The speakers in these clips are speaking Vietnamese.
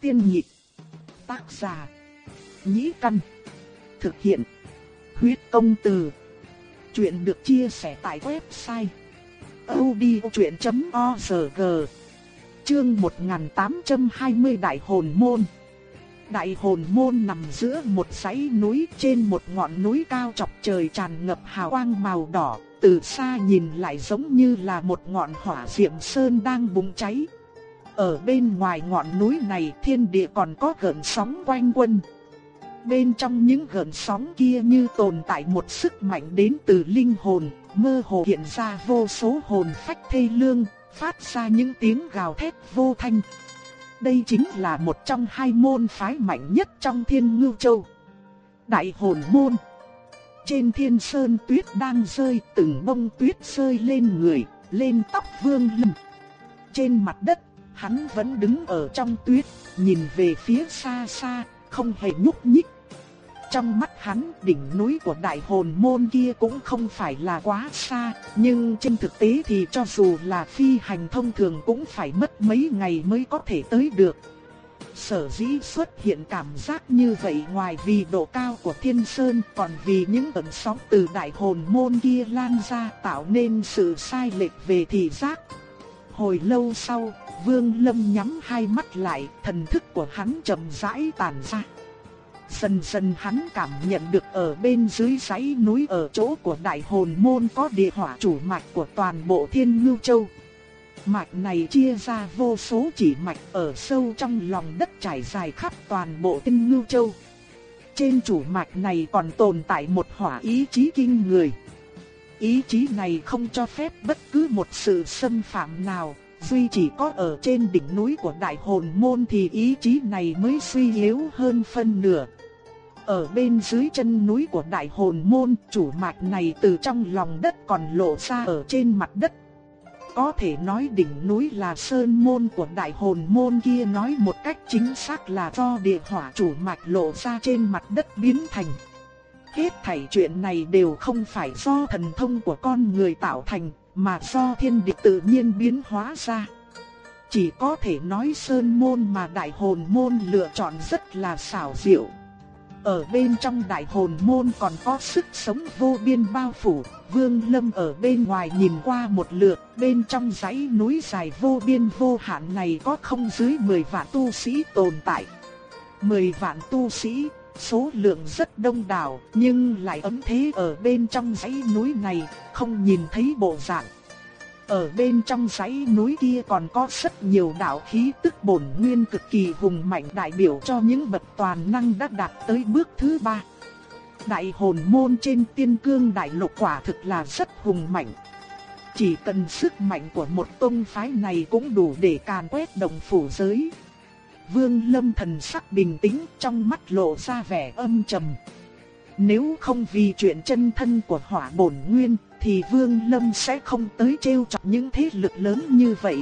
tiên nhị Tác giả. Nhĩ căn. Thực hiện. Huyết công từ. Chuyện được chia sẻ tại website. odchuyện.org Chương 1820 Đại hồn môn Đại hồn môn nằm giữa một dãy núi trên một ngọn núi cao chọc trời tràn ngập hào quang màu đỏ, từ xa nhìn lại giống như là một ngọn hỏa diệm sơn đang bùng cháy. Ở bên ngoài ngọn núi này thiên địa còn có gợn sóng quanh quẩn. Bên trong những gợn sóng kia như tồn tại một sức mạnh đến từ linh hồn, mơ hồ hiện ra vô số hồn phách thê lương, phát ra những tiếng gào thét vô thanh. Đây chính là một trong hai môn phái mạnh nhất trong thiên ngưu châu. Đại hồn môn Trên thiên sơn tuyết đang rơi từng bông tuyết rơi lên người, lên tóc vương lâm. Trên mặt đất, hắn vẫn đứng ở trong tuyết, nhìn về phía xa xa, không hề nhúc nhích. Trong mắt hắn, đỉnh núi của đại hồn môn kia cũng không phải là quá xa, nhưng trên thực tế thì cho dù là phi hành thông thường cũng phải mất mấy ngày mới có thể tới được. Sở dĩ xuất hiện cảm giác như vậy ngoài vì độ cao của thiên sơn còn vì những ẩn sóng từ đại hồn môn kia lan ra tạo nên sự sai lệch về thị giác. Hồi lâu sau, Vương Lâm nhắm hai mắt lại, thần thức của hắn chậm rãi tản ra. Dần dần hắn cảm nhận được ở bên dưới dãy núi ở chỗ của đại hồn môn có địa hỏa chủ mạch của toàn bộ thiên ngưu châu. Mạch này chia ra vô số chỉ mạch ở sâu trong lòng đất trải dài khắp toàn bộ thiên ngưu châu. Trên chủ mạch này còn tồn tại một hỏa ý chí kinh người. Ý chí này không cho phép bất cứ một sự xâm phạm nào, duy chỉ có ở trên đỉnh núi của đại hồn môn thì ý chí này mới suy yếu hơn phân nửa. Ở bên dưới chân núi của đại hồn môn, chủ mạch này từ trong lòng đất còn lộ ra ở trên mặt đất. Có thể nói đỉnh núi là sơn môn của đại hồn môn kia nói một cách chính xác là do địa hỏa chủ mạch lộ ra trên mặt đất biến thành. Hết thảy chuyện này đều không phải do thần thông của con người tạo thành, mà do thiên địa tự nhiên biến hóa ra. Chỉ có thể nói sơn môn mà đại hồn môn lựa chọn rất là xảo diệu. Ở bên trong đại hồn môn còn có sức sống vô biên bao phủ, Vương Lâm ở bên ngoài nhìn qua một lượt, bên trong dãy núi dài vô biên vô hạn này có không dưới 10 vạn tu sĩ tồn tại. 10 vạn tu sĩ, số lượng rất đông đảo, nhưng lại ấm thế ở bên trong dãy núi này, không nhìn thấy bộ dạng. Ở bên trong dãy núi kia còn có rất nhiều đạo khí tức bổn nguyên cực kỳ hùng mạnh đại biểu cho những bậc toàn năng đã đạt tới bước thứ ba. Đại hồn môn trên tiên cương đại lục quả thực là rất hùng mạnh. Chỉ cần sức mạnh của một tông phái này cũng đủ để càn quét đồng phủ giới. Vương Lâm thần sắc bình tĩnh trong mắt lộ ra vẻ âm trầm. Nếu không vì chuyện chân thân của hỏa bổn nguyên thì Vương Lâm sẽ không tới trêu chọc những thế lực lớn như vậy.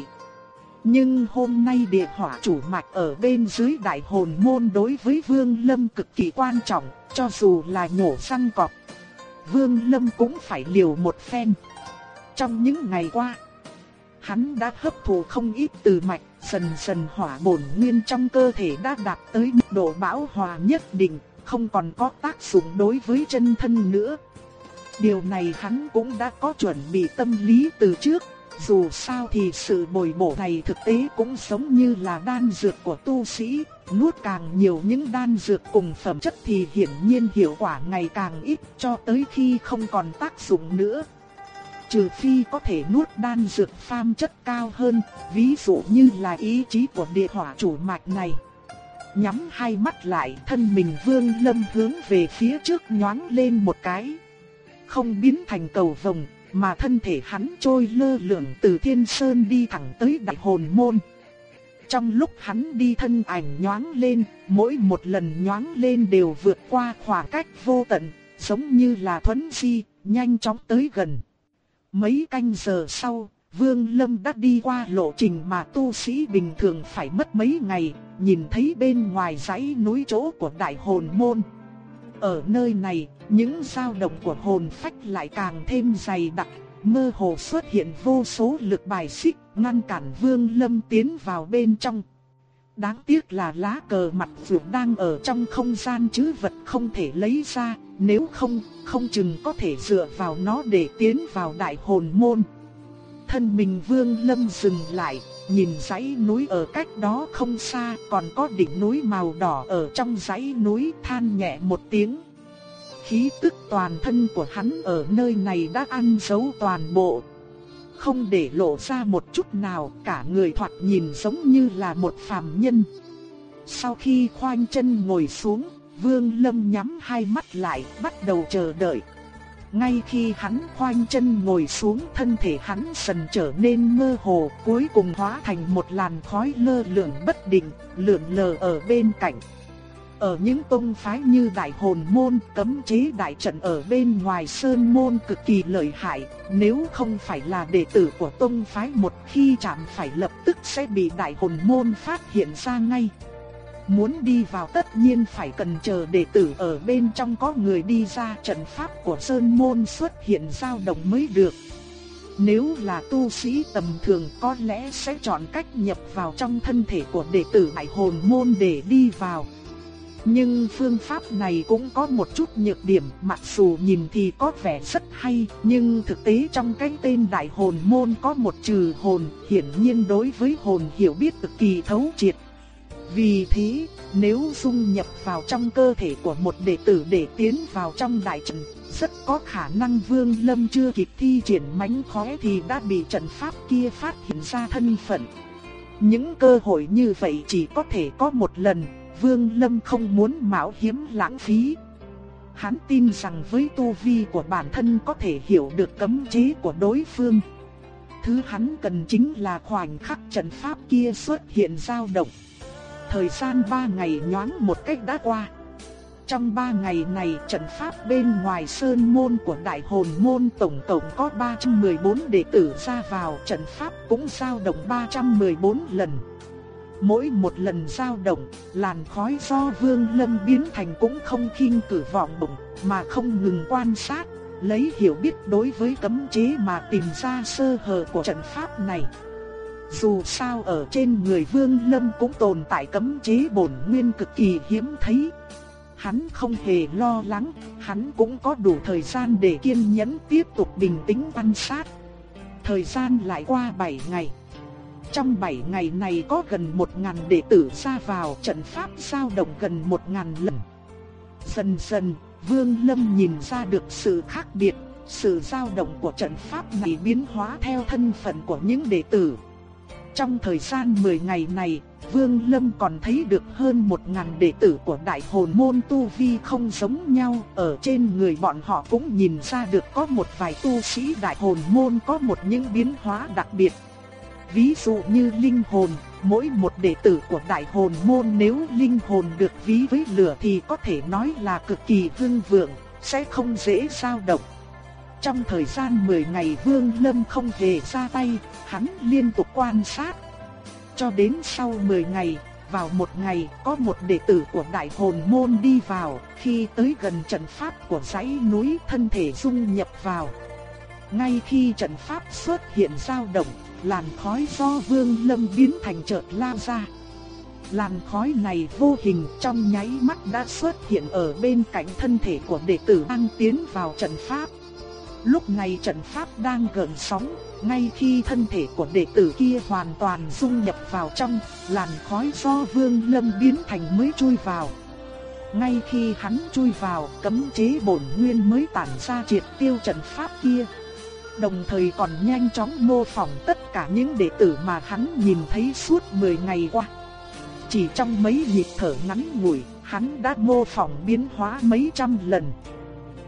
Nhưng hôm nay địa hỏa chủ mạch ở bên dưới đại hồn môn đối với Vương Lâm cực kỳ quan trọng, cho dù là nhổ răng cọp. Vương Lâm cũng phải liều một phen. Trong những ngày qua, hắn đã hấp thụ không ít từ mạch, dần dần hỏa bổn nguyên trong cơ thể đã đạt tới mức độ bão hòa nhất định, không còn có tác dụng đối với chân thân nữa. Điều này hắn cũng đã có chuẩn bị tâm lý từ trước, dù sao thì sự bồi bổ này thực tế cũng giống như là đan dược của tu sĩ, nuốt càng nhiều những đan dược cùng phẩm chất thì hiển nhiên hiệu quả ngày càng ít cho tới khi không còn tác dụng nữa. Trừ phi có thể nuốt đan dược pham chất cao hơn, ví dụ như là ý chí của địa hỏa chủ mạch này. Nhắm hai mắt lại thân mình vương lâm hướng về phía trước nhoáng lên một cái không biến thành cầu vồng, mà thân thể hắn trôi lơ lửng từ thiên sơn đi thẳng tới đại hồn môn. Trong lúc hắn đi thân ảnh nhoáng lên, mỗi một lần nhoáng lên đều vượt qua khoảng cách vô tận, giống như là thuấn di, nhanh chóng tới gần. Mấy canh giờ sau, Vương Lâm đã đi qua lộ trình mà tu sĩ bình thường phải mất mấy ngày, nhìn thấy bên ngoài dãy núi chỗ của đại hồn môn. Ở nơi này, những dao động của hồn phách lại càng thêm dày đặc, mơ hồ xuất hiện vô số lực bài xích ngăn cản Vương Lâm tiến vào bên trong. Đáng tiếc là lá cờ mặt vượt đang ở trong không gian chứ vật không thể lấy ra, nếu không, không chừng có thể dựa vào nó để tiến vào đại hồn môn. Thân mình vương lâm dừng lại, nhìn dãy núi ở cách đó không xa, còn có đỉnh núi màu đỏ ở trong dãy núi than nhẹ một tiếng. Khí tức toàn thân của hắn ở nơi này đã ăn dấu toàn bộ. Không để lộ ra một chút nào, cả người thoạt nhìn giống như là một phàm nhân. Sau khi khoanh chân ngồi xuống, Vương Lâm nhắm hai mắt lại, bắt đầu chờ đợi. Ngay khi hắn khoanh chân ngồi xuống thân thể hắn dần trở nên mơ hồ cuối cùng hóa thành một làn khói lơ lửng bất định, lượn lờ ở bên cạnh. Ở những tông phái như đại hồn môn cấm chế đại trận ở bên ngoài sơn môn cực kỳ lợi hại, nếu không phải là đệ tử của tông phái một khi chạm phải lập tức sẽ bị đại hồn môn phát hiện ra ngay. Muốn đi vào tất nhiên phải cần chờ đệ tử ở bên trong có người đi ra trận pháp của Sơn Môn xuất hiện dao động mới được. Nếu là tu sĩ tầm thường có lẽ sẽ chọn cách nhập vào trong thân thể của đệ tử Đại Hồn Môn để đi vào. Nhưng phương pháp này cũng có một chút nhược điểm, mặc dù nhìn thì có vẻ rất hay, nhưng thực tế trong cái tên đại hồn môn có một trừ hồn, hiển nhiên đối với hồn hiểu biết cực kỳ thấu triệt. Vì thế, nếu dung nhập vào trong cơ thể của một đệ tử để tiến vào trong đại trận, rất có khả năng Vương Lâm chưa kịp thi triển mánh khóe thì đã bị trận pháp kia phát hiện ra thân phận. Những cơ hội như vậy chỉ có thể có một lần, Vương Lâm không muốn mạo hiểm lãng phí. Hắn tin rằng với tu vi của bản thân có thể hiểu được cấm chế của đối phương. Thứ hắn cần chính là khoảnh khắc trận pháp kia xuất hiện dao động. Thời gian 3 ngày nhoáng một cách đã qua. Trong 3 ngày này, trận pháp bên ngoài sơn môn của đại hồn môn tổng tổng có 314 đệ tử ra vào, trận pháp cũng dao động 314 lần. Mỗi một lần dao động, làn khói do vương lâm biến thành cũng không khinh cử vọng động, mà không ngừng quan sát, lấy hiểu biết đối với cấm chế mà tìm ra sơ hở của trận pháp này. Dù sao ở trên người Vương Lâm cũng tồn tại cấm chế bổn nguyên cực kỳ hiếm thấy. Hắn không hề lo lắng, hắn cũng có đủ thời gian để kiên nhẫn tiếp tục bình tĩnh quan sát. Thời gian lại qua 7 ngày. Trong 7 ngày này có gần 1.000 đệ tử ra vào trận pháp sao động gần 1.000 lần. Dần dần, Vương Lâm nhìn ra được sự khác biệt, sự dao động của trận pháp này biến hóa theo thân phận của những đệ tử. Trong thời gian 10 ngày này, Vương Lâm còn thấy được hơn 1.000 đệ tử của đại hồn môn Tu Vi không giống nhau, ở trên người bọn họ cũng nhìn ra được có một vài tu sĩ đại hồn môn có một những biến hóa đặc biệt. Ví dụ như linh hồn, mỗi một đệ tử của đại hồn môn nếu linh hồn được ví với lửa thì có thể nói là cực kỳ hưng vượng, sẽ không dễ dao động. Trong thời gian 10 ngày Vương Lâm không hề ra tay, hắn liên tục quan sát. Cho đến sau 10 ngày, vào một ngày có một đệ tử của đại hồn môn đi vào, khi tới gần trận pháp của dãy núi thân thể dung nhập vào. Ngay khi trận pháp xuất hiện dao động, làn khói do Vương Lâm biến thành chợt lao ra. Làn khói này vô hình trong nháy mắt đã xuất hiện ở bên cạnh thân thể của đệ tử đang tiến vào trận pháp. Lúc này trận pháp đang gợn sóng, ngay khi thân thể của đệ tử kia hoàn toàn dung nhập vào trong, làn khói do Vương Lâm biến thành mới chui vào. Ngay khi hắn chui vào, cấm chế bổn nguyên mới tản ra triệt tiêu trận pháp kia. Đồng thời còn nhanh chóng mô phỏng tất cả những đệ tử mà hắn nhìn thấy suốt 10 ngày qua. Chỉ trong mấy nhịp thở ngắn ngủi, hắn đã mô phỏng biến hóa mấy trăm lần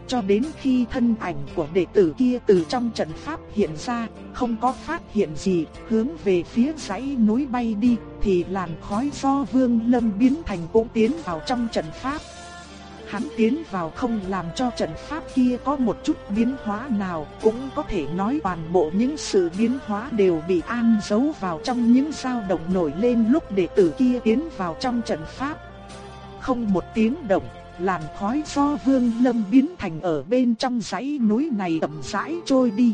cho đến khi thân ảnh của đệ tử kia từ trong trận pháp hiện ra, không có phát hiện gì, hướng về phía dãy núi bay đi, thì làn khói do Vương Lâm biến thành cũng tiến vào trong trận pháp. Hắn tiến vào không làm cho trận pháp kia có một chút biến hóa nào, cũng có thể nói toàn bộ những sự biến hóa đều bị an giấu vào trong những dao động nổi lên lúc đệ tử kia tiến vào trong trận pháp. Không một tiếng động, làn khói do Vương Lâm biến thành ở bên trong dãy núi này tầm rãi trôi đi.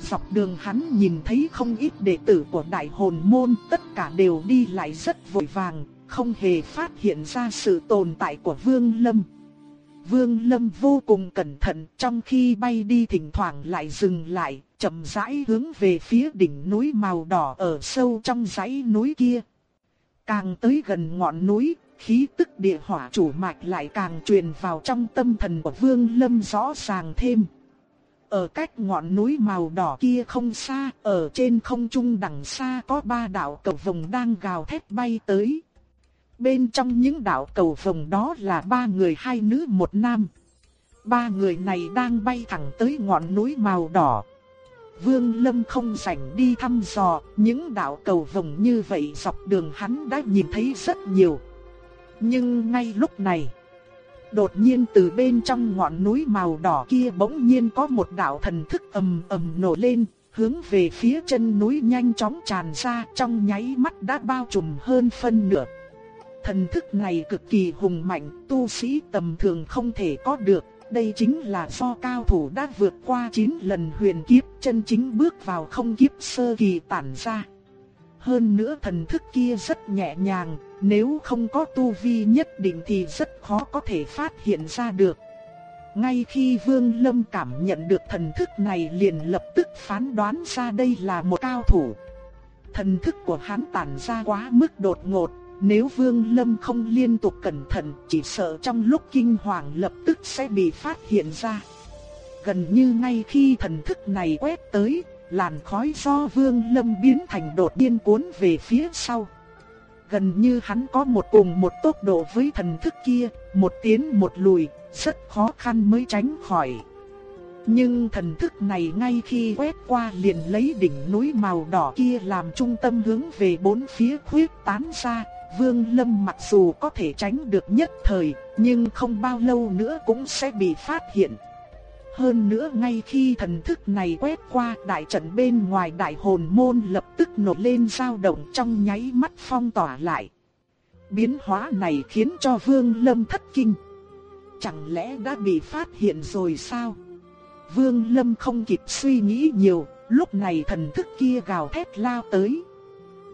Dọc đường hắn nhìn thấy không ít đệ tử của đại hồn môn, tất cả đều đi lại rất vội vàng, không hề phát hiện ra sự tồn tại của Vương Lâm. Vương Lâm vô cùng cẩn thận, trong khi bay đi thỉnh thoảng lại dừng lại, chậm rãi hướng về phía đỉnh núi màu đỏ ở sâu trong dãy núi kia. Càng tới gần ngọn núi, khí tức địa hỏa chủ mạch lại càng truyền vào trong tâm thần của Vương Lâm rõ ràng thêm. Ở cách ngọn núi màu đỏ kia không xa, ở trên không trung đằng xa có ba đạo cầu vồng đang gào thét bay tới. Bên trong những đạo cầu vồng đó là ba người hai nữ một nam. Ba người này đang bay thẳng tới ngọn núi màu đỏ. Vương Lâm không rảnh đi thăm dò, những đạo cầu vồng như vậy dọc đường hắn đã nhìn thấy rất nhiều. Nhưng ngay lúc này, đột nhiên từ bên trong ngọn núi màu đỏ kia bỗng nhiên có một đạo thần thức ầm ầm nổ lên, hướng về phía chân núi nhanh chóng tràn ra, trong nháy mắt đã bao trùm hơn phân nửa. Thần thức này cực kỳ hùng mạnh, tu sĩ tầm thường không thể có được, đây chính là do cao thủ đã vượt qua 9 lần huyền kiếp chân chính bước vào không kiếp sơ kỳ tản ra. Hơn nữa thần thức kia rất nhẹ nhàng, nếu không có tu vi nhất định thì rất khó có thể phát hiện ra được. Ngay khi Vương Lâm cảm nhận được thần thức này liền lập tức phán đoán ra đây là một cao thủ. Thần thức của hắn tản ra quá mức đột ngột, nếu Vương Lâm không liên tục cẩn thận, chỉ sợ trong lúc kinh hoàng lập tức sẽ bị phát hiện ra. Gần như ngay khi thần thức này quét tới, làn khói do Vương Lâm biến thành đột nhiên cuốn về phía sau. Gần như hắn có một cùng một tốc độ với thần thức kia, một tiến một lùi, rất khó khăn mới tránh khỏi. Nhưng thần thức này ngay khi quét qua liền lấy đỉnh núi màu đỏ kia làm trung tâm hướng về bốn phía khuyết tán ra, Vương Lâm mặc dù có thể tránh được nhất thời, nhưng không bao lâu nữa cũng sẽ bị phát hiện. Hơn nữa ngay khi thần thức này quét qua đại trận bên ngoài đại hồn môn lập tức nổ lên dao động trong nháy mắt phong tỏa lại. Biến hóa này khiến cho Vương Lâm thất kinh. Chẳng lẽ đã bị phát hiện rồi sao? Vương Lâm không kịp suy nghĩ nhiều, lúc này thần thức kia gào thét lao tới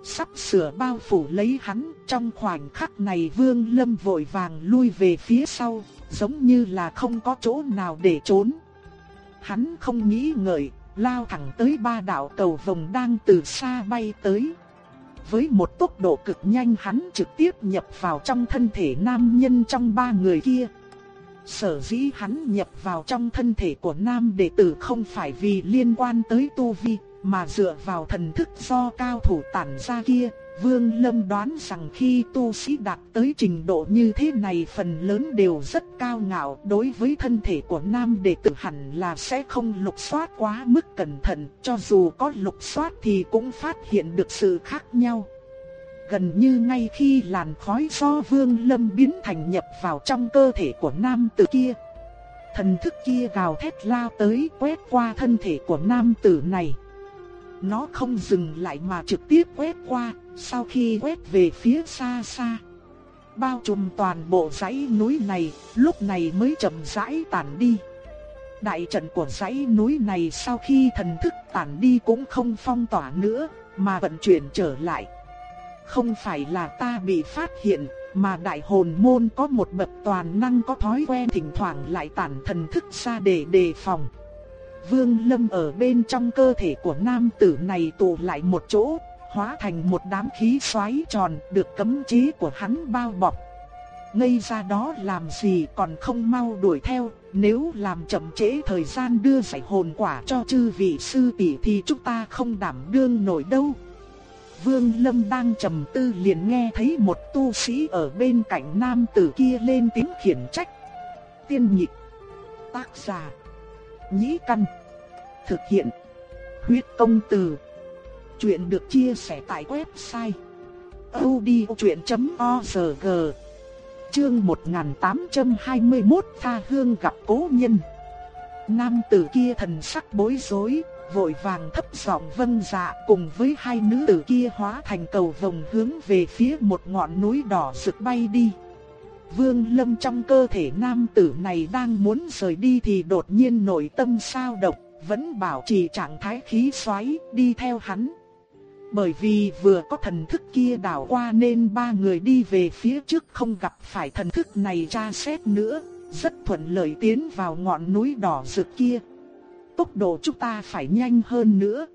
sắp sửa bao phủ lấy hắn, trong khoảnh khắc này Vương Lâm vội vàng lui về phía sau, giống như là không có chỗ nào để trốn. Hắn không nghĩ ngợi, lao thẳng tới ba đạo cầu vồng đang từ xa bay tới. Với một tốc độ cực nhanh hắn trực tiếp nhập vào trong thân thể nam nhân trong ba người kia. Sở dĩ hắn nhập vào trong thân thể của nam đệ tử không phải vì liên quan tới tu vi, mà dựa vào thần thức do cao thủ tản ra kia, Vương Lâm đoán rằng khi tu sĩ đạt tới trình độ như thế này phần lớn đều rất cao ngạo đối với thân thể của nam đệ tử hẳn là sẽ không lục soát quá mức cẩn thận, cho dù có lục soát thì cũng phát hiện được sự khác nhau. Gần như ngay khi làn khói do Vương Lâm biến thành nhập vào trong cơ thể của nam tử kia. Thần thức kia gào thét lao tới quét qua thân thể của nam tử này. Nó không dừng lại mà trực tiếp quét qua, sau khi quét về phía xa xa. Bao trùm toàn bộ dãy núi này, lúc này mới chậm rãi tản đi. Đại trận của dãy núi này sau khi thần thức tản đi cũng không phong tỏa nữa, mà vận chuyển trở lại. Không phải là ta bị phát hiện, mà đại hồn môn có một bậc toàn năng có thói quen thỉnh thoảng lại tản thần thức ra để đề phòng. Vương Lâm ở bên trong cơ thể của nam tử này tụ lại một chỗ, hóa thành một đám khí xoáy tròn được cấm chế của hắn bao bọc. Ngây ra đó làm gì còn không mau đuổi theo, nếu làm chậm trễ thời gian đưa giải hồn quả cho chư vị sư tỷ thì chúng ta không đảm đương nổi đâu. Vương Lâm đang trầm tư liền nghe thấy một tu sĩ ở bên cạnh nam tử kia lên tiếng khiển trách. Tiên nhịp, tác giả Nhĩ Căn. Thực hiện. Huyết công từ. Chuyện được chia sẻ tại website. odchuyện.org Chương 1821 Tha Hương gặp cố nhân. Nam tử kia thần sắc bối rối, vội vàng thấp giọng vâng dạ cùng với hai nữ tử kia hóa thành cầu vồng hướng về phía một ngọn núi đỏ rực bay đi. Vương Lâm trong cơ thể nam tử này đang muốn rời đi thì đột nhiên nội tâm sao động, vẫn bảo trì trạng thái khí xoáy đi theo hắn. Bởi vì vừa có thần thức kia đảo qua nên ba người đi về phía trước không gặp phải thần thức này tra xét nữa, rất thuận lợi tiến vào ngọn núi đỏ rực kia. Tốc độ chúng ta phải nhanh hơn nữa.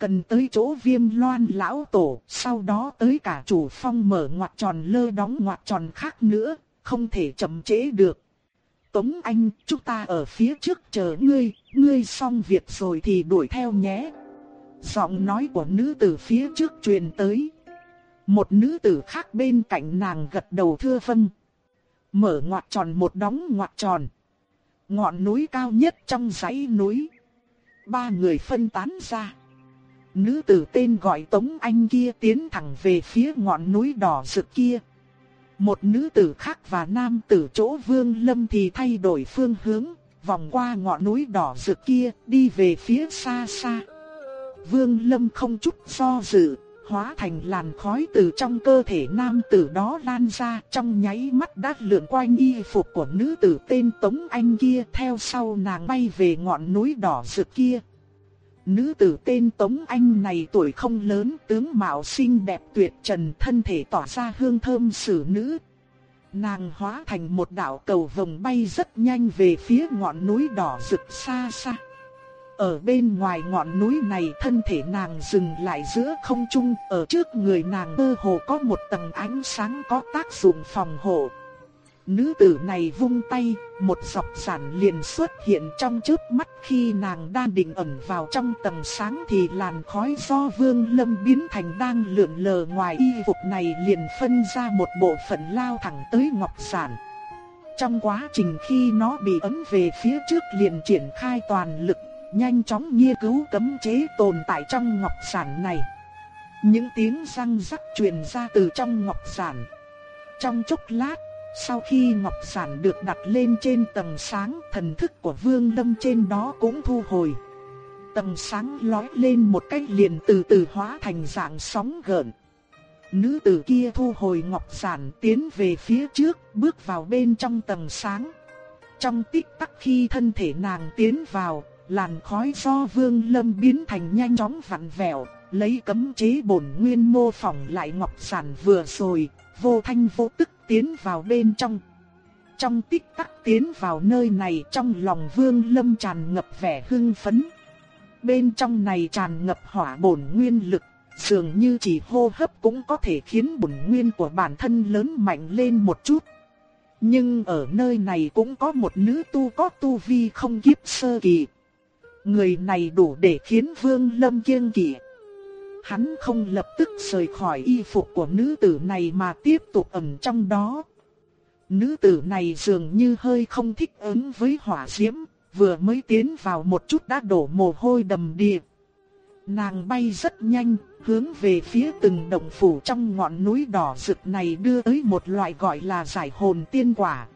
Cần tới chỗ viêm loan lão tổ, sau đó tới cả chủ phong mở ngoặt tròn lơ đóng ngoặt tròn khác nữa, không thể chậm trễ được. Tống Anh, chúng ta ở phía trước chờ ngươi, ngươi xong việc rồi thì đuổi theo nhé. Giọng nói của nữ tử phía trước truyền tới. Một nữ tử khác bên cạnh nàng gật đầu thưa vâng. Mở ngoặt tròn một đóng ngoặt tròn. Ngọn núi cao nhất trong dãy núi. Ba người phân tán ra. Nữ tử tên gọi Tống Anh kia tiến thẳng về phía ngọn núi đỏ rực kia. Một nữ tử khác và nam tử chỗ Vương Lâm thì thay đổi phương hướng, vòng qua ngọn núi đỏ rực kia, đi về phía xa xa. Vương Lâm không chút do dự, hóa thành làn khói từ trong cơ thể nam tử đó lan ra, trong nháy mắt đã lượn quanh y phục của nữ tử tên Tống Anh kia, theo sau nàng bay về ngọn núi đỏ rực kia. Nữ tử tên Tống Anh này tuổi không lớn, tướng mạo xinh đẹp tuyệt trần, thân thể tỏa ra hương thơm xử nữ. Nàng hóa thành một đạo cầu vồng bay rất nhanh về phía ngọn núi đỏ rực xa xa. Ở bên ngoài ngọn núi này thân thể nàng dừng lại giữa không trung, ở trước người nàng mơ hồ có một tầng ánh sáng có tác dụng phòng hộ. Nữ tử này vung tay, một dọc sản liền xuất hiện trong chớp mắt khi nàng đang định ẩn vào trong tầng sáng thì làn khói do vương lâm biến thành đang lượn lờ ngoài y phục này liền phân ra một bộ phận lao thẳng tới ngọc sản. Trong quá trình khi nó bị ấn về phía trước liền triển khai toàn lực, nhanh chóng nghiên cứu cấm chế tồn tại trong ngọc sản này. Những tiếng răng rắc truyền ra từ trong ngọc sản. Trong chốc lát, sau khi ngọc giản được đặt lên trên tầng sáng, thần thức của Vương Lâm trên đó cũng thu hồi. Tầng sáng lói lên một cách liền từ từ hóa thành dạng sóng gợn. Nữ tử kia thu hồi ngọc giản tiến về phía trước, bước vào bên trong tầng sáng. Trong tích tắc khi thân thể nàng tiến vào, làn khói do Vương Lâm biến thành nhanh chóng vặn vẹo, lấy cấm chế bổn nguyên mô phỏng lại ngọc giản vừa rồi, vô thanh vô tức tiến vào bên trong. Trong tích tắc tiến vào nơi này trong lòng vương lâm tràn ngập vẻ hưng phấn. Bên trong này tràn ngập hỏa bổn nguyên lực, dường như chỉ hô hấp cũng có thể khiến bổn nguyên của bản thân lớn mạnh lên một chút. Nhưng ở nơi này cũng có một nữ tu có tu vi không kiếp sơ kỳ. Người này đủ để khiến Vương Lâm kiêng kỵ. Hắn không lập tức rời khỏi y phục của nữ tử này mà tiếp tục ẩn trong đó. Nữ tử này dường như hơi không thích ứng với hỏa diễm, vừa mới tiến vào một chút đã đổ mồ hôi đầm đìa. Nàng bay rất nhanh, hướng về phía từng động phủ trong ngọn núi đỏ rực này đưa tới một loại gọi là giải hồn tiên quả.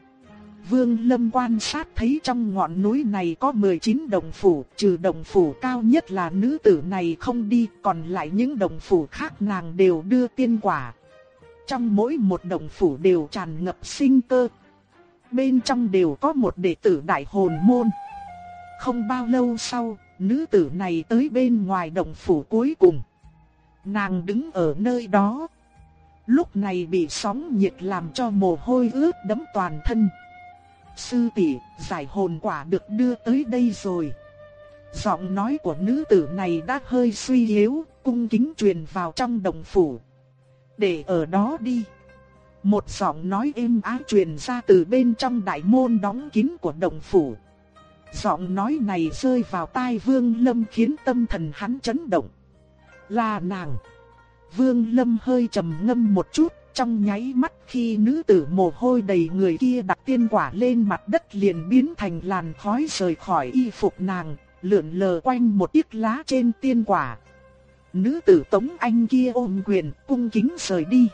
Vương Lâm quan sát thấy trong ngọn núi này có 19 đồng phủ, trừ đồng phủ cao nhất là nữ tử này không đi, còn lại những đồng phủ khác nàng đều đưa tiên quả. Trong mỗi một đồng phủ đều tràn ngập sinh cơ. Bên trong đều có một đệ tử đại hồn môn. Không bao lâu sau, nữ tử này tới bên ngoài đồng phủ cuối cùng. Nàng đứng ở nơi đó. Lúc này bị sóng nhiệt làm cho mồ hôi ướt đẫm toàn thân. Sư tỷ, giải hồn quả được đưa tới đây rồi. Giọng nói của nữ tử này đã hơi suy yếu, cung kính truyền vào trong đồng phủ. Để ở đó đi. Một giọng nói êm ái truyền ra từ bên trong đại môn đóng kín của đồng phủ. Giọng nói này rơi vào tai Vương Lâm khiến tâm thần hắn chấn động. Là nàng. Vương Lâm hơi trầm ngâm một chút, trong nháy mắt khi nữ tử mồ hôi đầy người kia đặt tiên quả lên mặt đất liền biến thành làn khói rời khỏi y phục nàng, lượn lờ quanh một chiếc lá trên tiên quả. Nữ tử Tống Anh kia ôm quyền, cung kính rời đi.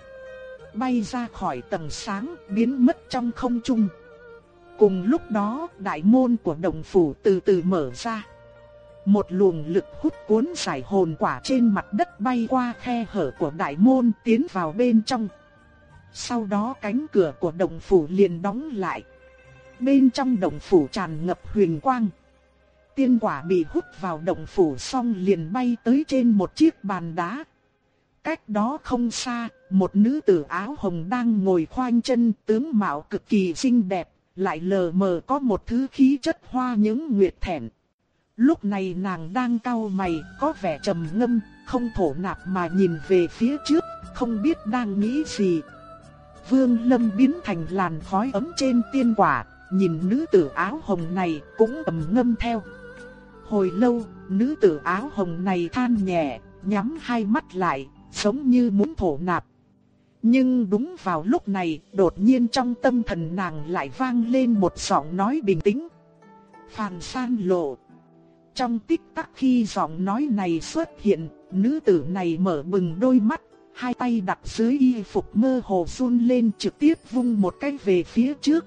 Bay ra khỏi tầng sáng, biến mất trong không trung. Cùng lúc đó, đại môn của đồng phủ từ từ mở ra. Một luồng lực hút cuốn giải hồn quả trên mặt đất bay qua khe hở của đại môn tiến vào bên trong. Sau đó cánh cửa của động phủ liền đóng lại. Bên trong động phủ tràn ngập huyền quang. Tiên quả bị hút vào động phủ xong liền bay tới trên một chiếc bàn đá. Cách đó không xa, một nữ tử áo hồng đang ngồi khoanh chân tướng mạo cực kỳ xinh đẹp, lại lờ mờ có một thứ khí chất hoa những nguyệt thẹn. Lúc này nàng đang cau mày, có vẻ trầm ngâm, không thổ nạp mà nhìn về phía trước, không biết đang nghĩ gì. Vương Lâm biến thành làn khói ấm trên tiên quả, nhìn nữ tử áo hồng này cũng ầm ngâm theo. Hồi lâu, nữ tử áo hồng này than nhẹ, nhắm hai mắt lại, giống như muốn thổ nạp. Nhưng đúng vào lúc này, đột nhiên trong tâm thần nàng lại vang lên một giọng nói bình tĩnh. Phàn san lộ. Trong tích tắc khi giọng nói này xuất hiện, nữ tử này mở bừng đôi mắt, hai tay đặt dưới y phục mơ hồ run lên trực tiếp vung một cái về phía trước.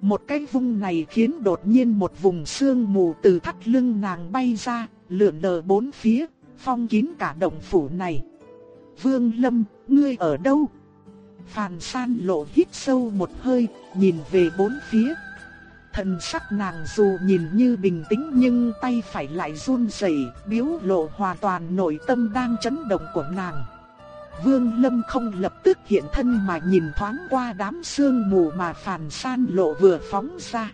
Một cái vung này khiến đột nhiên một vùng sương mù từ thắt lưng nàng bay ra, lượn lờ bốn phía, phong kín cả động phủ này. Vương Lâm, ngươi ở đâu? Phàn san lộ hít sâu một hơi, nhìn về bốn phía. Thần sắc nàng dù nhìn như bình tĩnh nhưng tay phải lại run rẩy, biểu lộ hoàn toàn nội tâm đang chấn động của nàng. Vương Lâm không lập tức hiện thân mà nhìn thoáng qua đám sương mù mà phàn san lộ vừa phóng ra.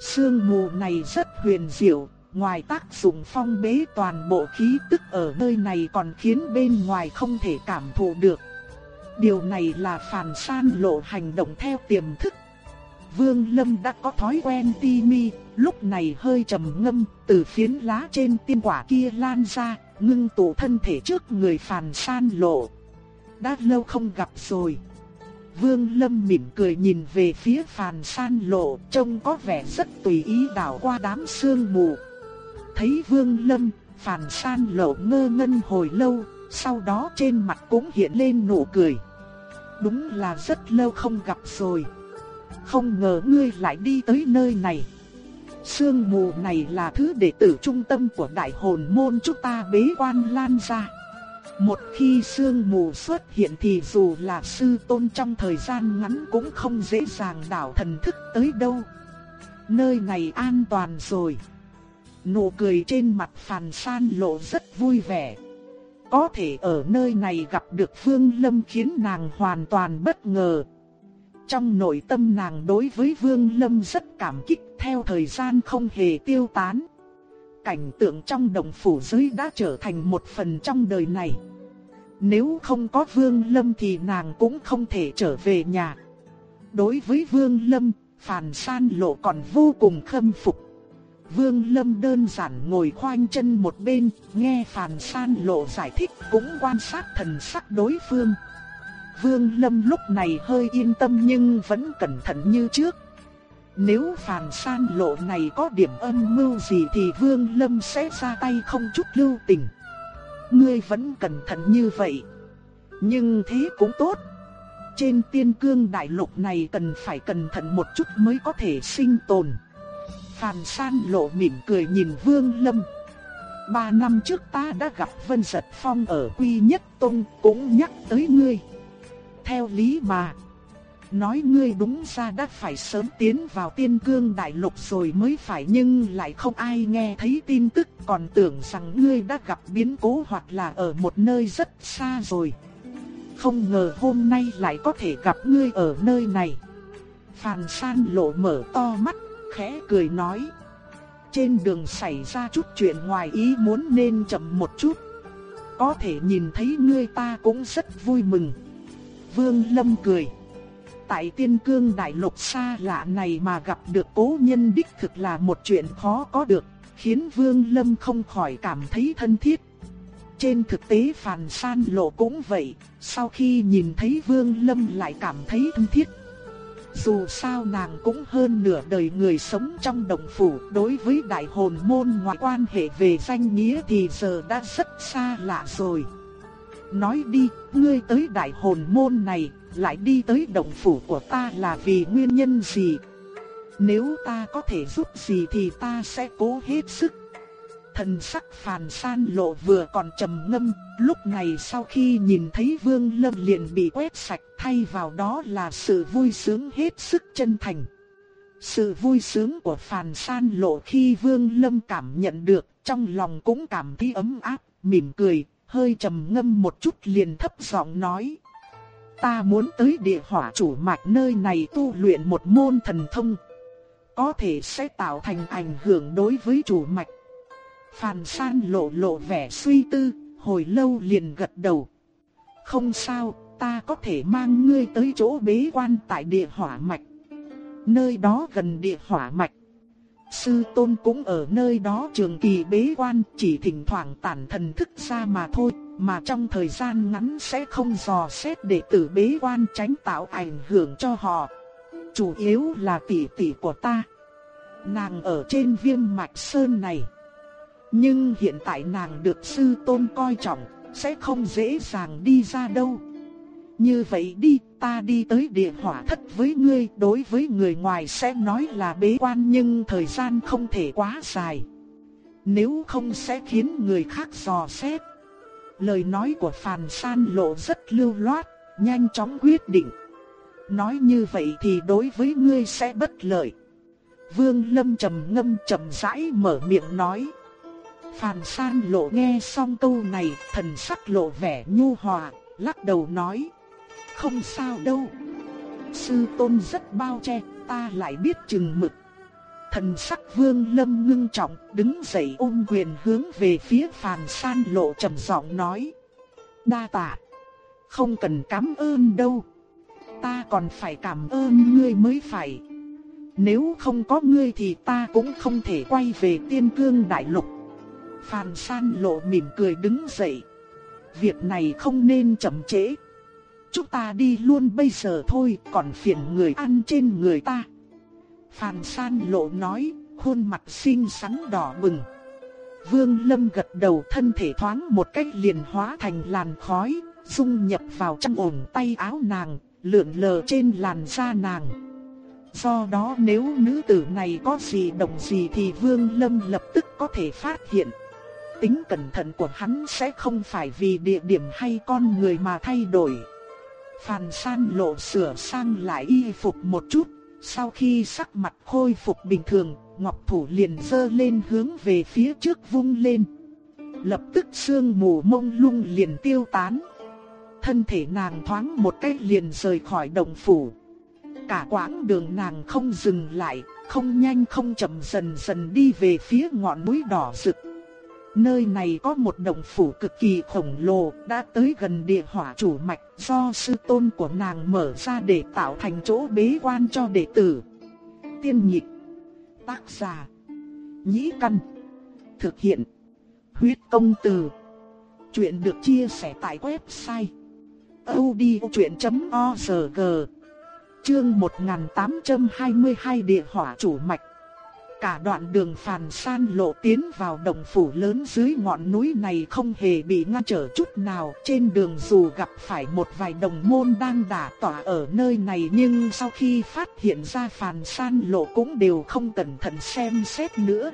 Sương mù này rất huyền diệu, ngoài tác dụng phong bế toàn bộ khí tức ở nơi này còn khiến bên ngoài không thể cảm thụ được. Điều này là phản san lộ hành động theo tiềm thức. Vương Lâm đã có thói quen ti mi, lúc này hơi trầm ngâm, từ phiến lá trên tiên quả kia lan ra, ngưng tụ thân thể trước người phàn san lộ. Đã lâu không gặp rồi. Vương Lâm mỉm cười nhìn về phía phàn san lộ, trông có vẻ rất tùy ý đảo qua đám sương mù. Thấy Vương Lâm, phàn san lộ ngơ ngẩn hồi lâu, sau đó trên mặt cũng hiện lên nụ cười. Đúng là rất lâu không gặp rồi. Không ngờ ngươi lại đi tới nơi này. Sương mù này là thứ đệ tử trung tâm của đại hồn môn chúng ta bế quan lan ra. Một khi sương mù xuất hiện thì dù là sư tôn trong thời gian ngắn cũng không dễ dàng đảo thần thức tới đâu. Nơi này an toàn rồi. Nụ cười trên mặt phàn san lộ rất vui vẻ. Có thể ở nơi này gặp được phương Lâm khiến nàng hoàn toàn bất ngờ. Trong nội tâm nàng đối với Vương Lâm rất cảm kích theo thời gian không hề tiêu tán. Cảnh tượng trong đồng phủ dưới đã trở thành một phần trong đời này. Nếu không có Vương Lâm thì nàng cũng không thể trở về nhà. Đối với Vương Lâm, Phàn San Lộ còn vô cùng khâm phục. Vương Lâm đơn giản ngồi khoanh chân một bên, nghe Phàn San Lộ giải thích cũng quan sát thần sắc đối phương. Vương Lâm lúc này hơi yên tâm nhưng vẫn cẩn thận như trước. Nếu Phàn San Lộ này có điểm âm mưu gì thì Vương Lâm sẽ ra tay không chút lưu tình. Ngươi vẫn cẩn thận như vậy. Nhưng thế cũng tốt. Trên tiên cương đại lục này cần phải cẩn thận một chút mới có thể sinh tồn. Phàn san lộ mỉm cười nhìn Vương Lâm. Ba năm trước ta đã gặp Vân Giật Phong ở Quy Nhất Tông cũng nhắc tới ngươi. Theo lý mà, nói ngươi đúng ra đã phải sớm tiến vào tiên cương đại lục rồi mới phải nhưng lại không ai nghe thấy tin tức còn tưởng rằng ngươi đã gặp biến cố hoặc là ở một nơi rất xa rồi. Không ngờ hôm nay lại có thể gặp ngươi ở nơi này. Phàn san lộ mở to mắt khẽ cười nói. Trên đường xảy ra chút chuyện ngoài ý muốn nên chậm một chút. Có thể nhìn thấy ngươi ta cũng rất vui mừng. Vương Lâm cười. Tại tiên cương đại lục xa lạ này mà gặp được cố nhân đích thực là một chuyện khó có được, khiến Vương Lâm không khỏi cảm thấy thân thiết. Trên thực tế Phàn San Lộ cũng vậy, sau khi nhìn thấy Vương Lâm lại cảm thấy thân thiết. Dù sao nàng cũng hơn nửa đời người sống trong đồng phủ đối với đại hồn môn ngoại quan hệ về danh nghĩa thì giờ đã rất xa lạ rồi. Nói đi, ngươi tới đại hồn môn này, lại đi tới động phủ của ta là vì nguyên nhân gì? Nếu ta có thể giúp gì thì ta sẽ cố hết sức Thần sắc phàn san lộ vừa còn trầm ngâm, lúc này sau khi nhìn thấy vương lâm liền bị quét sạch thay vào đó là sự vui sướng hết sức chân thành. Sự vui sướng của Phàn San lộ khi Vương Lâm cảm nhận được, trong lòng cũng cảm thấy ấm áp, mỉm cười, hơi trầm ngâm một chút liền thấp giọng nói. Ta muốn tới địa hỏa chủ mạch nơi này tu luyện một môn thần thông. Có thể sẽ tạo thành ảnh hưởng đối với chủ mạch. Phàn san lộ lộ vẻ suy tư, hồi lâu liền gật đầu. Không sao, ta có thể mang ngươi tới chỗ bế quan tại địa hỏa mạch. Nơi đó gần địa hỏa mạch. Sư tôn cũng ở nơi đó trường kỳ bế quan, chỉ thỉnh thoảng tản thần thức ra mà thôi, mà trong thời gian ngắn sẽ không dò xét đệ tử bế quan tránh tạo ảnh hưởng cho họ. Chủ yếu là tỷ tỷ của ta. Nàng ở trên viêm mạch sơn này. Nhưng hiện tại nàng được sư tôn coi trọng, sẽ không dễ dàng đi ra đâu. Như vậy đi, ta đi tới địa hỏa thất với ngươi, đối với người ngoài sẽ nói là bế quan nhưng thời gian không thể quá dài. Nếu không sẽ khiến người khác dò xét. Lời nói của Phàn San lộ rất lưu loát, nhanh chóng quyết định. Nói như vậy thì đối với ngươi sẽ bất lợi. Vương Lâm trầm ngâm trầm rãi mở miệng nói. Phàn San lộ nghe xong câu này, thần sắc lộ vẻ nhu hòa, lắc đầu nói. Không sao đâu. Sư tôn rất bao che, ta lại biết chừng mực. Thần sắc vương lâm ngưng trọng, đứng dậy ôm quyền hướng về phía phàn san lộ trầm giọng nói. Đa tạ. Không cần cảm ơn đâu. Ta còn phải cảm ơn ngươi mới phải. Nếu không có ngươi thì ta cũng không thể quay về tiên cương đại lục. Phàn san lộ mỉm cười đứng dậy. Việc này không nên chậm trễ. Chúng ta đi luôn bây giờ thôi, còn phiền người ăn trên người ta. Phàn san lộ nói, khuôn mặt xinh xắn đỏ bừng. Vương Lâm gật đầu thân thể thoáng một cách liền hóa thành làn khói, dung nhập vào trong ổn tay áo nàng, lượn lờ trên làn da nàng. Do đó nếu nữ tử này có gì động gì thì Vương Lâm lập tức có thể phát hiện. Tính cẩn thận của hắn sẽ không phải vì địa điểm hay con người mà thay đổi. Phàn san lộ sửa sang lại y phục một chút, sau khi sắc mặt khôi phục bình thường, Ngọc Thủ liền dơ lên hướng về phía trước vung lên. Lập tức sương mù mông lung liền tiêu tán. Thân thể nàng thoáng một cái liền rời khỏi đồng phủ. Cả quãng đường nàng không dừng lại, không nhanh không chậm dần dần đi về phía ngọn núi đỏ rực. Nơi này có một động phủ cực kỳ khổng lồ, đã tới gần địa hỏa chủ mạch do sư tôn của nàng mở ra để tạo thành chỗ bế quan cho đệ tử. Tiên nhịp, tác giả, nhĩ căn, thực hiện, huyết công từ. Chuyện được chia sẻ tại website odchuyện.org Chương 1822 Địa hỏa chủ mạch Cả đoạn đường phàn san lộ tiến vào đồng phủ lớn dưới ngọn núi này không hề bị ngăn trở chút nào. Trên đường dù gặp phải một vài đồng môn đang đả tỏa ở nơi này, nhưng sau khi phát hiện ra phàn san lộ cũng đều không cẩn thận xem xét nữa.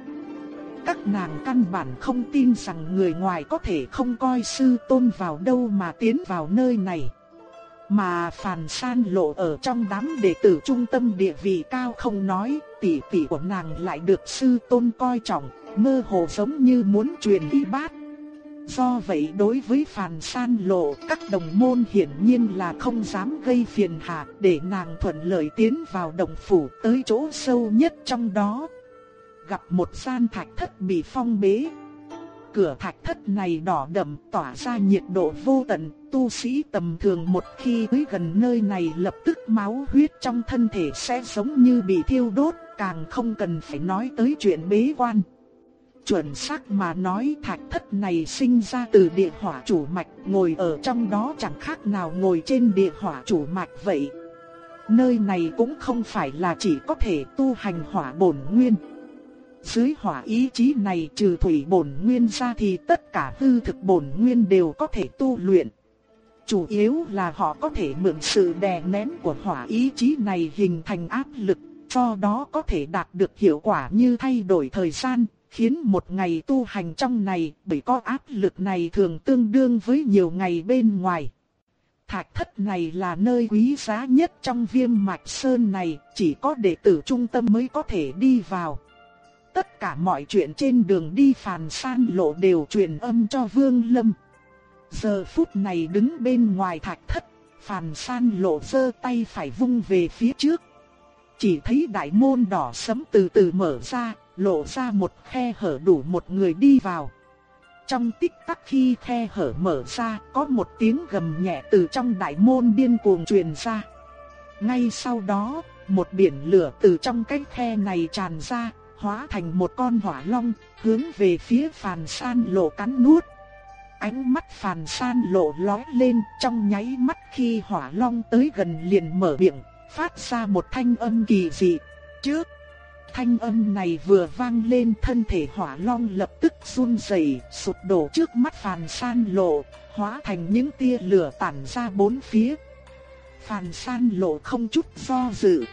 Các nàng căn bản không tin rằng người ngoài có thể không coi sư tôn vào đâu mà tiến vào nơi này. Mà Phàn San lộ ở trong đám đệ tử trung tâm địa vị cao không nói, tỷ tỷ của nàng lại được sư tôn coi trọng, mơ hồ giống như muốn truyền y bát. Do vậy đối với Phàn San lộ, các đồng môn hiển nhiên là không dám gây phiền hà để nàng thuận lợi tiến vào đồng phủ tới chỗ sâu nhất trong đó. Gặp một gian thạch thất bị phong bế, cửa thạch thất này đỏ đậm tỏa ra nhiệt độ vô tận, tu sĩ tầm thường một khi tới gần nơi này lập tức máu huyết trong thân thể sẽ giống như bị thiêu đốt, càng không cần phải nói tới chuyện bế quan. Chuẩn xác mà nói thạch thất này sinh ra từ địa hỏa chủ mạch, ngồi ở trong đó chẳng khác nào ngồi trên địa hỏa chủ mạch vậy. Nơi này cũng không phải là chỉ có thể tu hành hỏa bổn nguyên. Dưới hỏa ý chí này trừ thủy bổn nguyên ra thì tất cả hư thực bổn nguyên đều có thể tu luyện. Chủ yếu là họ có thể mượn sự đè nén của hỏa ý chí này hình thành áp lực, cho đó có thể đạt được hiệu quả như thay đổi thời gian, khiến một ngày tu hành trong này bởi có áp lực này thường tương đương với nhiều ngày bên ngoài. Thạch thất này là nơi quý giá nhất trong viêm mạch sơn này, chỉ có đệ tử trung tâm mới có thể đi vào. Tất cả mọi chuyện trên đường đi phàn san lộ đều truyền âm cho Vương Lâm. Giờ phút này đứng bên ngoài thạch thất, phàn san lộ giơ tay phải vung về phía trước. Chỉ thấy đại môn đỏ sẫm từ từ mở ra, lộ ra một khe hở đủ một người đi vào. Trong tích tắc khi khe hở mở ra, có một tiếng gầm nhẹ từ trong đại môn điên cuồng truyền ra. Ngay sau đó, một biển lửa từ trong cái khe này tràn ra, hóa thành một con hỏa long, hướng về phía phàn san lộ cắn nuốt. Ánh mắt phàn san lộ lóe lên trong nháy mắt khi hỏa long tới gần liền mở miệng, phát ra một thanh âm kỳ dị. Trước, thanh âm này vừa vang lên thân thể hỏa long lập tức run rẩy, sụp đổ trước mắt phàn san lộ, hóa thành những tia lửa tản ra bốn phía. Phàn san lộ không chút do dự,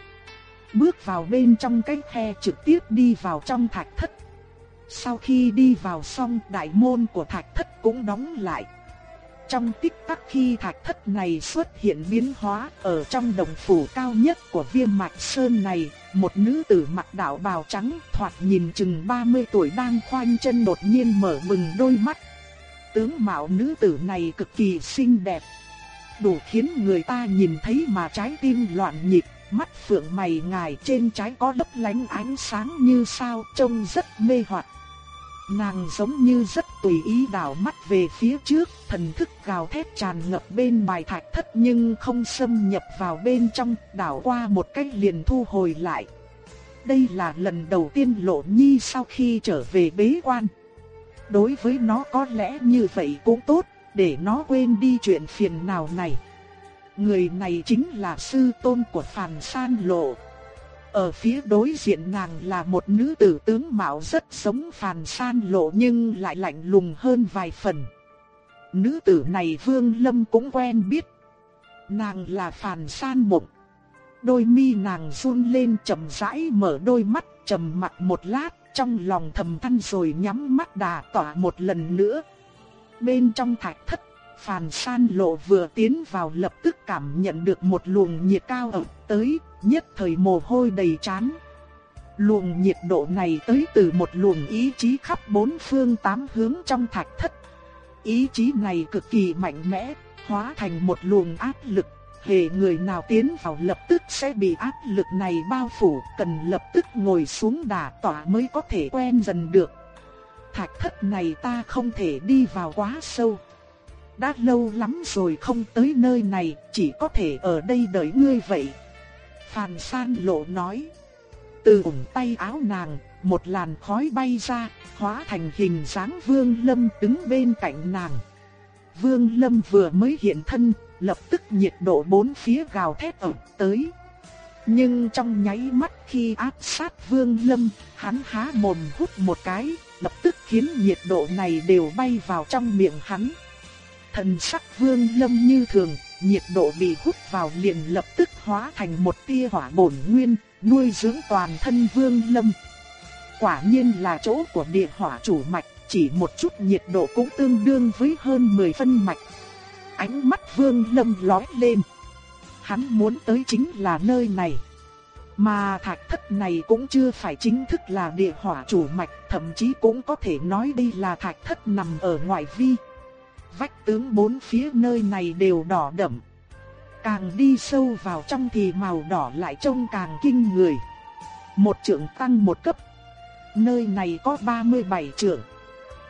bước vào bên trong cái khe trực tiếp đi vào trong thạch thất. Sau khi đi vào xong đại môn của thạch thất cũng đóng lại. Trong tích tắc khi thạch thất này xuất hiện biến hóa ở trong đồng phủ cao nhất của viêm mạch sơn này, một nữ tử mặc đạo bào trắng thoạt nhìn chừng 30 tuổi đang khoanh chân đột nhiên mở bừng đôi mắt. Tướng mạo nữ tử này cực kỳ xinh đẹp, đủ khiến người ta nhìn thấy mà trái tim loạn nhịp mắt phượng mày ngài trên trái có lấp lánh ánh sáng như sao trông rất mê hoặc. Nàng giống như rất tùy ý đảo mắt về phía trước, thần thức gào thét tràn ngập bên bài thạch thất nhưng không xâm nhập vào bên trong, đảo qua một cách liền thu hồi lại. Đây là lần đầu tiên lộ nhi sau khi trở về bế quan. Đối với nó có lẽ như vậy cũng tốt, để nó quên đi chuyện phiền nào này. Người này chính là sư tôn của Phàn San Lộ. Ở phía đối diện nàng là một nữ tử tướng mạo rất giống Phàn San Lộ nhưng lại lạnh lùng hơn vài phần. Nữ tử này Vương Lâm cũng quen biết. Nàng là Phàn San Mộng. Đôi mi nàng run lên chậm rãi mở đôi mắt trầm mặt một lát, trong lòng thầm than rồi nhắm mắt đà tỏa một lần nữa. Bên trong thạch thất Phàn san lộ vừa tiến vào lập tức cảm nhận được một luồng nhiệt cao ập tới, nhất thời mồ hôi đầy trán. Luồng nhiệt độ này tới từ một luồng ý chí khắp bốn phương tám hướng trong thạch thất. Ý chí này cực kỳ mạnh mẽ, hóa thành một luồng áp lực. Hề người nào tiến vào lập tức sẽ bị áp lực này bao phủ, cần lập tức ngồi xuống đả tỏa mới có thể quen dần được. Thạch thất này ta không thể đi vào quá sâu đã lâu lắm rồi không tới nơi này, chỉ có thể ở đây đợi ngươi vậy. Phàn san lộ nói. Từ ủng tay áo nàng, một làn khói bay ra, hóa thành hình dáng vương lâm đứng bên cạnh nàng. Vương lâm vừa mới hiện thân, lập tức nhiệt độ bốn phía gào thét ẩm tới. Nhưng trong nháy mắt khi áp sát vương lâm, hắn há mồm hút một cái, lập tức khiến nhiệt độ này đều bay vào trong miệng hắn. Thần sắc vương lâm như thường, nhiệt độ bị hút vào liền lập tức hóa thành một tia hỏa bổn nguyên, nuôi dưỡng toàn thân vương lâm. Quả nhiên là chỗ của địa hỏa chủ mạch, chỉ một chút nhiệt độ cũng tương đương với hơn 10 phân mạch. Ánh mắt vương lâm lói lên. Hắn muốn tới chính là nơi này. Mà thạch thất này cũng chưa phải chính thức là địa hỏa chủ mạch, thậm chí cũng có thể nói đây là thạch thất nằm ở ngoại vi vách tướng bốn phía nơi này đều đỏ đậm. Càng đi sâu vào trong thì màu đỏ lại trông càng kinh người. Một trưởng tăng một cấp. Nơi này có 37 trưởng.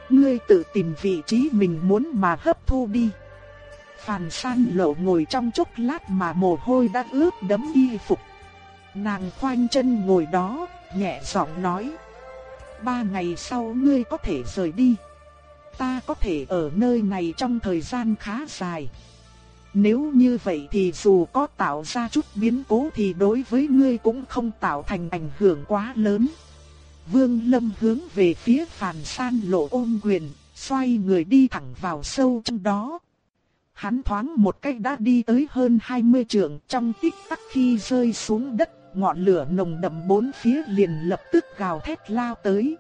Ngươi tự tìm vị trí mình muốn mà hấp thu đi. Phàn san lộ ngồi trong chốc lát mà mồ hôi đã ướt đẫm y phục. Nàng khoanh chân ngồi đó, nhẹ giọng nói. Ba ngày sau ngươi có thể rời đi ta có thể ở nơi này trong thời gian khá dài. Nếu như vậy thì dù có tạo ra chút biến cố thì đối với ngươi cũng không tạo thành ảnh hưởng quá lớn. Vương Lâm hướng về phía phàn san lộ ôm quyền, xoay người đi thẳng vào sâu trong đó. Hắn thoáng một cách đã đi tới hơn 20 trượng trong tích tắc khi rơi xuống đất, ngọn lửa nồng đậm bốn phía liền lập tức gào thét lao tới.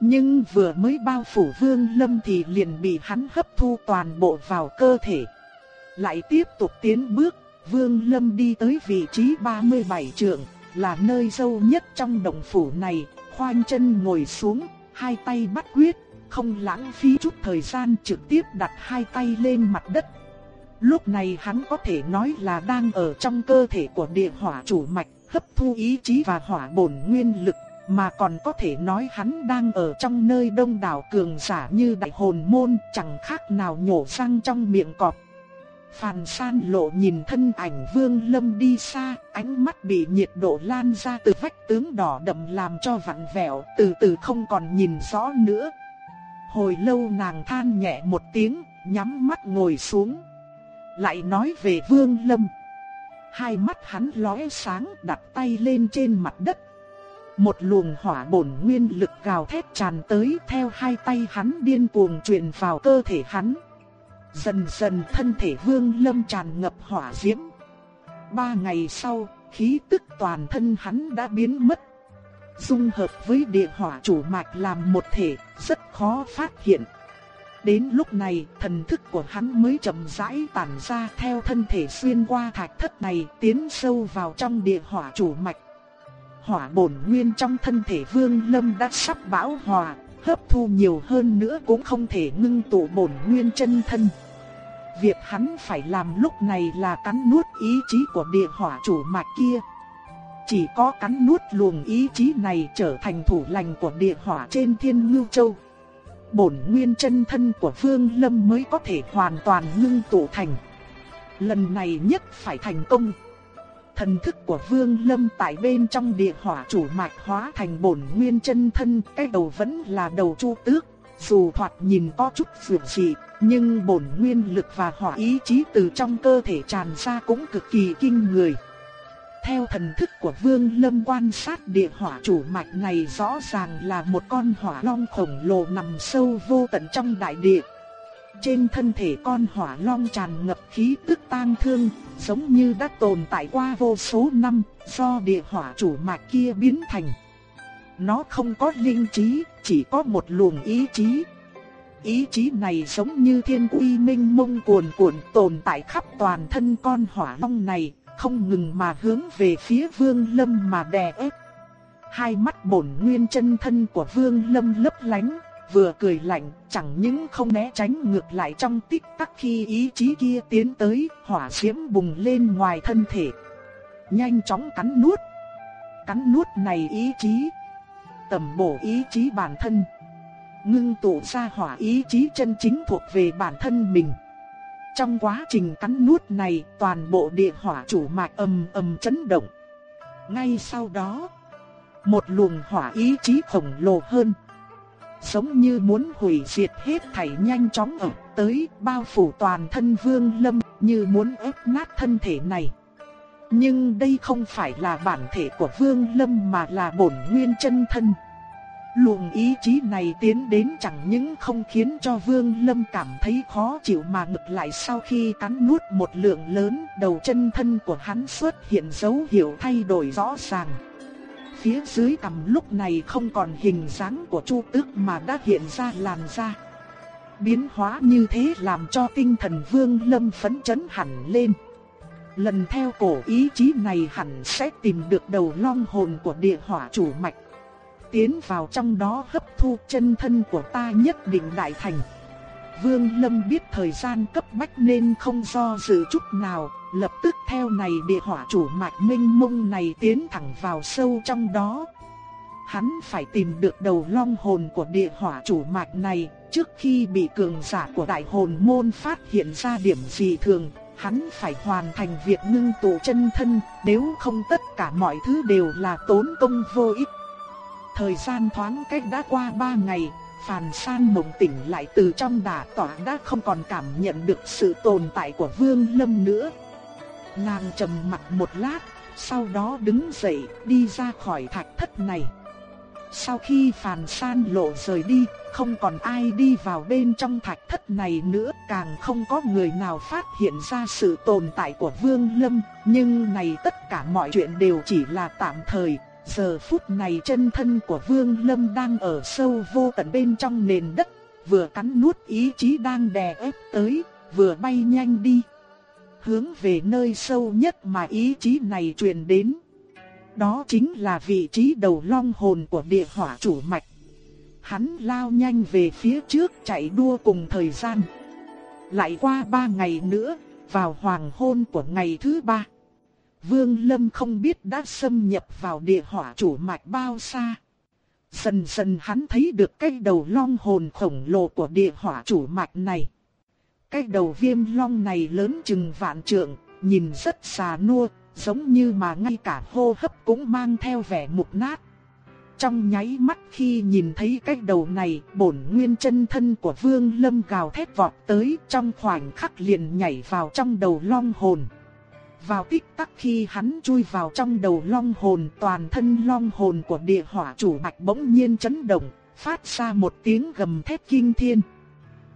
Nhưng vừa mới bao phủ vương lâm thì liền bị hắn hấp thu toàn bộ vào cơ thể. Lại tiếp tục tiến bước, Vương Lâm đi tới vị trí 37 trượng, là nơi sâu nhất trong động phủ này, khoanh chân ngồi xuống, hai tay bắt quyết, không lãng phí chút thời gian trực tiếp đặt hai tay lên mặt đất. Lúc này hắn có thể nói là đang ở trong cơ thể của địa hỏa chủ mạch, hấp thu ý chí và hỏa bổn nguyên lực, mà còn có thể nói hắn đang ở trong nơi đông đảo cường giả như đại hồn môn, chẳng khác nào nhổ răng trong miệng cọp. Phàn san lộ nhìn thân ảnh vương lâm đi xa, ánh mắt bị nhiệt độ lan ra từ vách tướng đỏ đậm làm cho vặn vẹo, từ từ không còn nhìn rõ nữa. Hồi lâu nàng than nhẹ một tiếng, nhắm mắt ngồi xuống. Lại nói về vương lâm. Hai mắt hắn lóe sáng đặt tay lên trên mặt đất. Một luồng hỏa bổn nguyên lực gào thét tràn tới theo hai tay hắn điên cuồng truyền vào cơ thể hắn. Dần dần thân thể vương lâm tràn ngập hỏa diễm. Ba ngày sau, khí tức toàn thân hắn đã biến mất. Dung hợp với địa hỏa chủ mạch làm một thể, rất khó phát hiện. Đến lúc này, thần thức của hắn mới chậm rãi tản ra theo thân thể xuyên qua thạch thất này, tiến sâu vào trong địa hỏa chủ mạch. Hỏa bổn nguyên trong thân thể Vương Lâm đã sắp bão hòa, hấp thu nhiều hơn nữa cũng không thể ngưng tụ bổn nguyên chân thân. Việc hắn phải làm lúc này là cắn nuốt ý chí của địa hỏa chủ mạch kia. Chỉ có cắn nuốt luồng ý chí này trở thành thủ lành của địa hỏa trên thiên ngưu châu. Bổn nguyên chân thân của vương Lâm mới có thể hoàn toàn ngưng tụ thành. Lần này nhất phải thành công. Thần thức của Vương Lâm tại bên trong địa hỏa chủ mạch hóa thành bổn nguyên chân thân, cái đầu vẫn là đầu chu tước, dù thoạt nhìn có chút vượt dị, nhưng bổn nguyên lực và hỏa ý chí từ trong cơ thể tràn ra cũng cực kỳ kinh người. Theo thần thức của Vương Lâm quan sát địa hỏa chủ mạch này rõ ràng là một con hỏa long khổng lồ nằm sâu vô tận trong đại địa. Trên thân thể con hỏa long tràn ngập khí tức tang thương, giống như đã tồn tại qua vô số năm, do địa hỏa chủ mạch kia biến thành. Nó không có linh trí, chỉ có một luồng ý chí. Ý chí này giống như thiên uy minh mông cuồn cuộn tồn tại khắp toàn thân con hỏa long này, không ngừng mà hướng về phía Vương Lâm mà đè ép. Hai mắt bổn nguyên chân thân của Vương Lâm lấp lánh, vừa cười lạnh, chẳng những không né tránh ngược lại trong tích tắc khi ý chí kia tiến tới, hỏa diễm bùng lên ngoài thân thể. Nhanh chóng cắn nuốt. Cắn nuốt này ý chí, tầm bổ ý chí bản thân. Ngưng tụ ra hỏa ý chí chân chính thuộc về bản thân mình. Trong quá trình cắn nuốt này, toàn bộ địa hỏa chủ mạch ầm ầm chấn động. Ngay sau đó, một luồng hỏa ý chí khổng lồ hơn, giống như muốn hủy diệt hết thảy nhanh chóng ập tới, bao phủ toàn thân Vương Lâm, như muốn ép nát thân thể này. Nhưng đây không phải là bản thể của Vương Lâm mà là bổn nguyên chân thân. Luồng ý chí này tiến đến chẳng những không khiến cho Vương Lâm cảm thấy khó chịu mà ngược lại sau khi cắn nuốt một lượng lớn, đầu chân thân của hắn xuất hiện dấu hiệu thay đổi rõ ràng. Phía dưới cằm lúc này không còn hình dáng của Chu Tước mà đã hiện ra làn da. Biến hóa như thế làm cho tinh thần Vương Lâm phấn chấn hẳn lên. Lần theo cổ ý chí này hẳn sẽ tìm được đầu long hồn của địa hỏa chủ mạch tiến vào trong đó hấp thu chân thân của ta nhất định đại thành. Vương Lâm biết thời gian cấp bách nên không do dự chút nào, lập tức theo này địa hỏa chủ mạch minh mông này tiến thẳng vào sâu trong đó. Hắn phải tìm được đầu long hồn của địa hỏa chủ mạch này, trước khi bị cường giả của đại hồn môn phát hiện ra điểm gì thường, hắn phải hoàn thành việc ngưng tụ chân thân, nếu không tất cả mọi thứ đều là tốn công vô ích. Thời gian thoáng cách đã qua ba ngày, Phàn San mộng tỉnh lại từ trong đà tỏa đã không còn cảm nhận được sự tồn tại của Vương Lâm nữa. Nàng trầm mặt một lát, sau đó đứng dậy đi ra khỏi thạch thất này. Sau khi Phàn San lộ rời đi, không còn ai đi vào bên trong thạch thất này nữa, càng không có người nào phát hiện ra sự tồn tại của Vương Lâm, nhưng này tất cả mọi chuyện đều chỉ là tạm thời, Giờ phút này chân thân của Vương Lâm đang ở sâu vô tận bên trong nền đất, vừa cắn nuốt ý chí đang đè ép tới, vừa bay nhanh đi. hướng về nơi sâu nhất mà ý chí này truyền đến. Đó chính là vị trí đầu long hồn của địa hỏa chủ mạch. Hắn lao nhanh về phía trước chạy đua cùng thời gian. Lại qua ba ngày nữa, vào hoàng hôn của ngày thứ ba. Vương Lâm không biết đã xâm nhập vào địa hỏa chủ mạch bao xa. Dần dần hắn thấy được cái đầu long hồn khổng lồ của địa hỏa chủ mạch này. Cái đầu viêm long này lớn chừng vạn trượng, nhìn rất xà nua, giống như mà ngay cả hô hấp cũng mang theo vẻ mục nát. Trong nháy mắt khi nhìn thấy cái đầu này, bổn nguyên chân thân của Vương Lâm gào thét vọt tới trong khoảnh khắc liền nhảy vào trong đầu long hồn. Vào tích tắc khi hắn chui vào trong đầu long hồn toàn thân long hồn của địa hỏa chủ mạch bỗng nhiên chấn động, phát ra một tiếng gầm thét kinh thiên.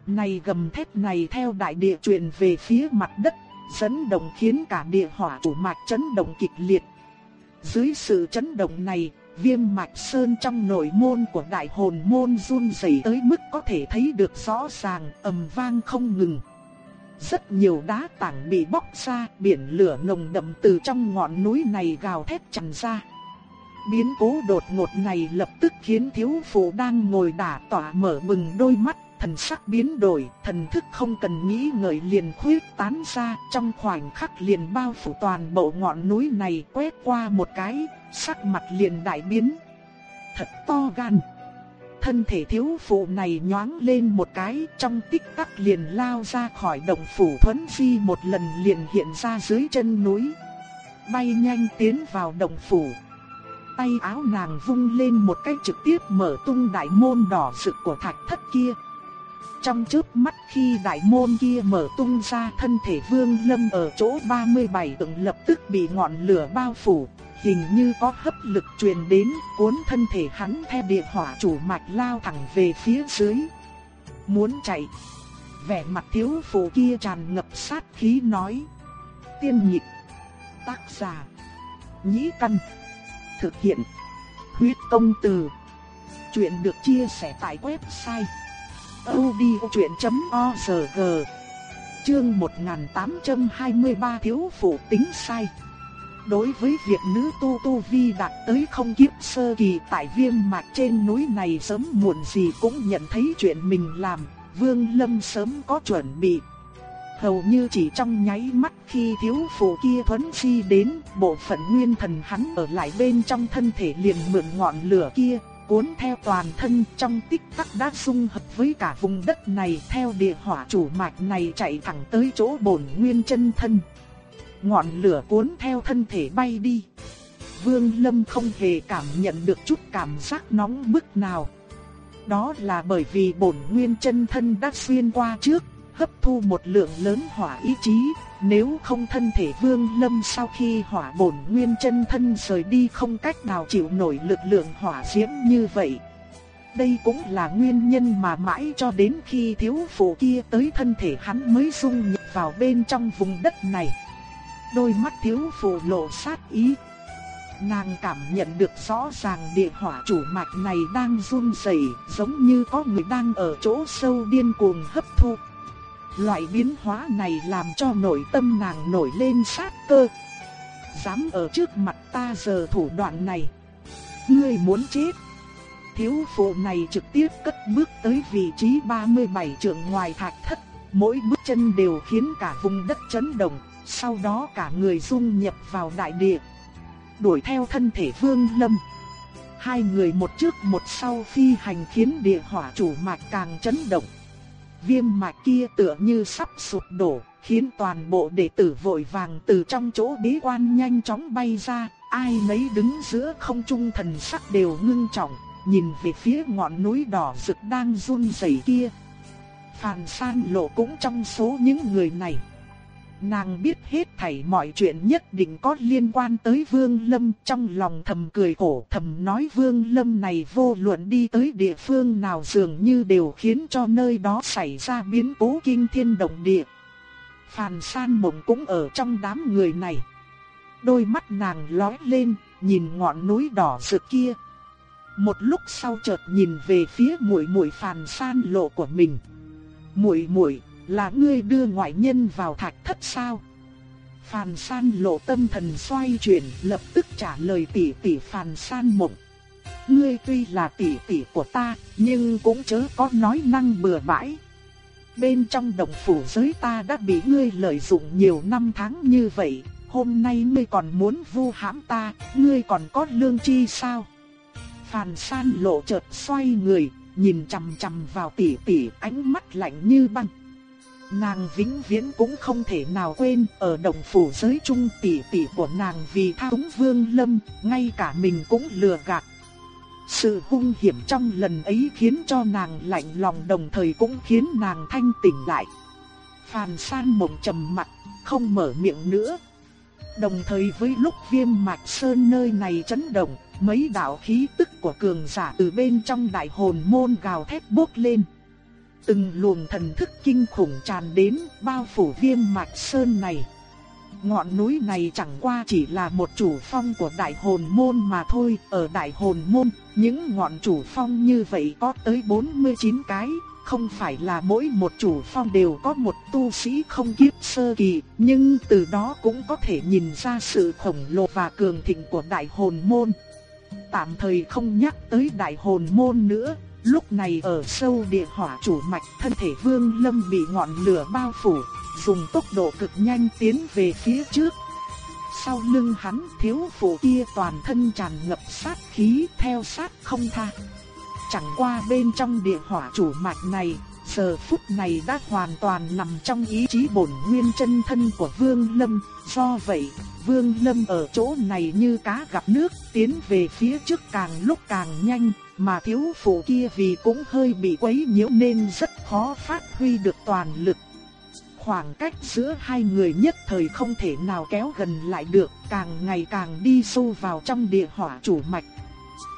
Này gầm thét này theo đại địa truyền về phía mặt đất, chấn động khiến cả địa hỏa chủ mạch chấn động kịch liệt. Dưới sự chấn động này, viêm mạch sơn trong nội môn của đại hồn môn run rẩy tới mức có thể thấy được rõ ràng, ầm vang không ngừng. Rất nhiều đá tảng bị bóc ra, biển lửa nồng đậm từ trong ngọn núi này gào thét tràn ra. Biến cố đột ngột này lập tức khiến thiếu phụ đang ngồi đả tỏa mở bừng đôi mắt, thần sắc biến đổi, thần thức không cần nghĩ ngợi liền khuyết tán ra, trong khoảnh khắc liền bao phủ toàn bộ ngọn núi này quét qua một cái, sắc mặt liền đại biến. Thật to gan. Thân thể thiếu phụ này nhoáng lên một cái, trong tích tắc liền lao ra khỏi động phủ thuấn phi một lần liền hiện ra dưới chân núi. Bay nhanh tiến vào động phủ. Tay áo nàng vung lên một cái trực tiếp mở tung đại môn đỏ rực của thạch thất kia. Trong chớp mắt khi đại môn kia mở tung ra thân thể vương lâm ở chỗ 37 tượng lập tức bị ngọn lửa bao phủ, hình như có hấp lực truyền đến, cuốn thân thể hắn theo địa hỏa chủ mạch lao thẳng về phía dưới. Muốn chạy, vẻ mặt thiếu phụ kia tràn ngập sát khí nói. Tiên nhịp, tác giả, nhĩ căn, thực hiện, huyết công từ. Chuyện được chia sẻ tại website. audiochuyện.org Chương 1823 Thiếu phụ tính sai. Đối với việc nữ tu tu vi đạt tới không kiếp sơ kỳ tại viêm mạch trên núi này sớm muộn gì cũng nhận thấy chuyện mình làm, Vương Lâm sớm có chuẩn bị. Hầu như chỉ trong nháy mắt khi thiếu phụ kia thuấn phi đến, bộ phận nguyên thần hắn ở lại bên trong thân thể liền mượn ngọn lửa kia, cuốn theo toàn thân trong tích tắc đã xung hợp với cả vùng đất này theo địa hỏa chủ mạch này chạy thẳng tới chỗ bổn nguyên chân thân ngọn lửa cuốn theo thân thể bay đi. Vương Lâm không hề cảm nhận được chút cảm giác nóng bức nào. Đó là bởi vì bổn nguyên chân thân đã xuyên qua trước, hấp thu một lượng lớn hỏa ý chí, nếu không thân thể Vương Lâm sau khi hỏa bổn nguyên chân thân rời đi không cách nào chịu nổi lực lượng hỏa diễm như vậy. Đây cũng là nguyên nhân mà mãi cho đến khi thiếu phụ kia tới thân thể hắn mới dung nhập vào bên trong vùng đất này đôi mắt thiếu phụ lộ sát ý. Nàng cảm nhận được rõ ràng địa hỏa chủ mạch này đang run rẩy, giống như có người đang ở chỗ sâu điên cuồng hấp thu. Loại biến hóa này làm cho nội tâm nàng nổi lên sát cơ. Dám ở trước mặt ta giờ thủ đoạn này. Ngươi muốn chết. Thiếu phụ này trực tiếp cất bước tới vị trí 37 trượng ngoài thạch thất. Mỗi bước chân đều khiến cả vùng đất chấn động sau đó cả người dung nhập vào đại địa. Đuổi theo thân thể Vương Lâm. Hai người một trước một sau phi hành khiến địa hỏa chủ mạch càng chấn động. Viêm mạch kia tựa như sắp sụp đổ, khiến toàn bộ đệ tử vội vàng từ trong chỗ bế quan nhanh chóng bay ra, ai nấy đứng giữa không trung thần sắc đều ngưng trọng, nhìn về phía ngọn núi đỏ rực đang run rẩy kia. Phàn San Lộ cũng trong số những người này. Nàng biết hết thảy mọi chuyện nhất định có liên quan tới Vương Lâm trong lòng thầm cười khổ thầm nói Vương Lâm này vô luận đi tới địa phương nào dường như đều khiến cho nơi đó xảy ra biến cố kinh thiên động địa. Phàn san mộng cũng ở trong đám người này. Đôi mắt nàng lóe lên, nhìn ngọn núi đỏ rực kia. Một lúc sau chợt nhìn về phía muội muội phàn san lộ của mình. Muội muội là ngươi đưa ngoại nhân vào thạch thất sao? Phàn san lộ tâm thần xoay chuyển lập tức trả lời tỷ tỷ phàn san mộng. Ngươi tuy là tỷ tỷ của ta, nhưng cũng chớ có nói năng bừa bãi. Bên trong đồng phủ giới ta đã bị ngươi lợi dụng nhiều năm tháng như vậy, hôm nay ngươi còn muốn vu hãm ta, ngươi còn có lương chi sao? Phàn san lộ chợt xoay người, nhìn chằm chằm vào tỷ tỷ ánh mắt lạnh như băng. Nàng vĩnh viễn cũng không thể nào quên ở đồng phủ giới trung tỷ tỷ của nàng vì thao túng vương lâm, ngay cả mình cũng lừa gạt. Sự hung hiểm trong lần ấy khiến cho nàng lạnh lòng đồng thời cũng khiến nàng thanh tỉnh lại. Phàn san mộng trầm mặt, không mở miệng nữa. Đồng thời với lúc viêm mạch sơn nơi này chấn động, mấy đạo khí tức của cường giả từ bên trong đại hồn môn gào thét bốc lên. Từng luồng thần thức kinh khủng tràn đến bao phủ viêm mạch sơn này. Ngọn núi này chẳng qua chỉ là một chủ phong của đại hồn môn mà thôi. Ở đại hồn môn, những ngọn chủ phong như vậy có tới 49 cái. Không phải là mỗi một chủ phong đều có một tu sĩ không kiếp sơ kỳ, nhưng từ đó cũng có thể nhìn ra sự khổng lồ và cường thịnh của đại hồn môn. Tạm thời không nhắc tới đại hồn môn nữa, Lúc này ở sâu địa hỏa chủ mạch thân thể vương lâm bị ngọn lửa bao phủ, dùng tốc độ cực nhanh tiến về phía trước. Sau lưng hắn thiếu phụ kia toàn thân tràn ngập sát khí theo sát không tha. Chẳng qua bên trong địa hỏa chủ mạch này, giờ phút này đã hoàn toàn nằm trong ý chí bổn nguyên chân thân của Vương Lâm. Do vậy, Vương Lâm ở chỗ này như cá gặp nước, tiến về phía trước càng lúc càng nhanh, mà thiếu phụ kia vì cũng hơi bị quấy nhiễu nên rất khó phát huy được toàn lực. Khoảng cách giữa hai người nhất thời không thể nào kéo gần lại được, càng ngày càng đi sâu vào trong địa hỏa chủ mạch.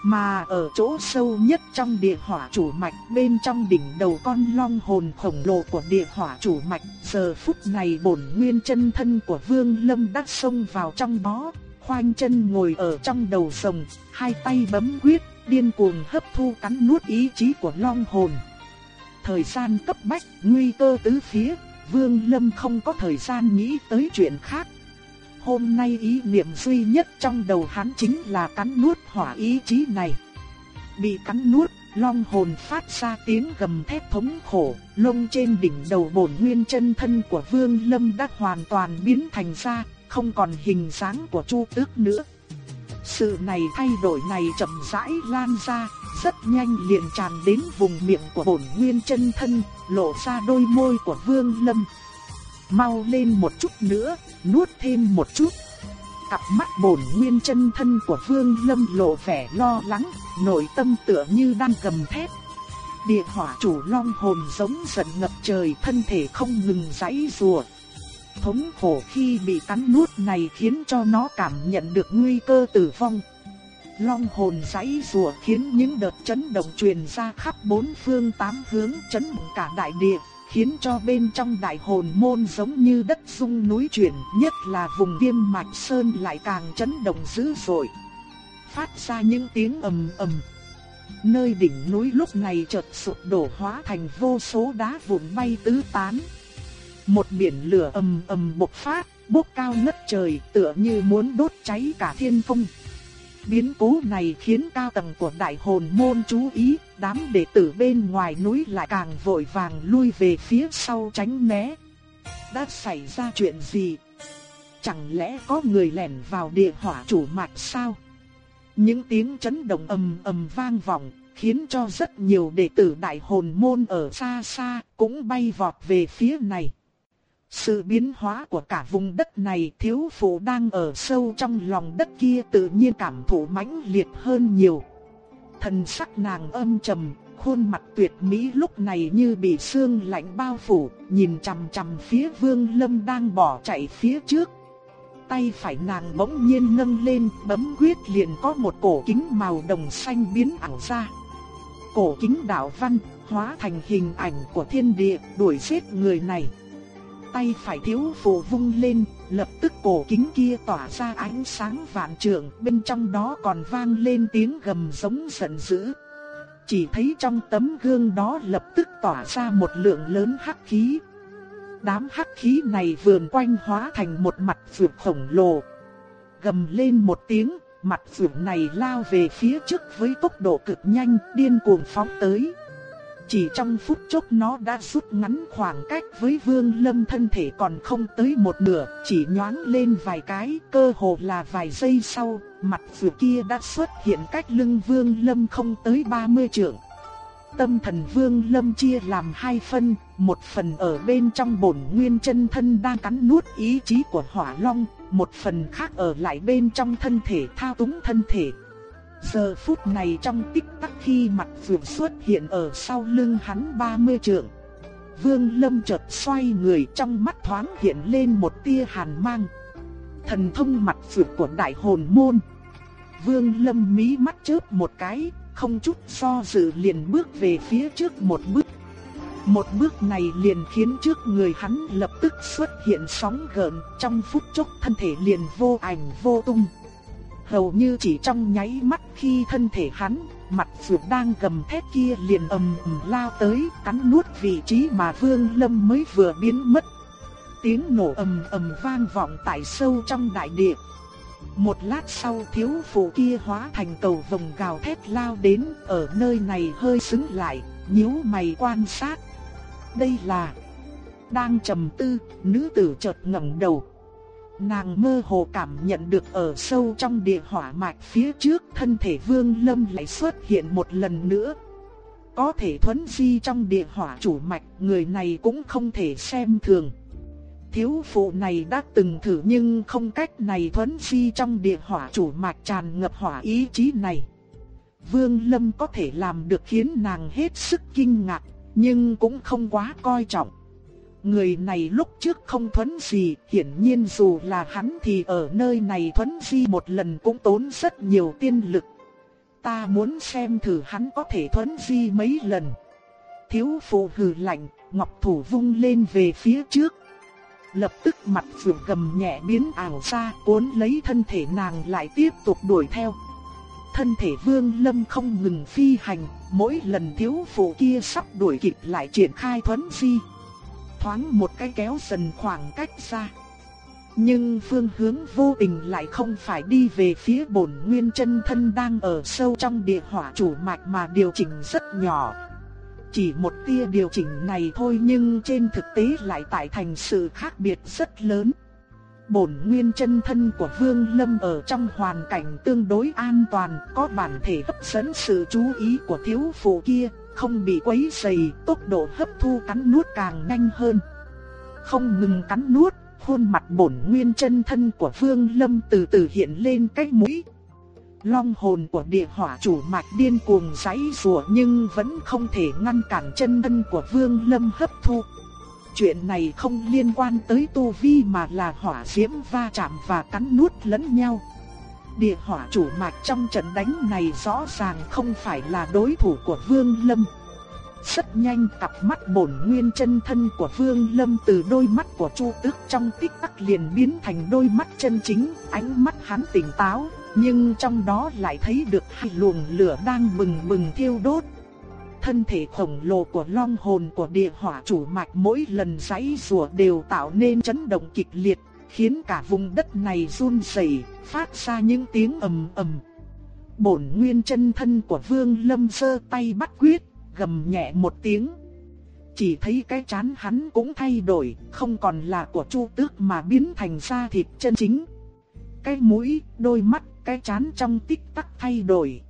Mà ở chỗ sâu nhất trong địa hỏa chủ mạch bên trong đỉnh đầu con long hồn khổng lồ của địa hỏa chủ mạch, giờ phút này bổn nguyên chân thân của Vương Lâm đã xông vào trong đó, khoanh chân ngồi ở trong đầu rồng, hai tay bấm quyết, điên cuồng hấp thu cắn nuốt ý chí của long hồn. Thời gian cấp bách, nguy cơ tứ phía, Vương Lâm không có thời gian nghĩ tới chuyện khác. Hôm nay ý niệm duy nhất trong đầu hắn chính là cắn nuốt hỏa ý chí này. Bị cắn nuốt, long hồn phát ra tiếng gầm thét thống khổ, lông trên đỉnh đầu bổn nguyên chân thân của Vương Lâm đã hoàn toàn biến thành ra, không còn hình dáng của Chu Tước nữa. Sự này thay đổi này chậm rãi lan ra, rất nhanh liền tràn đến vùng miệng của bổn nguyên chân thân, lộ ra đôi môi của Vương Lâm. Mau lên một chút nữa, nuốt thêm một chút. Cặp mắt bổn nguyên chân thân của Vương Lâm lộ vẻ lo lắng, nội tâm tựa như đang gầm thét. Địa hỏa chủ long hồn giống giận ngập trời, thân thể không ngừng giãy giụa, thống khổ khi bị cắn nuốt này khiến cho nó cảm nhận được nguy cơ tử vong. Long hồn giãy rùa khiến những đợt chấn động truyền ra khắp bốn phương tám hướng chấn động cả đại địa, khiến cho bên trong đại hồn môn giống như đất rung núi chuyển, nhất là vùng viêm mạch sơn lại càng chấn động dữ dội. Phát ra những tiếng ầm ầm. Nơi đỉnh núi lúc này chợt sụp đổ hóa thành vô số đá vụn bay tứ tán. Một biển lửa ầm ầm bộc phát, bốc cao ngất trời tựa như muốn đốt cháy cả thiên không. Biến cố này khiến cao tầng của đại hồn môn chú ý, đám đệ tử bên ngoài núi lại càng vội vàng lui về phía sau tránh né. Đã xảy ra chuyện gì? Chẳng lẽ có người lẻn vào địa hỏa chủ mạch sao? Những tiếng chấn động ầm ầm vang vọng, khiến cho rất nhiều đệ tử đại hồn môn ở xa xa cũng bay vọt về phía này. Sự biến hóa của cả vùng đất này thiếu phụ đang ở sâu trong lòng đất kia tự nhiên cảm thụ mãnh liệt hơn nhiều. Thần sắc nàng âm trầm, khuôn mặt tuyệt mỹ lúc này như bị sương lạnh bao phủ, nhìn chằm chằm phía vương lâm đang bỏ chạy phía trước. Tay phải nàng bỗng nhiên nâng lên, bấm quyết liền có một cổ kính màu đồng xanh biến ảo ra. Cổ kính đạo văn, hóa thành hình ảnh của thiên địa, đuổi giết người này tay phải thiếu phụ vung lên, lập tức cổ kính kia tỏa ra ánh sáng vạn trượng, bên trong đó còn vang lên tiếng gầm giống giận dữ. Chỉ thấy trong tấm gương đó lập tức tỏa ra một lượng lớn hắc khí. đám hắc khí này vườn quanh hóa thành một mặt phượng khổng lồ. Gầm lên một tiếng, mặt phượng này lao về phía trước với tốc độ cực nhanh, điên cuồng phóng tới. Chỉ trong phút chốc nó đã rút ngắn khoảng cách với Vương Lâm thân thể còn không tới một nửa, chỉ nhoáng lên vài cái, cơ hồ là vài giây sau, mặt vừa kia đã xuất hiện cách lưng Vương Lâm không tới 30 trượng. Tâm thần Vương Lâm chia làm hai phân, một phần ở bên trong bổn nguyên chân thân đang cắn nuốt ý chí của Hỏa Long, một phần khác ở lại bên trong thân thể thao túng thân thể. Giờ phút này trong tích tắc khi mặt vượt xuất hiện ở sau lưng hắn 30 trượng. Vương Lâm chợt xoay người trong mắt thoáng hiện lên một tia hàn mang. Thần thông mặt vượt của đại hồn môn. Vương Lâm mí mắt chớp một cái, không chút do dự liền bước về phía trước một bước. Một bước này liền khiến trước người hắn lập tức xuất hiện sóng gợn, trong phút chốc thân thể liền vô ảnh vô tung. Hầu như chỉ trong nháy mắt khi thân thể hắn, mặt phượng đang gầm thét kia liền ầm ầm lao tới, cắn nuốt vị trí mà Vương Lâm mới vừa biến mất. Tiếng nổ ầm ầm vang vọng tại sâu trong đại địa. Một lát sau thiếu phụ kia hóa thành cầu vồng gào thét lao đến, ở nơi này hơi xứng lại, nhíu mày quan sát. Đây là đang trầm tư, nữ tử chợt ngẩng đầu. Nàng mơ hồ cảm nhận được ở sâu trong địa hỏa mạch phía trước thân thể vương lâm lại xuất hiện một lần nữa. Có thể thuấn di trong địa hỏa chủ mạch, người này cũng không thể xem thường. Thiếu phụ này đã từng thử nhưng không cách này thuấn di trong địa hỏa chủ mạch tràn ngập hỏa ý chí này. Vương Lâm có thể làm được khiến nàng hết sức kinh ngạc, nhưng cũng không quá coi trọng. Người này lúc trước không thuấn gì, hiển nhiên dù là hắn thì ở nơi này thuấn di một lần cũng tốn rất nhiều tiên lực. Ta muốn xem thử hắn có thể thuấn di mấy lần. Thiếu phụ hừ lạnh, ngọc thủ vung lên về phía trước. Lập tức mặt phượng gầm nhẹ biến ảo ra cuốn lấy thân thể nàng lại tiếp tục đuổi theo. Thân thể vương lâm không ngừng phi hành, mỗi lần thiếu phụ kia sắp đuổi kịp lại triển khai thuấn di thoáng một cái kéo dần khoảng cách ra. Nhưng phương hướng vô tình lại không phải đi về phía bổn nguyên chân thân đang ở sâu trong địa hỏa chủ mạch mà điều chỉnh rất nhỏ. Chỉ một tia điều chỉnh này thôi nhưng trên thực tế lại tạo thành sự khác biệt rất lớn. Bổn nguyên chân thân của Vương Lâm ở trong hoàn cảnh tương đối an toàn, có bản thể hấp dẫn sự chú ý của thiếu phụ kia, không bị quấy rầy, tốc độ hấp thu cắn nuốt càng nhanh hơn. Không ngừng cắn nuốt, khuôn mặt bổn nguyên chân thân của Vương Lâm từ từ hiện lên cái mũi. Long hồn của địa hỏa chủ mạch điên cuồng giãy giụa nhưng vẫn không thể ngăn cản chân thân của Vương Lâm hấp thu. Chuyện này không liên quan tới tu vi mà là hỏa diễm va chạm và cắn nuốt lẫn nhau. Địa hỏa chủ mạch trong trận đánh này rõ ràng không phải là đối thủ của Vương Lâm. Rất nhanh cặp mắt bổn nguyên chân thân của Vương Lâm từ đôi mắt của Chu Tước trong tích tắc liền biến thành đôi mắt chân chính, ánh mắt hắn tỉnh táo, nhưng trong đó lại thấy được hai luồng lửa đang bừng bừng thiêu đốt. Thân thể khổng lồ của long hồn của địa hỏa chủ mạch mỗi lần giãy rùa đều tạo nên chấn động kịch liệt, khiến cả vùng đất này run rẩy, phát ra những tiếng ầm ầm. Bổn nguyên chân thân của Vương Lâm giơ tay bắt quyết, gầm nhẹ một tiếng. Chỉ thấy cái chán hắn cũng thay đổi, không còn là của Chu Tước mà biến thành da thịt chân chính. Cái mũi, đôi mắt, cái chán trong tích tắc thay đổi.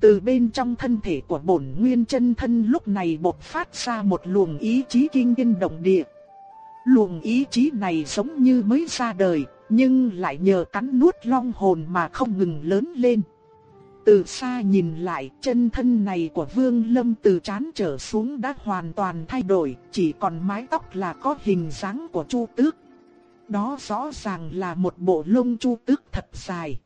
Từ bên trong thân thể của bổn nguyên chân thân lúc này bộc phát ra một luồng ý chí kinh thiên động địa. Luồng ý chí này giống như mới ra đời, nhưng lại nhờ cắn nuốt long hồn mà không ngừng lớn lên. Từ xa nhìn lại, chân thân này của Vương Lâm từ trán trở xuống đã hoàn toàn thay đổi, chỉ còn mái tóc là có hình dáng của Chu Tước. Đó rõ ràng là một bộ lông Chu Tước thật dài.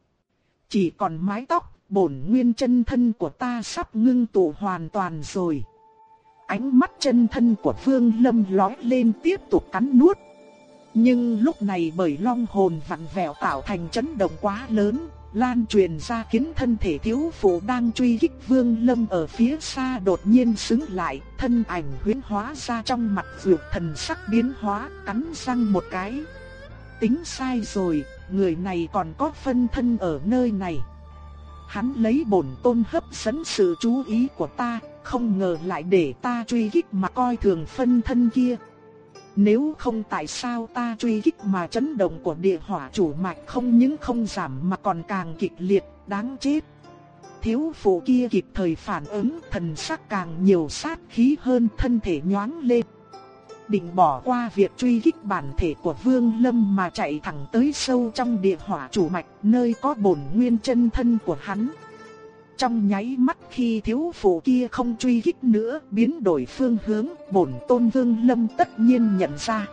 Chỉ còn mái tóc, bổn nguyên chân thân của ta sắp ngưng tụ hoàn toàn rồi. Ánh mắt chân thân của Vương Lâm lóe lên tiếp tục cắn nuốt. Nhưng lúc này bởi long hồn vặn vẹo tạo thành chấn động quá lớn, lan truyền ra khiến thân thể thiếu phụ đang truy kích Vương Lâm ở phía xa đột nhiên xứng lại, thân ảnh huyễn hóa ra trong mặt dược thần sắc biến hóa, cắn răng một cái. Tính sai rồi, người này còn có phân thân ở nơi này. Hắn lấy bổn tôn hấp dẫn sự chú ý của ta, không ngờ lại để ta truy kích mà coi thường phân thân kia. Nếu không tại sao ta truy kích mà chấn động của địa hỏa chủ mạch không những không giảm mà còn càng kịch liệt, đáng chết. Thiếu phụ kia kịp thời phản ứng, thần sắc càng nhiều sát khí hơn thân thể nhoáng lên. Định bỏ qua việc truy kích bản thể của Vương Lâm mà chạy thẳng tới sâu trong địa hỏa chủ mạch, nơi có bổn nguyên chân thân của hắn. Trong nháy mắt khi thiếu phụ kia không truy kích nữa, biến đổi phương hướng, bổn tôn vương lâm tất nhiên nhận ra.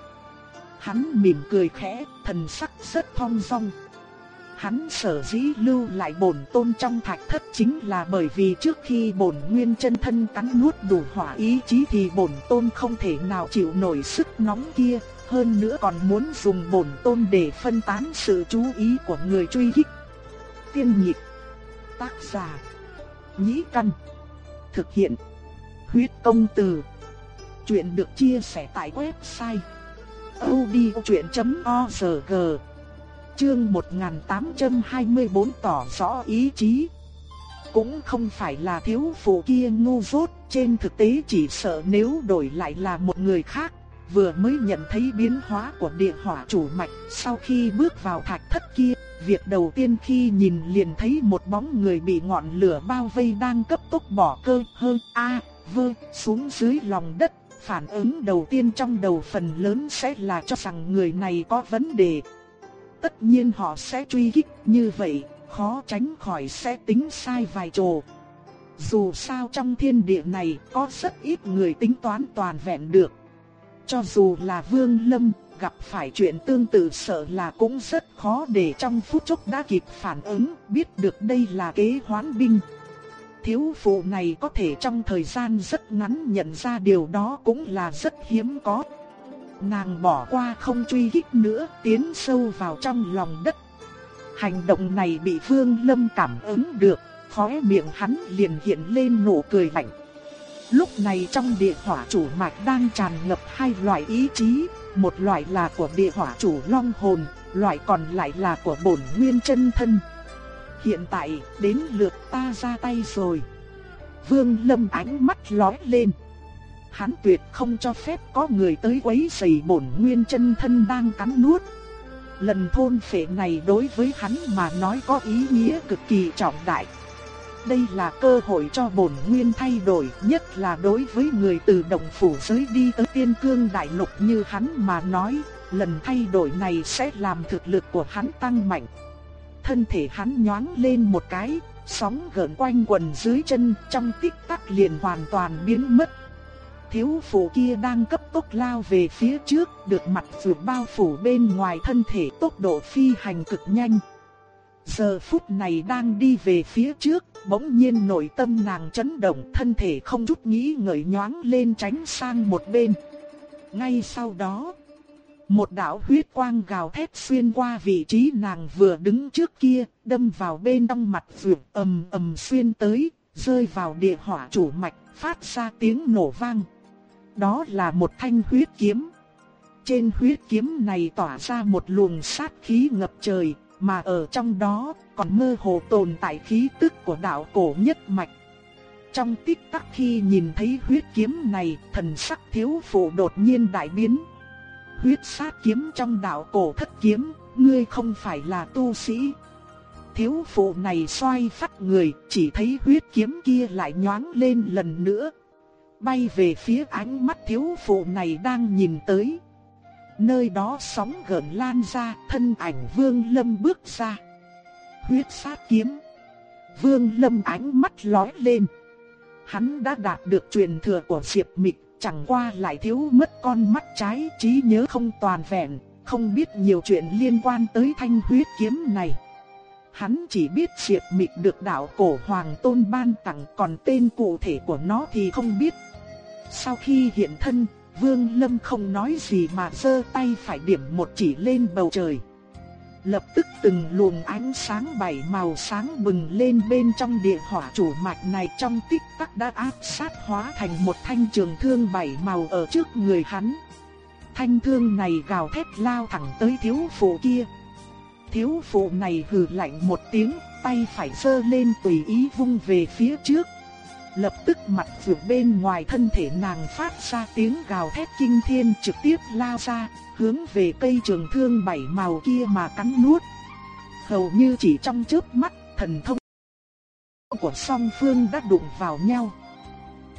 Hắn mỉm cười khẽ, thần sắc rất thong dong. Hắn sở dĩ lưu lại bổn tôn trong thạch thất chính là bởi vì trước khi bổn nguyên chân thân cắn nuốt đủ hỏa ý chí thì bổn tôn không thể nào chịu nổi sức nóng kia, hơn nữa còn muốn dùng bổn tôn để phân tán sự chú ý của người truy kích. Tiên nhịp Tác giả Nhĩ Căn. Thực hiện. Huyết công từ. Chuyện được chia sẻ tại website. odchuyện.org Chương 1824 tỏ rõ ý chí. Cũng không phải là thiếu phụ kia ngu dốt, trên thực tế chỉ sợ nếu đổi lại là một người khác, vừa mới nhận thấy biến hóa của địa hỏa chủ mạch, sau khi bước vào thạch thất kia, Việc đầu tiên khi nhìn liền thấy một bóng người bị ngọn lửa bao vây đang cấp tốc bỏ cơ hơn a vơ xuống dưới lòng đất. Phản ứng đầu tiên trong đầu phần lớn sẽ là cho rằng người này có vấn đề. Tất nhiên họ sẽ truy kích như vậy, khó tránh khỏi sẽ tính sai vài trồ. Dù sao trong thiên địa này có rất ít người tính toán toàn vẹn được. Cho dù là Vương Lâm gặp phải chuyện tương tự sợ là cũng rất khó để trong phút chốc đã kịp phản ứng, biết được đây là kế hoán binh. Thiếu phụ này có thể trong thời gian rất ngắn nhận ra điều đó cũng là rất hiếm có. Nàng bỏ qua không truy kích nữa, tiến sâu vào trong lòng đất. Hành động này bị Vương Lâm cảm ứng được, khóe miệng hắn liền hiện lên nụ cười lạnh. Lúc này trong địa hỏa chủ mạch đang tràn ngập hai loại ý chí, một loại là của địa hỏa chủ long hồn, loại còn lại là của bổn nguyên chân thân. Hiện tại, đến lượt ta ra tay rồi. Vương Lâm ánh mắt lóe lên. Hắn tuyệt không cho phép có người tới quấy rầy bổn nguyên chân thân đang cắn nuốt. Lần thôn phệ này đối với hắn mà nói có ý nghĩa cực kỳ trọng đại. Đây là cơ hội cho bổn nguyên thay đổi, nhất là đối với người từ đồng phủ giới đi tới tiên cương đại lục như hắn mà nói, lần thay đổi này sẽ làm thực lực của hắn tăng mạnh. Thân thể hắn nhoáng lên một cái, sóng gợn quanh quần dưới chân, trong tích tắc liền hoàn toàn biến mất. Thiếu phụ kia đang cấp tốc lao về phía trước, được mặt vượt bao phủ bên ngoài thân thể tốc độ phi hành cực nhanh. Giờ phút này đang đi về phía trước, bỗng nhiên nội tâm nàng chấn động, thân thể không chút nghĩ ngợi nhoáng lên tránh sang một bên. Ngay sau đó, một đạo huyết quang gào thét xuyên qua vị trí nàng vừa đứng trước kia, đâm vào bên trong mặt vượt ầm ầm xuyên tới, rơi vào địa hỏa chủ mạch, phát ra tiếng nổ vang. Đó là một thanh huyết kiếm. Trên huyết kiếm này tỏa ra một luồng sát khí ngập trời, mà ở trong đó còn mơ hồ tồn tại khí tức của đạo cổ nhất mạch. Trong tích tắc khi nhìn thấy huyết kiếm này, thần sắc thiếu phụ đột nhiên đại biến. Huyết sát kiếm trong đạo cổ thất kiếm, ngươi không phải là tu sĩ. Thiếu phụ này xoay phát người, chỉ thấy huyết kiếm kia lại nhoáng lên lần nữa. Bay về phía ánh mắt thiếu phụ này đang nhìn tới. Nơi đó sóng gợn lan ra, thân ảnh Vương Lâm bước ra. Huyết sát kiếm. Vương Lâm ánh mắt lóe lên. Hắn đã đạt được truyền thừa của Diệp Mịch, chẳng qua lại thiếu mất con mắt trái, trí nhớ không toàn vẹn, không biết nhiều chuyện liên quan tới thanh huyết kiếm này. Hắn chỉ biết Diệp Mịch được đạo cổ hoàng tôn ban tặng còn tên cụ thể của nó thì không biết. Sau khi hiện thân, Vương Lâm không nói gì mà giơ tay phải điểm một chỉ lên bầu trời. lập tức từng luồng ánh sáng bảy màu sáng bừng lên bên trong địa hỏa chủ mạch này trong tích tắc đã áp sát hóa thành một thanh trường thương bảy màu ở trước người hắn. Thanh thương này gào thét lao thẳng tới thiếu phụ kia. Thiếu phụ này hừ lạnh một tiếng, tay phải sơ lên tùy ý vung về phía trước. Lập tức mặt vượt bên ngoài thân thể nàng phát ra tiếng gào thét kinh thiên trực tiếp lao ra, hướng về cây trường thương bảy màu kia mà cắn nuốt. Hầu như chỉ trong chớp mắt, thần thông của song phương đã đụng vào nhau.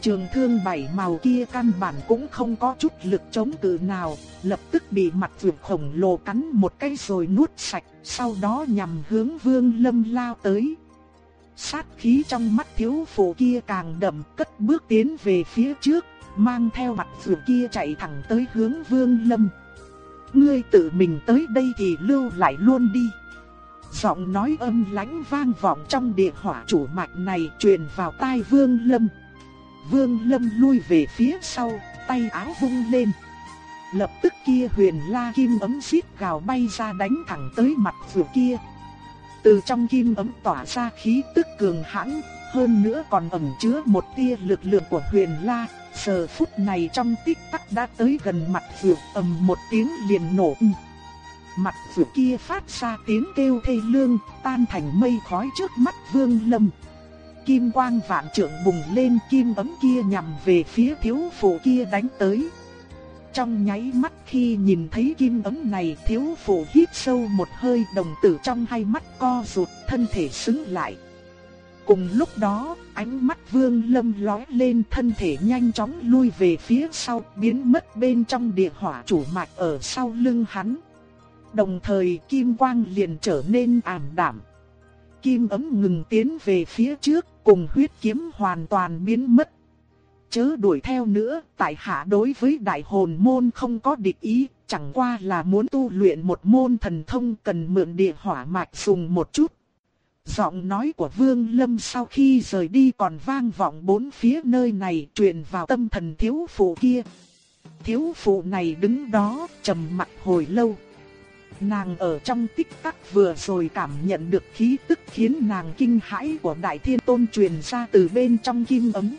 Trường thương bảy màu kia căn bản cũng không có chút lực chống cự nào, lập tức bị mặt vượt khổng lồ cắn một cái rồi nuốt sạch, sau đó nhằm hướng vương lâm lao tới. Sát khí trong mắt thiếu phụ kia càng đậm cất bước tiến về phía trước, mang theo mặt vượt kia chạy thẳng tới hướng vương lâm. Ngươi tự mình tới đây thì lưu lại luôn đi. Giọng nói âm lãnh vang vọng trong địa hỏa chủ mạch này truyền vào tai vương lâm. Vương lâm lui về phía sau, tay áo vung lên. Lập tức kia huyền la kim ấm xít gào bay ra đánh thẳng tới mặt vượt kia. Từ trong kim ấm tỏa ra khí tức cường hãn, hơn nữa còn ẩn chứa một tia lực lượng của huyền la. Giờ phút này trong tích tắc đã tới gần mặt vượt ầm một tiếng liền nổ. Mặt vượt kia phát ra tiếng kêu thê lương, tan thành mây khói trước mắt vương lâm. Kim quang vạn trượng bùng lên kim ấm kia nhằm về phía thiếu phụ kia đánh tới. Trong nháy mắt khi nhìn thấy kim ấm này thiếu phụ hít sâu một hơi đồng tử trong hai mắt co rụt thân thể xứng lại. Cùng lúc đó, ánh mắt vương lâm lói lên thân thể nhanh chóng lui về phía sau biến mất bên trong địa hỏa chủ mạch ở sau lưng hắn. Đồng thời kim quang liền trở nên ảm đạm. Kim ấm ngừng tiến về phía trước cùng huyết kiếm hoàn toàn biến mất chớ đuổi theo nữa, tại hạ đối với đại hồn môn không có địch ý, chẳng qua là muốn tu luyện một môn thần thông cần mượn địa hỏa mạch dùng một chút. Giọng nói của Vương Lâm sau khi rời đi còn vang vọng bốn phía nơi này truyền vào tâm thần thiếu phụ kia. Thiếu phụ này đứng đó trầm mặt hồi lâu. Nàng ở trong tích tắc vừa rồi cảm nhận được khí tức khiến nàng kinh hãi của Đại Thiên Tôn truyền ra từ bên trong kim ấm.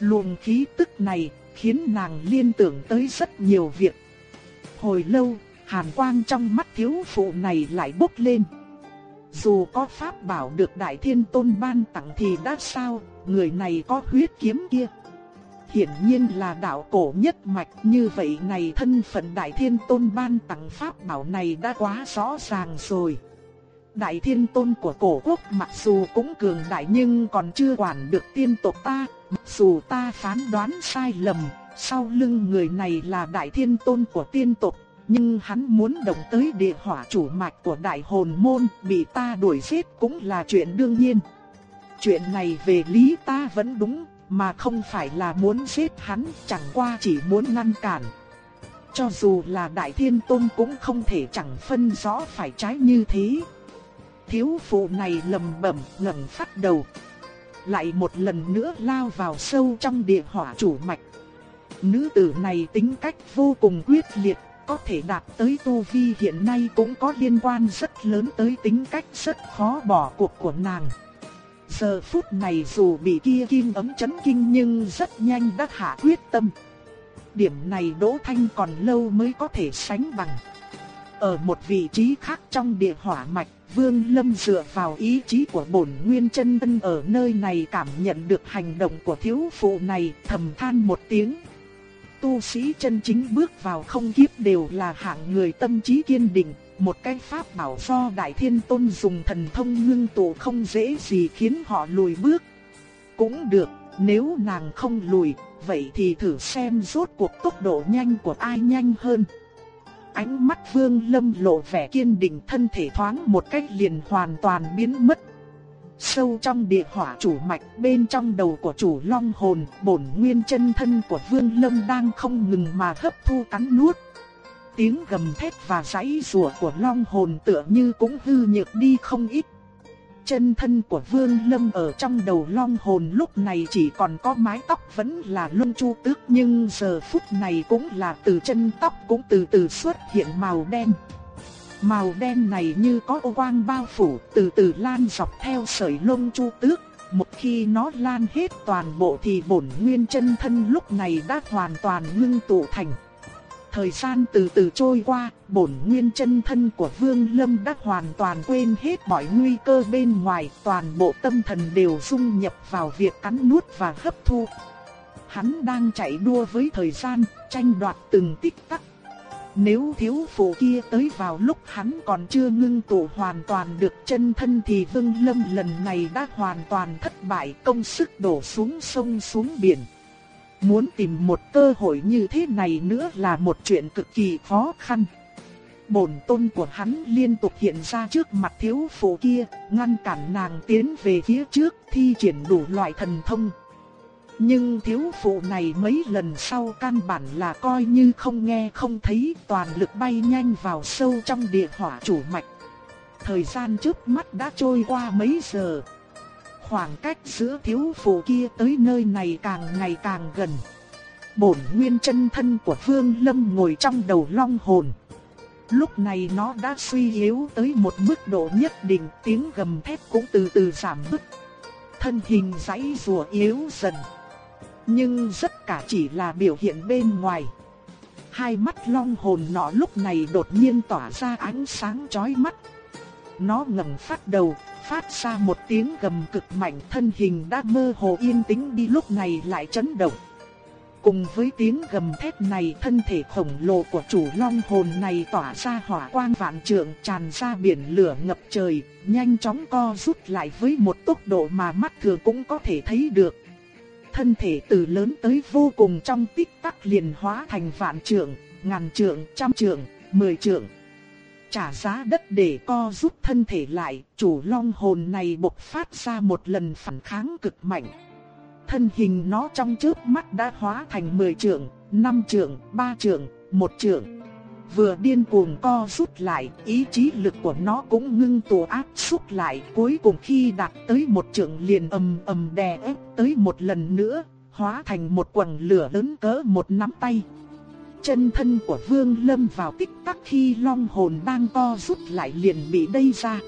Luồng khí tức này khiến nàng liên tưởng tới rất nhiều việc. Hồi lâu, hàn quang trong mắt thiếu phụ này lại bốc lên. Dù có pháp bảo được Đại Thiên Tôn ban tặng thì đã sao, người này có huyết kiếm kia. Hiển nhiên là đạo cổ nhất mạch như vậy này thân phận Đại Thiên Tôn ban tặng pháp bảo này đã quá rõ ràng rồi. Đại Thiên Tôn của cổ quốc mặc dù cũng cường đại nhưng còn chưa quản được tiên tộc ta, dù ta phán đoán sai lầm, sau lưng người này là đại thiên tôn của tiên tộc, nhưng hắn muốn động tới địa hỏa chủ mạch của đại hồn môn, bị ta đuổi giết cũng là chuyện đương nhiên. Chuyện này về lý ta vẫn đúng, mà không phải là muốn giết hắn, chẳng qua chỉ muốn ngăn cản. Cho dù là đại thiên tôn cũng không thể chẳng phân rõ phải trái như thế. Thiếu phụ này lầm bẩm ngẩng phát đầu lại một lần nữa lao vào sâu trong địa hỏa chủ mạch. Nữ tử này tính cách vô cùng quyết liệt, có thể đạt tới tu vi hiện nay cũng có liên quan rất lớn tới tính cách rất khó bỏ cuộc của nàng. Giờ phút này dù bị kia kim ấm chấn kinh nhưng rất nhanh đã hạ quyết tâm. Điểm này Đỗ Thanh còn lâu mới có thể sánh bằng. Ở một vị trí khác trong địa hỏa mạch, Vương Lâm dựa vào ý chí của bổn nguyên chân thân ở nơi này cảm nhận được hành động của thiếu phụ này, thầm than một tiếng. Tu sĩ chân chính bước vào không kiếp đều là hạng người tâm trí kiên định, một cái pháp bảo do Đại Thiên Tôn dùng thần thông ngưng tụ không dễ gì khiến họ lùi bước. Cũng được, nếu nàng không lùi, vậy thì thử xem rốt cuộc tốc độ nhanh của ai nhanh hơn. Ánh mắt Vương Lâm lộ vẻ kiên định thân thể thoáng một cách liền hoàn toàn biến mất. Sâu trong địa hỏa chủ mạch bên trong đầu của chủ long hồn, bổn nguyên chân thân của Vương Lâm đang không ngừng mà hấp thu cắn nuốt. Tiếng gầm thét và giãy rủa của long hồn tựa như cũng hư nhược đi không ít chân thân của Vương Lâm ở trong đầu long hồn lúc này chỉ còn có mái tóc vẫn là luân chu tước nhưng giờ phút này cũng là từ chân tóc cũng từ từ xuất hiện màu đen. Màu đen này như có ô quang bao phủ, từ từ lan dọc theo sợi lông chu tước. Một khi nó lan hết toàn bộ thì bổn nguyên chân thân lúc này đã hoàn toàn ngưng tụ thành. Thời gian từ từ trôi qua, bổn nguyên chân thân của Vương Lâm đã hoàn toàn quên hết mọi nguy cơ bên ngoài, toàn bộ tâm thần đều dung nhập vào việc cắn nuốt và hấp thu. Hắn đang chạy đua với thời gian, tranh đoạt từng tích tắc. Nếu thiếu phụ kia tới vào lúc hắn còn chưa ngưng tụ hoàn toàn được chân thân thì Vương Lâm lần này đã hoàn toàn thất bại công sức đổ xuống sông xuống biển. Muốn tìm một cơ hội như thế này nữa là một chuyện cực kỳ khó khăn. Bổn tôn của hắn liên tục hiện ra trước mặt thiếu phụ kia, ngăn cản nàng tiến về phía trước thi triển đủ loại thần thông. Nhưng thiếu phụ này mấy lần sau căn bản là coi như không nghe không thấy toàn lực bay nhanh vào sâu trong địa hỏa chủ mạch. Thời gian trước mắt đã trôi qua mấy giờ. Khoảng cách giữa thiếu phụ kia tới nơi này càng ngày càng gần. Bổn nguyên chân thân của Vương Lâm ngồi trong đầu long hồn. Lúc này nó đã suy yếu tới một mức độ nhất định, tiếng gầm thép cũng từ từ giảm bớt. Thân hình giãy rùa yếu dần. Nhưng tất cả chỉ là biểu hiện bên ngoài. Hai mắt long hồn nọ lúc này đột nhiên tỏa ra ánh sáng chói mắt. Nó ngẩng phát đầu, phát ra một tiếng gầm cực mạnh thân hình đã mơ hồ yên tĩnh đi lúc này lại chấn động. Cùng với tiếng gầm thét này thân thể khổng lồ của chủ long hồn này tỏa ra hỏa quang vạn trượng tràn ra biển lửa ngập trời, nhanh chóng co rút lại với một tốc độ mà mắt thường cũng có thể thấy được. Thân thể từ lớn tới vô cùng trong tích tắc liền hóa thành vạn trượng, ngàn trượng, trăm trượng, mười trượng. Trả giá đất để co rút thân thể lại, chủ long hồn này bộc phát ra một lần phản kháng cực mạnh. Thân hình nó trong chớp mắt đã hóa thành 10 trượng, 5 trượng, 3 trượng, 1 trượng. Vừa điên cuồng co rút lại, ý chí lực của nó cũng ngưng tụ áp xúc lại, cuối cùng khi đạt tới một trượng liền ầm ầm đè ép tới một lần nữa, hóa thành một quần lửa lớn cỡ một nắm tay. Chân thân của Vương Lâm vào tích tắc khi long hồn đang co rút lại liền bị đây ra.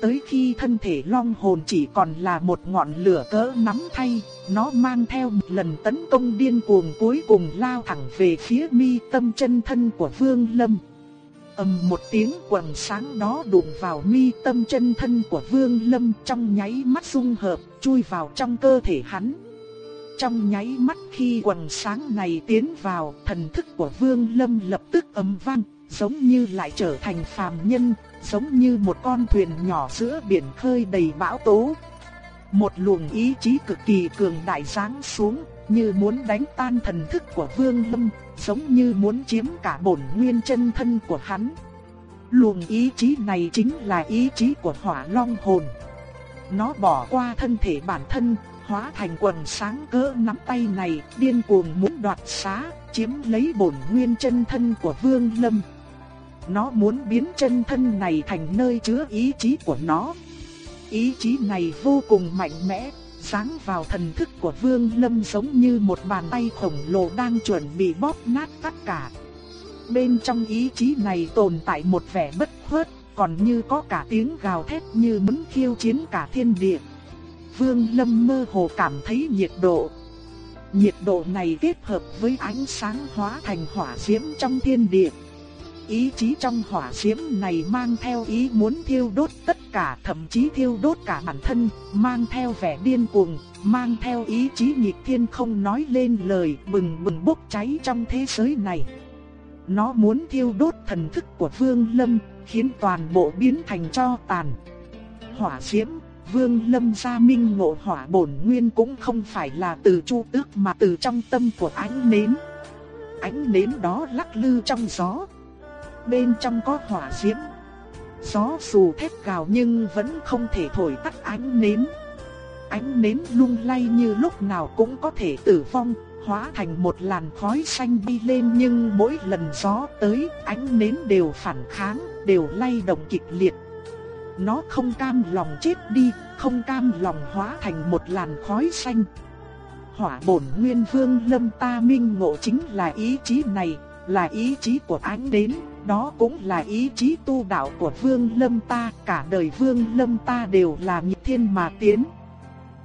Tới khi thân thể long hồn chỉ còn là một ngọn lửa cỡ nắm thay, nó mang theo một lần tấn công điên cuồng cuối cùng lao thẳng về phía mi tâm chân thân của Vương Lâm. ầm một tiếng quần sáng đó đụng vào mi tâm chân thân của Vương Lâm trong nháy mắt dung hợp, chui vào trong cơ thể hắn. Trong nháy mắt khi quần sáng này tiến vào, thần thức của Vương Lâm lập tức ầm vang, giống như lại trở thành phàm nhân, giống như một con thuyền nhỏ giữa biển khơi đầy bão tố. Một luồng ý chí cực kỳ cường đại giáng xuống, như muốn đánh tan thần thức của Vương Lâm, giống như muốn chiếm cả bổn nguyên chân thân của hắn. Luồng ý chí này chính là ý chí của Hỏa Long hồn. Nó bỏ qua thân thể bản thân, hóa thành quần sáng cỡ nắm tay này, điên cuồng muốn đoạt xá, chiếm lấy bổn nguyên chân thân của Vương Lâm. Nó muốn biến chân thân này thành nơi chứa ý chí của nó. Ý chí này vô cùng mạnh mẽ, sáng vào thần thức của Vương Lâm giống như một bàn tay khổng lồ đang chuẩn bị bóp nát tất cả. Bên trong ý chí này tồn tại một vẻ bất khuất, còn như có cả tiếng gào thét như muốn khiêu chiến cả thiên địa. Vương Lâm mơ hồ cảm thấy nhiệt độ. Nhiệt độ này kết hợp với ánh sáng hóa thành hỏa diễm trong thiên địa. Ý chí trong hỏa diễm này mang theo ý muốn thiêu đốt tất cả, thậm chí thiêu đốt cả bản thân, mang theo vẻ điên cuồng, mang theo ý chí nhiệt thiên không nói lên lời, bừng bừng bốc cháy trong thế giới này. Nó muốn thiêu đốt thần thức của Vương Lâm, khiến toàn bộ biến thành cho tàn. Hỏa diễm, Vương Lâm gia minh ngộ hỏa bổn nguyên cũng không phải là từ chu tước mà từ trong tâm của ánh nến. Ánh nến đó lắc lư trong gió, bên trong có hỏa diễm. Gió dù thét gào nhưng vẫn không thể thổi tắt ánh nến. Ánh nến lung lay như lúc nào cũng có thể tử vong, hóa thành một làn khói xanh đi lên nhưng mỗi lần gió tới, ánh nến đều phản kháng, đều lay động kịch liệt. Nó không cam lòng chết đi, không cam lòng hóa thành một làn khói xanh. Hỏa bổn nguyên vương lâm ta minh ngộ chính là ý chí này, là ý chí của ánh đến, đó cũng là ý chí tu đạo của Vương Lâm ta, cả đời Vương Lâm ta đều là nhịp thiên mà tiến.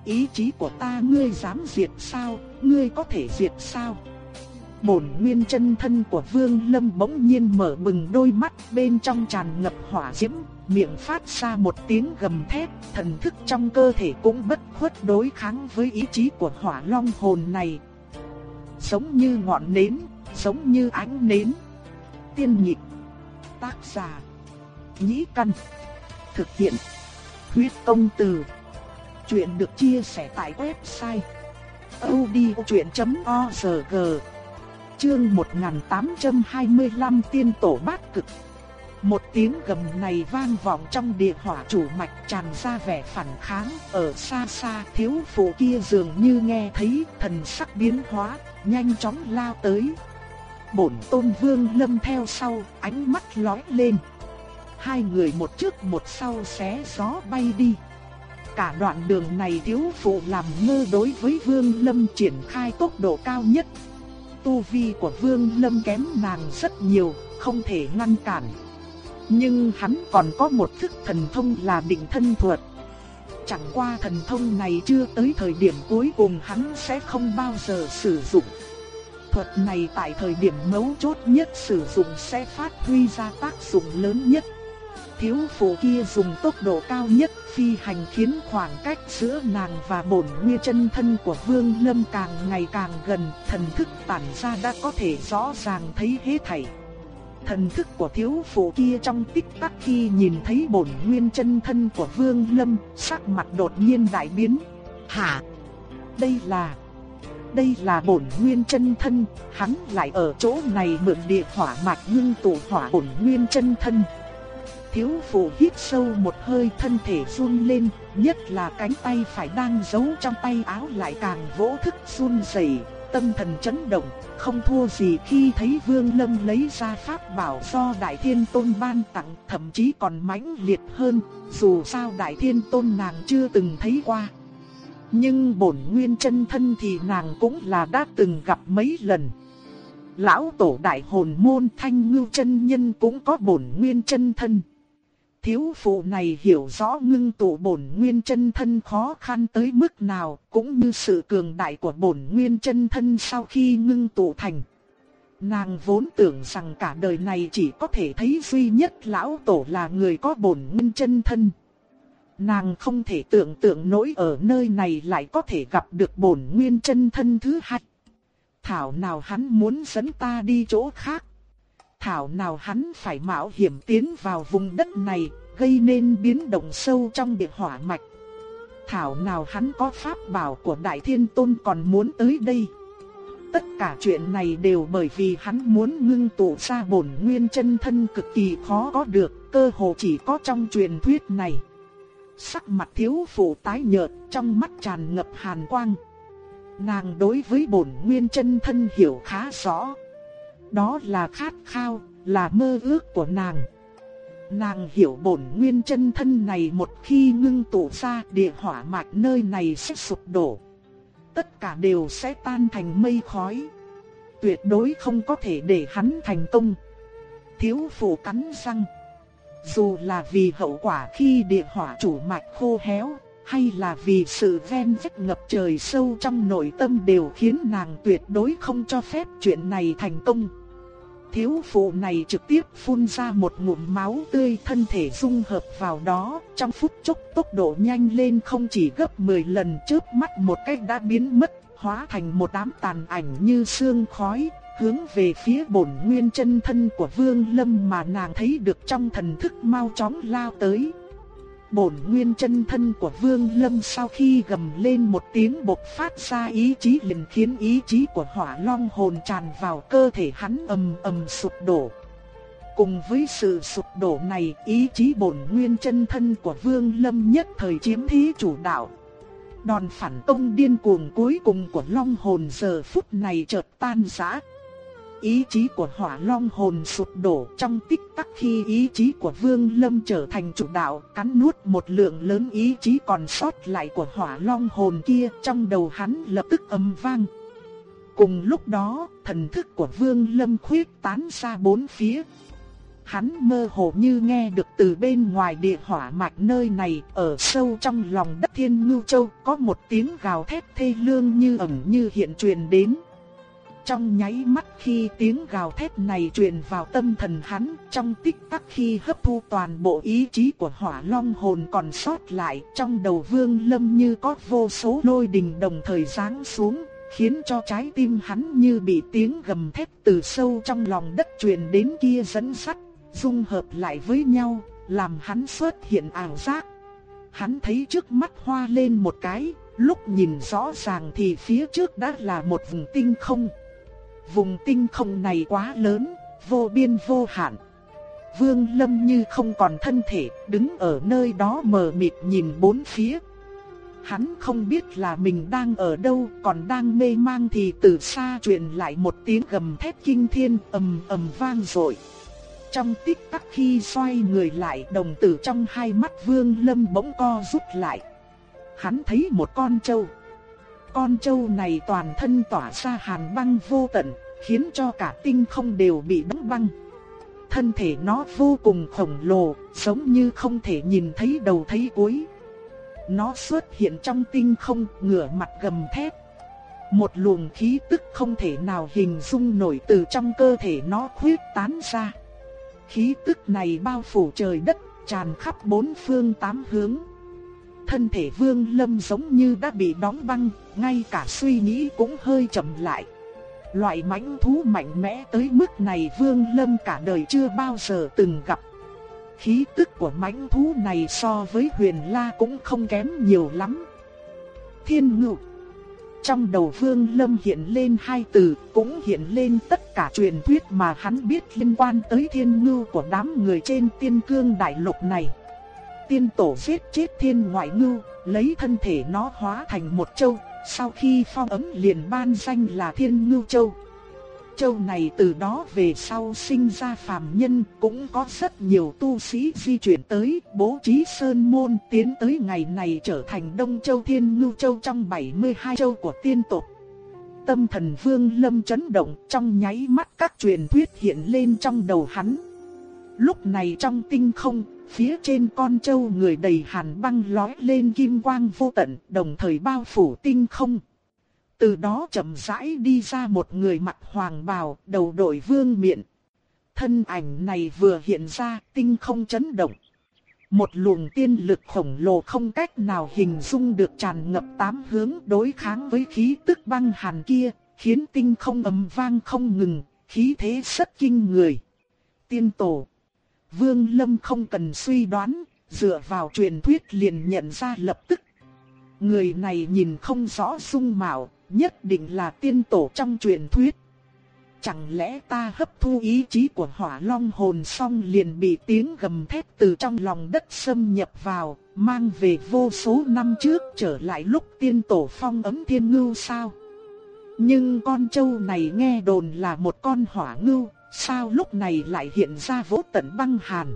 Ý chí của ta ngươi dám diệt sao, ngươi có thể diệt sao? Bổn nguyên chân thân của Vương Lâm bỗng nhiên mở bừng đôi mắt bên trong tràn ngập hỏa diễm, miệng phát ra một tiếng gầm thét, thần thức trong cơ thể cũng bất khuất đối kháng với ý chí của hỏa long hồn này. Giống như ngọn nến, giống như ánh nến. Tiên nhịp, tác giả, nhĩ căn, thực hiện, huyết công từ. Chuyện được chia sẻ tại website odchuyện.org Chương 1825 Tiên Tổ Bát Cực một tiếng gầm này vang vọng trong địa hỏa chủ mạch tràn ra vẻ phản kháng Ở xa xa thiếu phụ kia dường như nghe thấy thần sắc biến hóa Nhanh chóng lao tới Bổn tôn vương lâm theo sau ánh mắt lóe lên Hai người một trước một sau xé gió bay đi Cả đoạn đường này thiếu phụ làm ngơ đối với Vương Lâm triển khai tốc độ cao nhất. Tu vi của Vương Lâm kém nàng rất nhiều, không thể ngăn cản. Nhưng hắn còn có một thức thần thông là định thân thuật. Chẳng qua thần thông này chưa tới thời điểm cuối cùng hắn sẽ không bao giờ sử dụng. Thuật này tại thời điểm mấu chốt nhất sử dụng sẽ phát huy ra tác dụng lớn nhất thiếu phụ kia dùng tốc độ cao nhất phi hành khiến khoảng cách giữa nàng và bổn nguyên chân thân của Vương Lâm càng ngày càng gần, thần thức tản ra đã có thể rõ ràng thấy hết thảy. Thần thức của thiếu phụ kia trong tích tắc khi nhìn thấy bổn nguyên chân thân của Vương Lâm, sắc mặt đột nhiên đại biến. Hả? Đây là... Đây là bổn nguyên chân thân, hắn lại ở chỗ này mượn địa hỏa mạch ngưng tụ hỏa bổn nguyên chân thân. Thiếu phụ hít sâu một hơi thân thể run lên, nhất là cánh tay phải đang giấu trong tay áo lại càng vỗ thức run rẩy, tâm thần chấn động, không thua gì khi thấy Vương Lâm lấy ra pháp bảo do Đại Thiên Tôn ban tặng, thậm chí còn mãnh liệt hơn, dù sao Đại Thiên Tôn nàng chưa từng thấy qua. Nhưng bổn nguyên chân thân thì nàng cũng là đã từng gặp mấy lần. Lão tổ đại hồn môn thanh ngưu chân nhân cũng có bổn nguyên chân thân. Thiếu phụ này hiểu rõ ngưng tụ bổn nguyên chân thân khó khăn tới mức nào, cũng như sự cường đại của bổn nguyên chân thân sau khi ngưng tụ thành. Nàng vốn tưởng rằng cả đời này chỉ có thể thấy duy nhất lão tổ là người có bổn nguyên chân thân. Nàng không thể tưởng tượng nổi ở nơi này lại có thể gặp được bổn nguyên chân thân thứ hai. Thảo nào hắn muốn dẫn ta đi chỗ khác. Thảo nào hắn phải mạo hiểm tiến vào vùng đất này, gây nên biến động sâu trong địa hỏa mạch. Thảo nào hắn có pháp bảo của Đại Thiên Tôn còn muốn tới đây. Tất cả chuyện này đều bởi vì hắn muốn ngưng tụ ra bổn nguyên chân thân cực kỳ khó có được, cơ hồ chỉ có trong truyền thuyết này. Sắc mặt thiếu phụ tái nhợt, trong mắt tràn ngập hàn quang. Nàng đối với bổn nguyên chân thân hiểu khá rõ. Đó là khát khao, là mơ ước của nàng. Nàng hiểu bổn nguyên chân thân này một khi ngưng tụ ra địa hỏa mạch nơi này sẽ sụp đổ. Tất cả đều sẽ tan thành mây khói. Tuyệt đối không có thể để hắn thành công. Thiếu phụ cắn răng. Dù là vì hậu quả khi địa hỏa chủ mạch khô héo, hay là vì sự ven vết ngập trời sâu trong nội tâm đều khiến nàng tuyệt đối không cho phép chuyện này thành công. Thiếu phụ này trực tiếp phun ra một ngụm máu tươi thân thể dung hợp vào đó, trong phút chốc tốc độ nhanh lên không chỉ gấp 10 lần trước mắt một cách đã biến mất, hóa thành một đám tàn ảnh như sương khói, hướng về phía bổn nguyên chân thân của Vương Lâm mà nàng thấy được trong thần thức mau chóng lao tới. Bổn nguyên chân thân của Vương Lâm sau khi gầm lên một tiếng bộc phát ra ý chí liền khiến ý chí của hỏa long hồn tràn vào cơ thể hắn ầm ầm sụp đổ. Cùng với sự sụp đổ này, ý chí bổn nguyên chân thân của Vương Lâm nhất thời chiếm thế chủ đạo. Đòn phản công điên cuồng cuối cùng của long hồn giờ phút này chợt tan rã. Ý chí của hỏa long hồn sụp đổ trong tích tắc khi ý chí của Vương Lâm trở thành chủ đạo cắn nuốt một lượng lớn ý chí còn sót lại của hỏa long hồn kia trong đầu hắn lập tức âm vang. Cùng lúc đó, thần thức của Vương Lâm khuyết tán ra bốn phía. Hắn mơ hồ như nghe được từ bên ngoài địa hỏa mạch nơi này, ở sâu trong lòng đất Thiên Ngưu Châu, có một tiếng gào thét thê lương như ẩn như hiện truyền đến. Trong nháy mắt khi tiếng gào thét này truyền vào tâm thần hắn, trong tích tắc khi hấp thu toàn bộ ý chí của hỏa long hồn còn sót lại, trong đầu vương lâm như có vô số lôi đình đồng thời giáng xuống, khiến cho trái tim hắn như bị tiếng gầm thét từ sâu trong lòng đất truyền đến kia dẫn sắt, dung hợp lại với nhau, làm hắn xuất hiện ảo giác. Hắn thấy trước mắt hoa lên một cái, lúc nhìn rõ ràng thì phía trước đã là một vùng tinh không. Vùng tinh không này quá lớn, vô biên vô hạn. Vương Lâm như không còn thân thể, đứng ở nơi đó mờ mịt nhìn bốn phía. Hắn không biết là mình đang ở đâu, còn đang mê mang thì từ xa truyền lại một tiếng gầm thét kinh thiên ầm ầm vang dội. Trong tích tắc khi xoay người lại, đồng tử trong hai mắt Vương Lâm bỗng co rút lại. Hắn thấy một con trâu con trâu này toàn thân tỏa ra hàn băng vô tận, khiến cho cả tinh không đều bị đóng băng. Thân thể nó vô cùng khổng lồ, giống như không thể nhìn thấy đầu thấy cuối. Nó xuất hiện trong tinh không, ngửa mặt gầm thét. Một luồng khí tức không thể nào hình dung nổi từ trong cơ thể nó khuyết tán ra. Khí tức này bao phủ trời đất, tràn khắp bốn phương tám hướng thân thể Vương Lâm giống như đã bị đóng băng, ngay cả suy nghĩ cũng hơi chậm lại. Loại mãnh thú mạnh mẽ tới mức này Vương Lâm cả đời chưa bao giờ từng gặp. Khí tức của mãnh thú này so với Huyền La cũng không kém nhiều lắm. Thiên Ngự Trong đầu Vương Lâm hiện lên hai từ, cũng hiện lên tất cả truyền thuyết mà hắn biết liên quan tới thiên ngưu của đám người trên tiên cương đại lục này tiên tổ giết chết thiên ngoại ngưu, lấy thân thể nó hóa thành một châu, sau khi phong ấm liền ban danh là thiên ngưu châu. Châu này từ đó về sau sinh ra phàm nhân, cũng có rất nhiều tu sĩ di chuyển tới, bố trí sơn môn tiến tới ngày này trở thành Đông Châu Thiên Ngưu Châu trong 72 châu của tiên tộc. Tâm thần vương lâm chấn động trong nháy mắt các truyền thuyết hiện lên trong đầu hắn. Lúc này trong tinh không, Phía trên con trâu người đầy hàn băng lói lên kim quang vô tận, đồng thời bao phủ tinh không. Từ đó chậm rãi đi ra một người mặc hoàng bào, đầu đội vương miện. Thân ảnh này vừa hiện ra, tinh không chấn động. Một luồng tiên lực khổng lồ không cách nào hình dung được tràn ngập tám hướng đối kháng với khí tức băng hàn kia, khiến tinh không ầm vang không ngừng, khí thế rất kinh người. Tiên tổ Vương Lâm không cần suy đoán, dựa vào truyền thuyết liền nhận ra lập tức. Người này nhìn không rõ dung mạo, nhất định là tiên tổ trong truyền thuyết. Chẳng lẽ ta hấp thu ý chí của hỏa long hồn xong liền bị tiếng gầm thét từ trong lòng đất xâm nhập vào, mang về vô số năm trước trở lại lúc tiên tổ phong ấm thiên ngưu sao? Nhưng con trâu này nghe đồn là một con hỏa ngưu, Sao lúc này lại hiện ra vỗ tận băng hàn?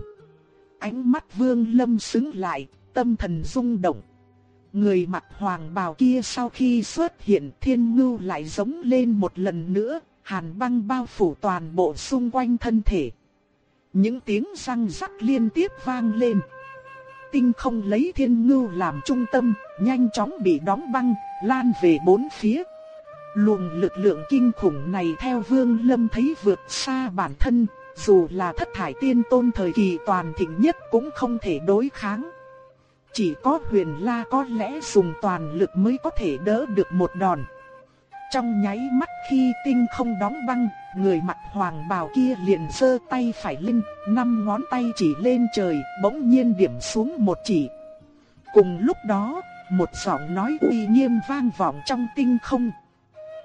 Ánh mắt vương lâm xứng lại, tâm thần rung động. Người mặt hoàng bào kia sau khi xuất hiện thiên ngưu lại giống lên một lần nữa, hàn băng bao phủ toàn bộ xung quanh thân thể. Những tiếng răng rắc liên tiếp vang lên. Tinh không lấy thiên ngưu làm trung tâm, nhanh chóng bị đóng băng, lan về bốn phía. Luồng lực lượng kinh khủng này theo Vương Lâm thấy vượt xa bản thân, dù là thất thải tiên tôn thời kỳ toàn thịnh nhất cũng không thể đối kháng. Chỉ có huyền la có lẽ dùng toàn lực mới có thể đỡ được một đòn. Trong nháy mắt khi tinh không đóng băng, người mặt hoàng bào kia liền sơ tay phải lên, năm ngón tay chỉ lên trời, bỗng nhiên điểm xuống một chỉ. Cùng lúc đó, một giọng nói uy nghiêm vang vọng trong tinh không.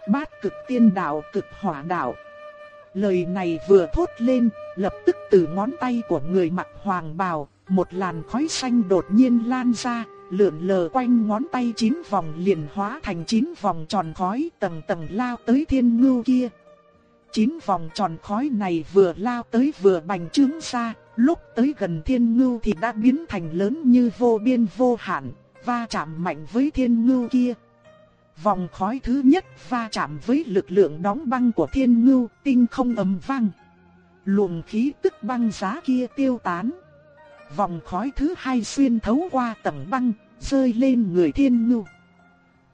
Bát cực tiên đạo cực hỏa đạo. Lời này vừa thốt lên, lập tức từ ngón tay của người mặc hoàng bào, một làn khói xanh đột nhiên lan ra, lượn lờ quanh ngón tay chín vòng liền hóa thành chín vòng tròn khói tầng tầng lao tới thiên ngưu kia. Chín vòng tròn khói này vừa lao tới vừa bành trướng ra, lúc tới gần thiên ngưu thì đã biến thành lớn như vô biên vô hạn, va chạm mạnh với thiên ngưu kia. Vòng khói thứ nhất va chạm với lực lượng đóng băng của thiên ngưu, tinh không ầm vang. Luồng khí tức băng giá kia tiêu tán. Vòng khói thứ hai xuyên thấu qua tầng băng, rơi lên người thiên ngưu.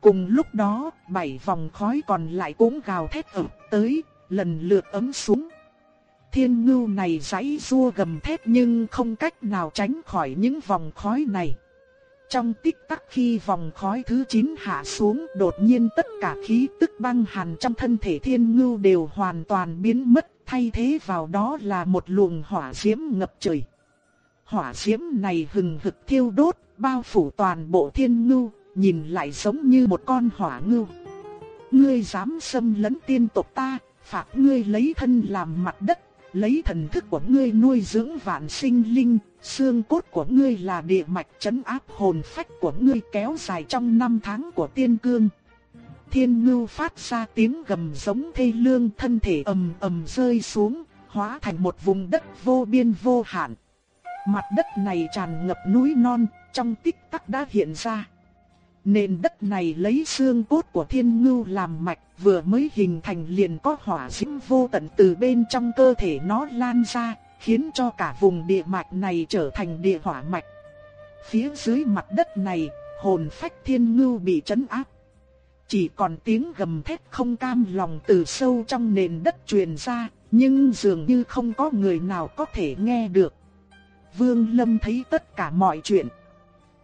Cùng lúc đó, bảy vòng khói còn lại cũng gào thét ập tới, lần lượt ấm xuống. Thiên ngưu này giãy rua gầm thét nhưng không cách nào tránh khỏi những vòng khói này. Trong tích tắc khi vòng khói thứ 9 hạ xuống, đột nhiên tất cả khí tức băng hàn trong thân thể thiên ngưu đều hoàn toàn biến mất, thay thế vào đó là một luồng hỏa diễm ngập trời. Hỏa diễm này hừng hực thiêu đốt, bao phủ toàn bộ thiên ngưu, nhìn lại giống như một con hỏa ngưu. Ngươi dám xâm lấn tiên tộc ta, phạt ngươi lấy thân làm mặt đất, lấy thần thức của ngươi nuôi dưỡng vạn sinh linh, xương cốt của ngươi là địa mạch chấn áp hồn phách của ngươi kéo dài trong năm tháng của tiên cương. Thiên ngưu phát ra tiếng gầm giống thê lương thân thể ầm ầm rơi xuống, hóa thành một vùng đất vô biên vô hạn. Mặt đất này tràn ngập núi non, trong tích tắc đã hiện ra. Nền đất này lấy xương cốt của thiên ngưu làm mạch, vừa mới hình thành liền có hỏa diễm vô tận từ bên trong cơ thể nó lan ra, khiến cho cả vùng địa mạch này trở thành địa hỏa mạch. Phía dưới mặt đất này, hồn phách thiên ngưu bị chấn áp. Chỉ còn tiếng gầm thét không cam lòng từ sâu trong nền đất truyền ra, nhưng dường như không có người nào có thể nghe được. Vương Lâm thấy tất cả mọi chuyện.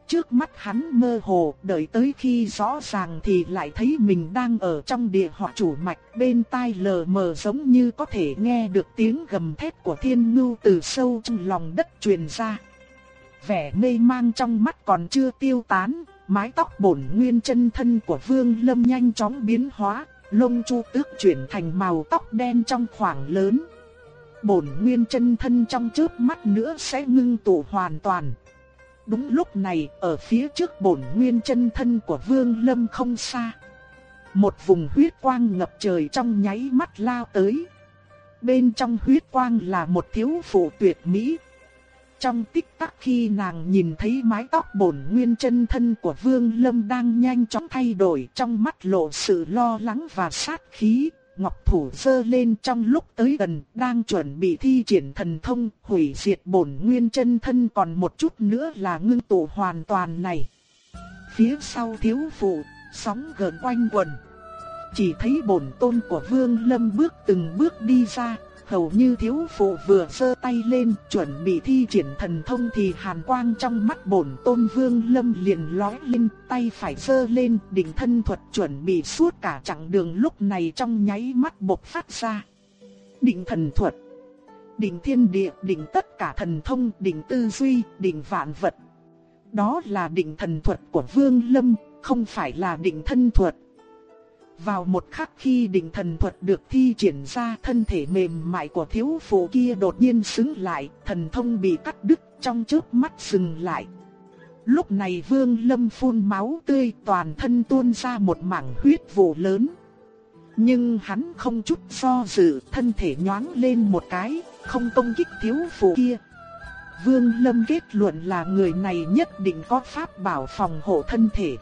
Trước mắt hắn mơ hồ, đợi tới khi rõ ràng thì lại thấy mình đang ở trong địa hỏa chủ mạch, bên tai lờ mờ giống như có thể nghe được tiếng gầm thét của thiên ngưu từ sâu trong lòng đất truyền ra. Vẻ mê mang trong mắt còn chưa tiêu tán, mái tóc bổn nguyên chân thân của Vương Lâm nhanh chóng biến hóa, lông chu tước chuyển thành màu tóc đen trong khoảng lớn. Bổn nguyên chân thân trong chớp mắt nữa sẽ ngưng tụ hoàn toàn. Đúng lúc này, ở phía trước bổn nguyên chân thân của Vương Lâm không xa. Một vùng huyết quang ngập trời trong nháy mắt lao tới. Bên trong huyết quang là một thiếu phụ tuyệt mỹ. Trong tích tắc khi nàng nhìn thấy mái tóc bổn nguyên chân thân của Vương Lâm đang nhanh chóng thay đổi trong mắt lộ sự lo lắng và sát khí, ngọc thủ sơ lên trong lúc tới gần, đang chuẩn bị thi triển thần thông, hủy diệt bổn nguyên chân thân còn một chút nữa là ngưng tụ hoàn toàn này. Phía sau thiếu phụ, sóng gần quanh quần. Chỉ thấy bổn tôn của Vương Lâm bước từng bước đi ra, hầu như thiếu phụ vừa sơ tay lên chuẩn bị thi triển thần thông thì hàn quang trong mắt bổn tôn vương lâm liền lói lên, tay phải sơ lên, đỉnh thân thuật chuẩn bị suốt cả chặng đường lúc này trong nháy mắt bộc phát ra. Đỉnh thần thuật, đỉnh thiên địa, đỉnh tất cả thần thông, đỉnh tư duy, đỉnh vạn vật. Đó là đỉnh thần thuật của vương lâm, không phải là đỉnh thân thuật. Vào một khắc khi định thần thuật được thi triển ra thân thể mềm mại của thiếu phụ kia đột nhiên xứng lại, thần thông bị cắt đứt trong chớp mắt dừng lại. Lúc này vương lâm phun máu tươi toàn thân tuôn ra một mảng huyết vụ lớn. Nhưng hắn không chút do dự, thân thể nhoáng lên một cái, không công kích thiếu phụ kia. Vương Lâm kết luận là người này nhất định có pháp bảo phòng hộ thân thể.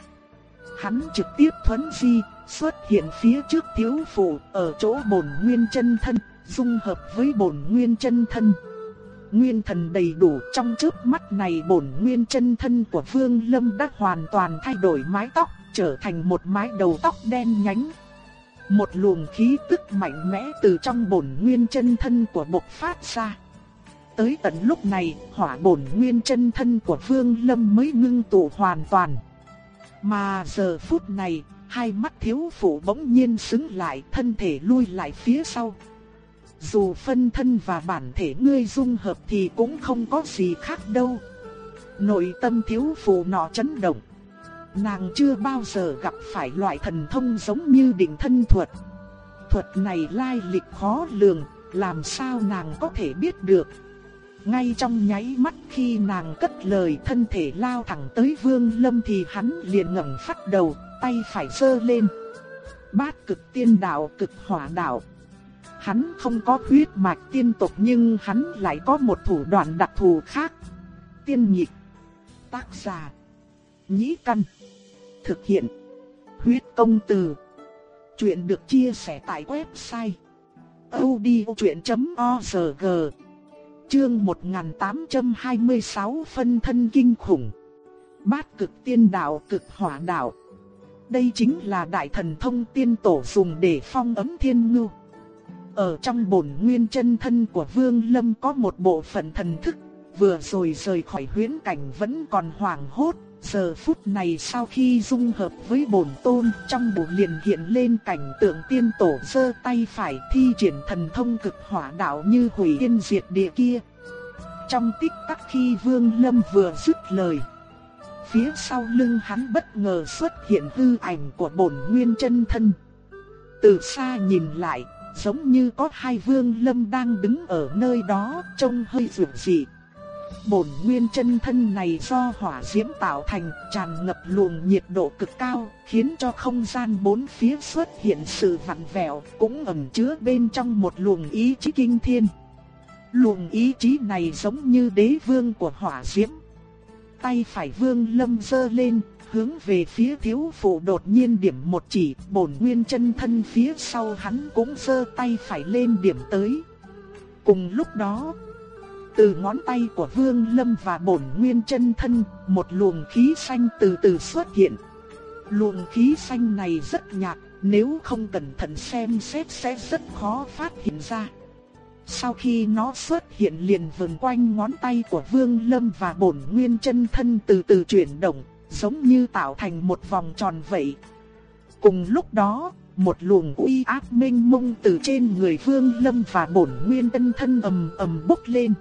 Hắn trực tiếp thuấn di, xuất hiện phía trước thiếu phụ ở chỗ bổn nguyên chân thân, dung hợp với bổn nguyên chân thân. Nguyên thần đầy đủ trong chớp mắt này bổn nguyên chân thân của Vương Lâm đã hoàn toàn thay đổi mái tóc, trở thành một mái đầu tóc đen nhánh. Một luồng khí tức mạnh mẽ từ trong bổn nguyên chân thân của bộc phát ra. Tới tận lúc này, hỏa bổn nguyên chân thân của Vương Lâm mới ngưng tụ hoàn toàn. Mà giờ phút này, hai mắt thiếu phụ bỗng nhiên sững lại, thân thể lui lại phía sau. Dù phân thân và bản thể ngươi dung hợp thì cũng không có gì khác đâu. Nội tâm thiếu phụ nọ chấn động. Nàng chưa bao giờ gặp phải loại thần thông giống như định thân thuật. Thuật này lai lịch khó lường, làm sao nàng có thể biết được. Ngay trong nháy mắt khi nàng cất lời thân thể lao thẳng tới vương lâm thì hắn liền ngẩng phát đầu, tay phải giơ lên. Bát cực tiên đạo, cực hỏa đạo. Hắn không có huyết mạch tiên tộc nhưng hắn lại có một thủ đoạn đặc thù khác. Tiên nhịp. Tác giả. Nhĩ căn. Thực hiện. Huyết công từ. Chuyện được chia sẻ tại website odchuyện.org Chương 1826 phân thân kinh khủng Bát cực tiên đạo, cực hỏa đạo đây chính là đại thần thông tiên tổ dùng để phong ấm thiên ngưu Ở trong bổn nguyên chân thân của Vương Lâm có một bộ phận thần thức Vừa rồi rời khỏi huyễn cảnh vẫn còn hoảng hốt Giờ phút này sau khi dung hợp với bổn tôn trong bộ liền hiện lên cảnh tượng tiên tổ giơ tay phải thi triển thần thông cực hỏa đạo như hủy yên diệt địa kia. Trong tích tắc khi Vương Lâm vừa dứt lời, phía sau lưng hắn bất ngờ xuất hiện hư ảnh của bổn nguyên chân thân. Từ xa nhìn lại, giống như có hai Vương Lâm đang đứng ở nơi đó, trông hơi rực dị. Bổn nguyên chân thân này do hỏa diễm tạo thành, tràn ngập luồng nhiệt độ cực cao, khiến cho không gian bốn phía xuất hiện sự vặn vẹo, cũng ẩn chứa bên trong một luồng ý chí kinh thiên. Luồng ý chí này giống như đế vương của hỏa diễm. Tay phải vương lâm dơ lên, hướng về phía thiếu phụ đột nhiên điểm một chỉ, bổn nguyên chân thân phía sau hắn cũng dơ tay phải lên điểm tới. Cùng lúc đó, từ ngón tay của Vương Lâm và bổn nguyên chân thân, một luồng khí xanh từ từ xuất hiện. Luồng khí xanh này rất nhạt, nếu không cẩn thận xem xét sẽ rất khó phát hiện ra. Sau khi nó xuất hiện liền vần quanh ngón tay của Vương Lâm và bổn nguyên chân thân từ từ chuyển động, giống như tạo thành một vòng tròn vậy. Cùng lúc đó, một luồng uy áp mênh mông từ trên người Vương Lâm và bổn nguyên chân thân ầm ầm bốc lên.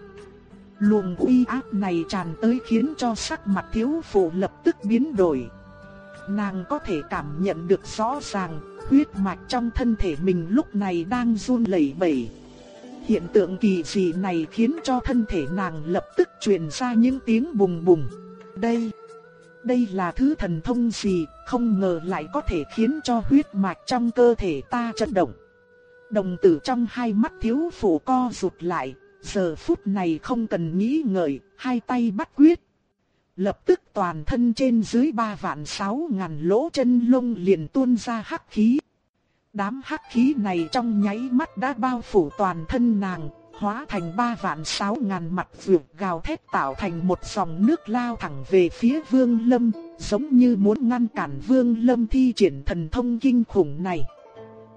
Luồng uy áp này tràn tới khiến cho sắc mặt thiếu phụ lập tức biến đổi. Nàng có thể cảm nhận được rõ ràng, huyết mạch trong thân thể mình lúc này đang run lẩy bẩy. Hiện tượng kỳ dị này khiến cho thân thể nàng lập tức truyền ra những tiếng bùng bùng. Đây, đây là thứ thần thông gì, không ngờ lại có thể khiến cho huyết mạch trong cơ thể ta chấn động. Đồng tử trong hai mắt thiếu phụ co rụt lại, Giờ phút này không cần nghĩ ngợi, hai tay bắt quyết. Lập tức toàn thân trên dưới ba vạn sáu ngàn lỗ chân lông liền tuôn ra hắc khí. Đám hắc khí này trong nháy mắt đã bao phủ toàn thân nàng, hóa thành ba vạn sáu ngàn mặt vượt gào thét tạo thành một dòng nước lao thẳng về phía vương lâm, giống như muốn ngăn cản vương lâm thi triển thần thông kinh khủng này.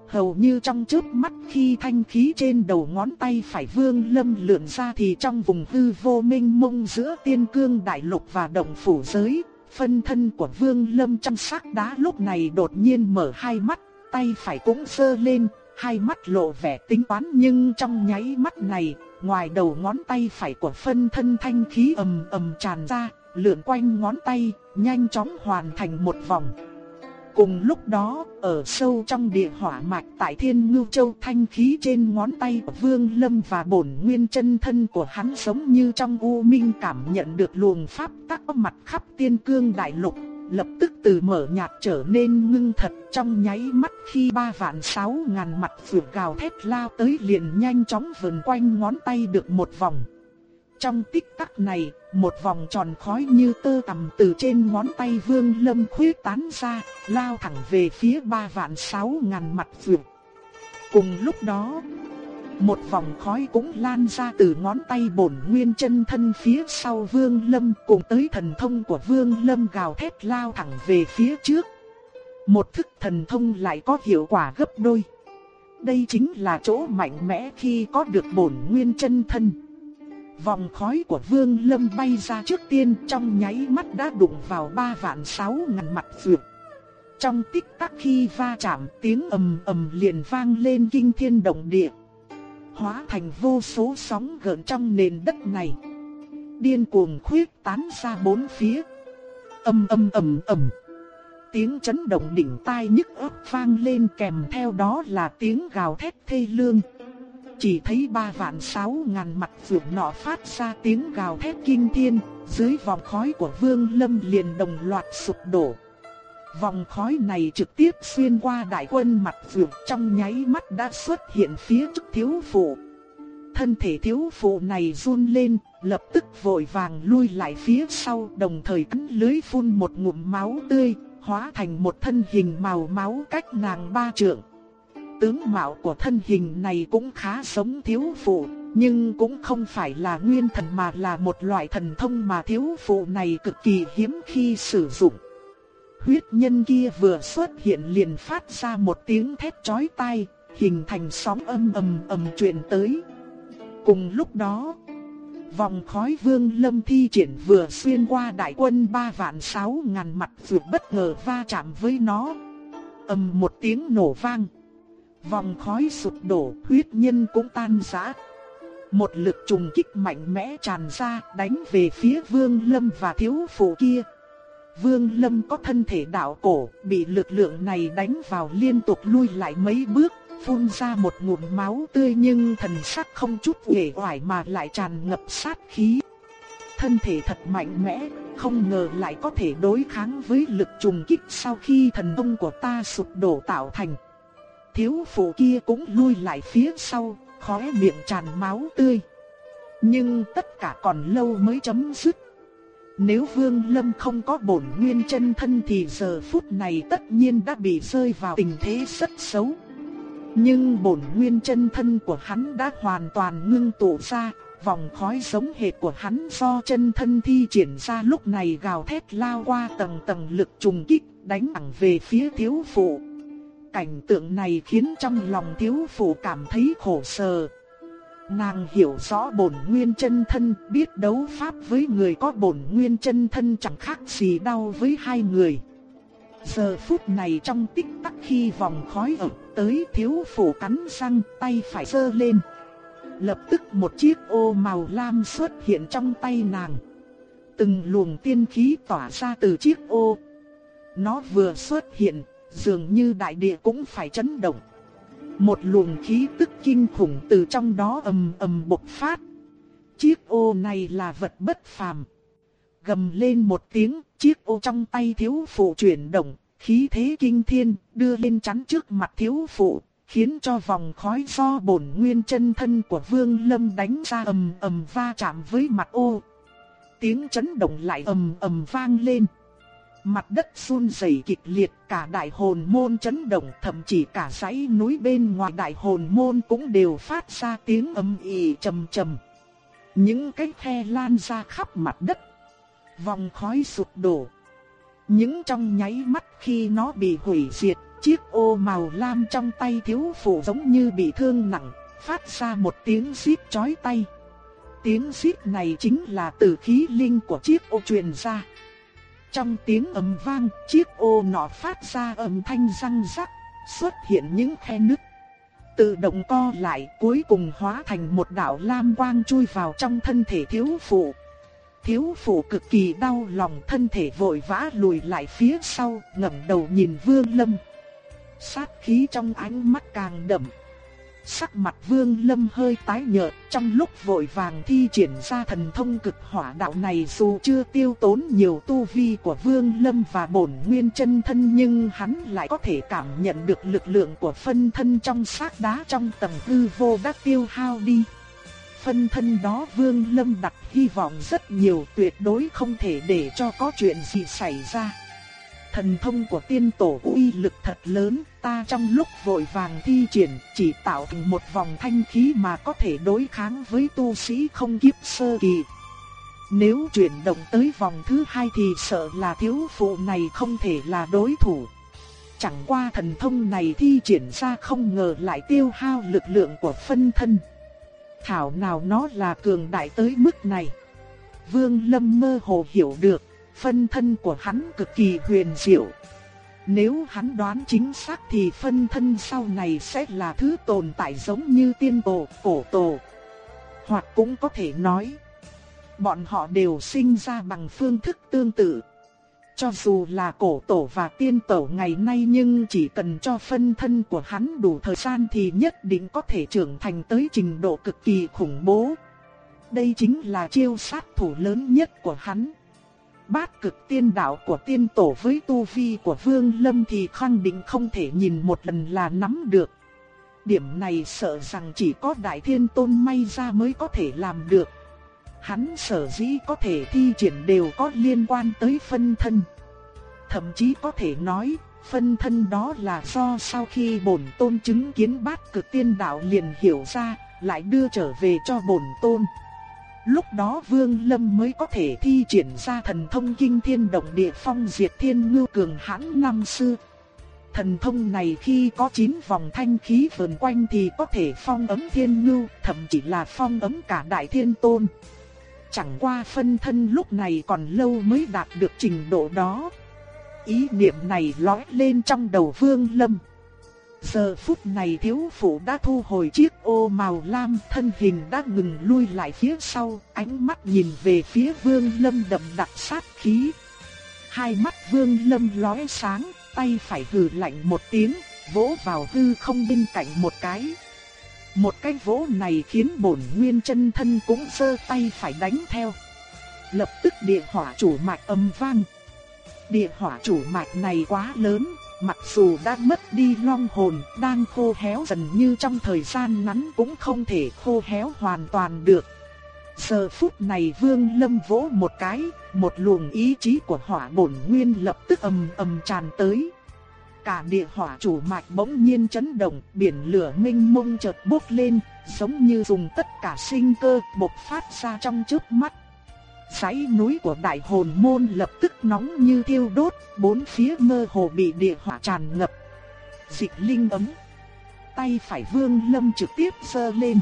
Hầu như trong chớp mắt khi thanh khí trên đầu ngón tay phải vương lâm lượn ra thì trong vùng hư vô minh mông giữa tiên cương đại lục và động phủ giới, phân thân của vương lâm trong sắc đá lúc này đột nhiên mở hai mắt, tay phải cũng sơ lên, hai mắt lộ vẻ tính toán nhưng trong nháy mắt này, ngoài đầu ngón tay phải của phân thân thanh khí ầm ầm tràn ra, lượn quanh ngón tay, nhanh chóng hoàn thành một vòng. Cùng lúc đó, ở sâu trong địa hỏa mạch tại Thiên Ngưu Châu thanh khí trên ngón tay của Vương Lâm và bổn nguyên chân thân của hắn giống như trong u minh cảm nhận được luồng pháp tắc mặt khắp tiên cương đại lục, lập tức từ mở nhạt trở nên ngưng thật trong nháy mắt khi ba vạn sáu ngàn mặt vượt gào thét lao tới liền nhanh chóng vần quanh ngón tay được một vòng. Trong tích tắc này, một vòng tròn khói như tơ tằm từ trên ngón tay vương lâm khuyết tán ra, lao thẳng về phía ba vạn sáu ngàn mặt vượt. Cùng lúc đó, một vòng khói cũng lan ra từ ngón tay bổn nguyên chân thân phía sau vương lâm, cùng tới thần thông của vương lâm gào thét lao thẳng về phía trước. Một thức thần thông lại có hiệu quả gấp đôi. Đây chính là chỗ mạnh mẽ khi có được bổn nguyên chân thân. Vòng khói của Vương Lâm bay ra trước tiên, trong nháy mắt đã đụng vào ba vạn sáu ngàn mặt vượt. Trong tích tắc khi va chạm, tiếng ầm ầm liền vang lên kinh thiên động địa. Hóa thành vô số sóng gợn trong nền đất này. Điên cuồng khuyết tán ra bốn phía. Âm âm ầm ầm. Tiếng chấn động đỉnh tai nhức óc vang lên kèm theo đó là tiếng gào thét thê lương. Chỉ thấy ba vạn sáu ngàn mặt vượt nọ phát ra tiếng gào thét kinh thiên, dưới vòng khói của Vương Lâm liền đồng loạt sụp đổ. Vòng khói này trực tiếp xuyên qua đại quân mặt vượt trong nháy mắt đã xuất hiện phía trước thiếu phụ. Thân thể thiếu phụ này run lên, lập tức vội vàng lui lại phía sau đồng thời cắn lưới phun một ngụm máu tươi, hóa thành một thân hình màu máu cách nàng ba trượng. Tướng mạo của thân hình này cũng khá giống thiếu phụ, nhưng cũng không phải là nguyên thần mà là một loại thần thông mà thiếu phụ này cực kỳ hiếm khi sử dụng. Huyết nhân kia vừa xuất hiện liền phát ra một tiếng thét chói tai, hình thành sóng âm ầm ầm truyền tới. Cùng lúc đó, vòng khói vương lâm thi triển vừa xuyên qua đại quân ba vạn sáu ngàn mặt vượt bất ngờ va chạm với nó. ầm một tiếng nổ vang. Vòng khói sụp đổ, huyết nhân cũng tan rã. Một lực trùng kích mạnh mẽ tràn ra đánh về phía vương lâm và thiếu phụ kia. Vương Lâm có thân thể đạo cổ, bị lực lượng này đánh vào liên tục lui lại mấy bước, phun ra một ngụm máu tươi nhưng thần sắc không chút uể oải mà lại tràn ngập sát khí. Thân thể thật mạnh mẽ, không ngờ lại có thể đối kháng với lực trùng kích sau khi thần thông của ta sụp đổ tạo thành. Thiếu phụ kia cũng lui lại phía sau, khóe miệng tràn máu tươi. Nhưng tất cả còn lâu mới chấm dứt. Nếu Vương Lâm không có bổn nguyên chân thân thì giờ phút này tất nhiên đã bị rơi vào tình thế rất xấu. Nhưng bổn nguyên chân thân của hắn đã hoàn toàn ngưng tụ ra, vòng khói giống hệt của hắn do chân thân thi triển ra lúc này gào thét lao qua tầng tầng lực trùng kích, đánh thẳng về phía thiếu phụ. Cảnh tượng này khiến trong lòng thiếu phụ cảm thấy khổ sở, Nàng hiểu rõ bổn nguyên chân thân, biết đấu pháp với người có bổn nguyên chân thân chẳng khác gì đau với hai người. Giờ phút này trong tích tắc khi vòng khói ập tới thiếu phủ cắn răng tay phải giơ lên. Lập tức một chiếc ô màu lam xuất hiện trong tay nàng. Từng luồng tiên khí tỏa ra từ chiếc ô. Nó vừa xuất hiện, dường như đại địa cũng phải chấn động. Một luồng khí tức kinh khủng từ trong đó ầm ầm bộc phát. Chiếc ô này là vật bất phàm. Gầm lên một tiếng, chiếc ô trong tay thiếu phụ chuyển động, khí thế kinh thiên, đưa lên chắn trước mặt thiếu phụ, khiến cho vòng khói do bổn nguyên chân thân của Vương Lâm đánh ra ầm ầm va chạm với mặt ô. Tiếng chấn động lại ầm ầm vang lên. Mặt đất run rẩy kịch liệt, cả đại hồn môn chấn động, thậm chí cả dãy núi bên ngoài đại hồn môn cũng đều phát ra tiếng âm ỉ trầm trầm. Những cái khe lan ra khắp mặt đất. Vòng khói sụp đổ. Những trong nháy mắt khi nó bị hủy diệt, chiếc ô màu lam trong tay thiếu phụ giống như bị thương nặng, phát ra một tiếng xít chói tay. Tiếng xít này chính là tử khí linh của chiếc ô truyền ra. Trong tiếng ầm vang, chiếc ô nọ phát ra âm thanh răng rắc, xuất hiện những khe nứt. Tự động co lại cuối cùng hóa thành một đạo lam quang chui vào trong thân thể thiếu phụ. Thiếu phụ cực kỳ đau lòng thân thể vội vã lùi lại phía sau, ngẩng đầu nhìn vương lâm. Sát khí trong ánh mắt càng đậm. Sắc mặt vương lâm hơi tái nhợt, trong lúc vội vàng thi triển ra thần thông cực hỏa đạo này dù chưa tiêu tốn nhiều tu vi của vương lâm và bổn nguyên chân thân nhưng hắn lại có thể cảm nhận được lực lượng của phân thân trong xác đá trong tầng hư vô đã tiêu hao đi. Phân thân đó vương lâm đặt hy vọng rất nhiều tuyệt đối không thể để cho có chuyện gì xảy ra. Thần thông của tiên tổ uy lực thật lớn, ta trong lúc vội vàng thi triển chỉ tạo thành một vòng thanh khí mà có thể đối kháng với tu sĩ không kiếp sơ kỳ. Nếu chuyển động tới vòng thứ hai thì sợ là thiếu phụ này không thể là đối thủ. Chẳng qua thần thông này thi triển ra không ngờ lại tiêu hao lực lượng của phân thân. Thảo nào nó là cường đại tới mức này. Vương Lâm mơ hồ hiểu được phân thân của hắn cực kỳ huyền diệu. Nếu hắn đoán chính xác thì phân thân sau này sẽ là thứ tồn tại giống như tiên tổ, cổ tổ. Hoặc cũng có thể nói, bọn họ đều sinh ra bằng phương thức tương tự. Cho dù là cổ tổ và tiên tổ ngày nay nhưng chỉ cần cho phân thân của hắn đủ thời gian thì nhất định có thể trưởng thành tới trình độ cực kỳ khủng bố. Đây chính là chiêu sát thủ lớn nhất của hắn bát cực tiên đạo của tiên tổ với tu vi của Vương Lâm thì khẳng định không thể nhìn một lần là nắm được. Điểm này sợ rằng chỉ có Đại Thiên Tôn may ra mới có thể làm được. Hắn sở dĩ có thể thi triển đều có liên quan tới phân thân. thậm chí có thể nói, phân thân đó là do sau khi bổn tôn chứng kiến bát cực tiên đạo liền hiểu ra, lại đưa trở về cho bổn tôn. Lúc đó Vương Lâm mới có thể thi triển ra thần thông kinh thiên động địa phong diệt thiên ngưu cường hãn năm xưa. Thần thông này khi có 9 vòng thanh khí vần quanh thì có thể phong ấm thiên ngưu, thậm chí là phong ấm cả đại thiên tôn. Chẳng qua phân thân lúc này còn lâu mới đạt được trình độ đó. Ý niệm này lói lên trong đầu Vương Lâm. Giờ phút này thiếu phụ đã thu hồi chiếc ô màu lam thân hình đã ngừng lui lại phía sau, ánh mắt nhìn về phía vương lâm đậm đặc sát khí. Hai mắt vương lâm lóe sáng, tay phải hừ lạnh một tiếng, vỗ vào hư không bên cạnh một cái. Một cái vỗ này khiến bổn nguyên chân thân cũng sơ tay phải đánh theo. Lập tức địa hỏa chủ mạch âm vang. Địa hỏa chủ mạch này quá lớn, mặc dù đã mất đi long hồn, đang khô héo dần như trong thời gian ngắn cũng không thể khô héo hoàn toàn được. Giờ phút này Vương Lâm vỗ một cái, một luồng ý chí của hỏa bổn nguyên lập tức ầm ầm tràn tới. Cả địa hỏa chủ mạch bỗng nhiên chấn động, biển lửa minh mông chợt bốc lên, giống như dùng tất cả sinh cơ bộc phát ra trong trước mắt dãy núi của đại hồn môn lập tức nóng như thiêu đốt, bốn phía mơ hồ bị địa hỏa tràn ngập. Dịch linh ấm. Tay phải vương lâm trực tiếp sơ lên.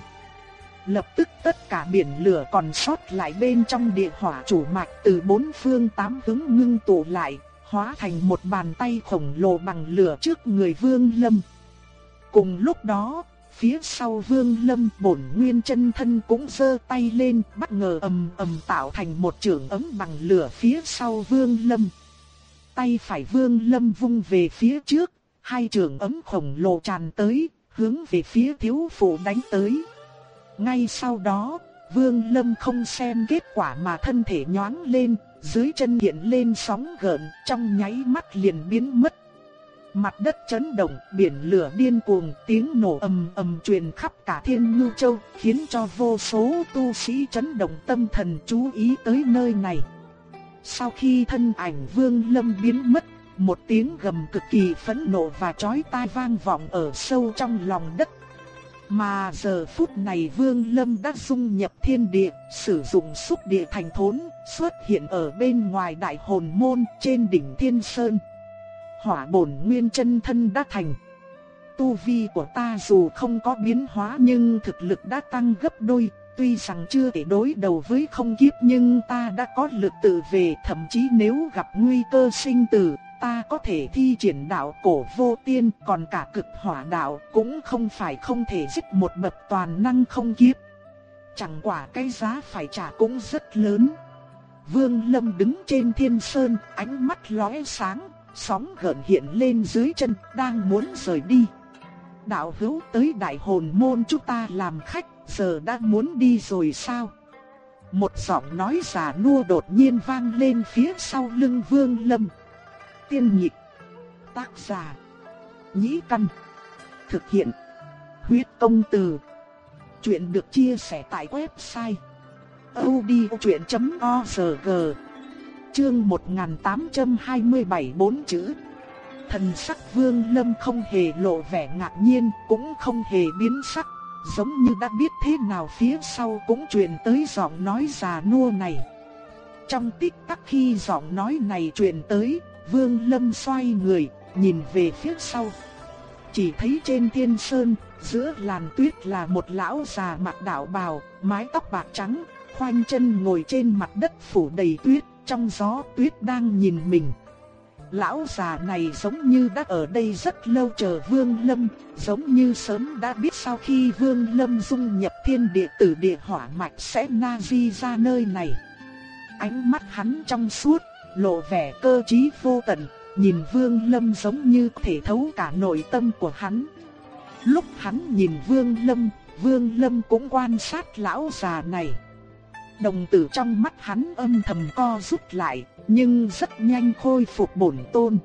Lập tức tất cả biển lửa còn sót lại bên trong địa hỏa chủ mạch từ bốn phương tám hướng ngưng tụ lại, hóa thành một bàn tay khổng lồ bằng lửa trước người vương lâm. Cùng lúc đó, Phía sau Vương Lâm bổn nguyên chân thân cũng giơ tay lên, bất ngờ ầm ầm tạo thành một trường ấm bằng lửa phía sau Vương Lâm. Tay phải Vương Lâm vung về phía trước, hai trường ấm khổng lồ tràn tới, hướng về phía thiếu phụ đánh tới. Ngay sau đó, Vương Lâm không xem kết quả mà thân thể nhoáng lên, dưới chân hiện lên sóng gợn, trong nháy mắt liền biến mất Mặt đất chấn động, biển lửa điên cuồng, tiếng nổ ầm ầm truyền khắp cả Thiên Ngưu Châu, khiến cho vô số tu sĩ chấn động tâm thần chú ý tới nơi này. Sau khi thân ảnh Vương Lâm biến mất, một tiếng gầm cực kỳ phẫn nộ và chói tai vang vọng ở sâu trong lòng đất. Mà giờ phút này Vương Lâm đã dung nhập thiên địa, sử dụng xúc địa thành thốn, xuất hiện ở bên ngoài đại hồn môn trên đỉnh Thiên Sơn hỏa bổn nguyên chân thân đã thành. Tu vi của ta dù không có biến hóa nhưng thực lực đã tăng gấp đôi, tuy rằng chưa thể đối đầu với không kiếp nhưng ta đã có lực tự về thậm chí nếu gặp nguy cơ sinh tử, ta có thể thi triển đạo cổ vô tiên còn cả cực hỏa đạo cũng không phải không thể giết một bậc toàn năng không kiếp. Chẳng quả cái giá phải trả cũng rất lớn. Vương Lâm đứng trên thiên sơn, ánh mắt lóe sáng, sóng gợn hiện lên dưới chân, đang muốn rời đi. Đạo hữu tới đại hồn môn chúng ta làm khách, giờ đã muốn đi rồi sao? Một giọng nói già nua đột nhiên vang lên phía sau lưng vương lâm. Tiên nhịp, tác giả, nhĩ căn, thực hiện, huyết công từ. Chuyện được chia sẻ tại website odchuyện.org Chương 1827 bốn chữ. Thần sắc Vương Lâm không hề lộ vẻ ngạc nhiên, cũng không hề biến sắc, giống như đã biết thế nào phía sau cũng truyền tới giọng nói già nua này. Trong tích tắc khi giọng nói này truyền tới, Vương Lâm xoay người, nhìn về phía sau. Chỉ thấy trên thiên sơn, giữa làn tuyết là một lão già mặc đạo bào, mái tóc bạc trắng, khoanh chân ngồi trên mặt đất phủ đầy tuyết trong gió tuyết đang nhìn mình. Lão già này giống như đã ở đây rất lâu chờ Vương Lâm, giống như sớm đã biết sau khi Vương Lâm dung nhập thiên địa tử địa hỏa mạch sẽ na di ra nơi này. Ánh mắt hắn trong suốt, lộ vẻ cơ trí vô tận, nhìn Vương Lâm giống như thể thấu cả nội tâm của hắn. Lúc hắn nhìn Vương Lâm, Vương Lâm cũng quan sát lão già này. Đồng tử trong mắt hắn âm thầm co rút lại, nhưng rất nhanh khôi phục bổn tôn.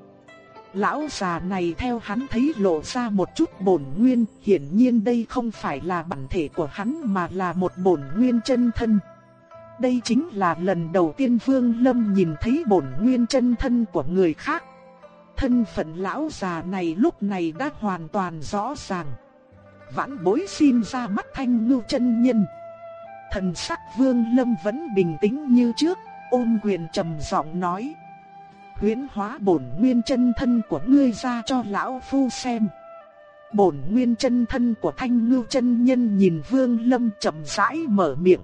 Lão già này theo hắn thấy lộ ra một chút bổn nguyên, hiển nhiên đây không phải là bản thể của hắn mà là một bổn nguyên chân thân. Đây chính là lần đầu tiên Vương Lâm nhìn thấy bổn nguyên chân thân của người khác, thân phận lão già này lúc này đã hoàn toàn rõ ràng. Vãn bối xin ra mắt thanh ngưu chân nhân. Thần sắc vương lâm vẫn bình tĩnh như trước, ôm quyền trầm giọng nói. Huyễn hóa bổn nguyên chân thân của ngươi ra cho lão phu xem. Bổn nguyên chân thân của thanh ngưu chân nhân nhìn vương lâm chậm rãi mở miệng.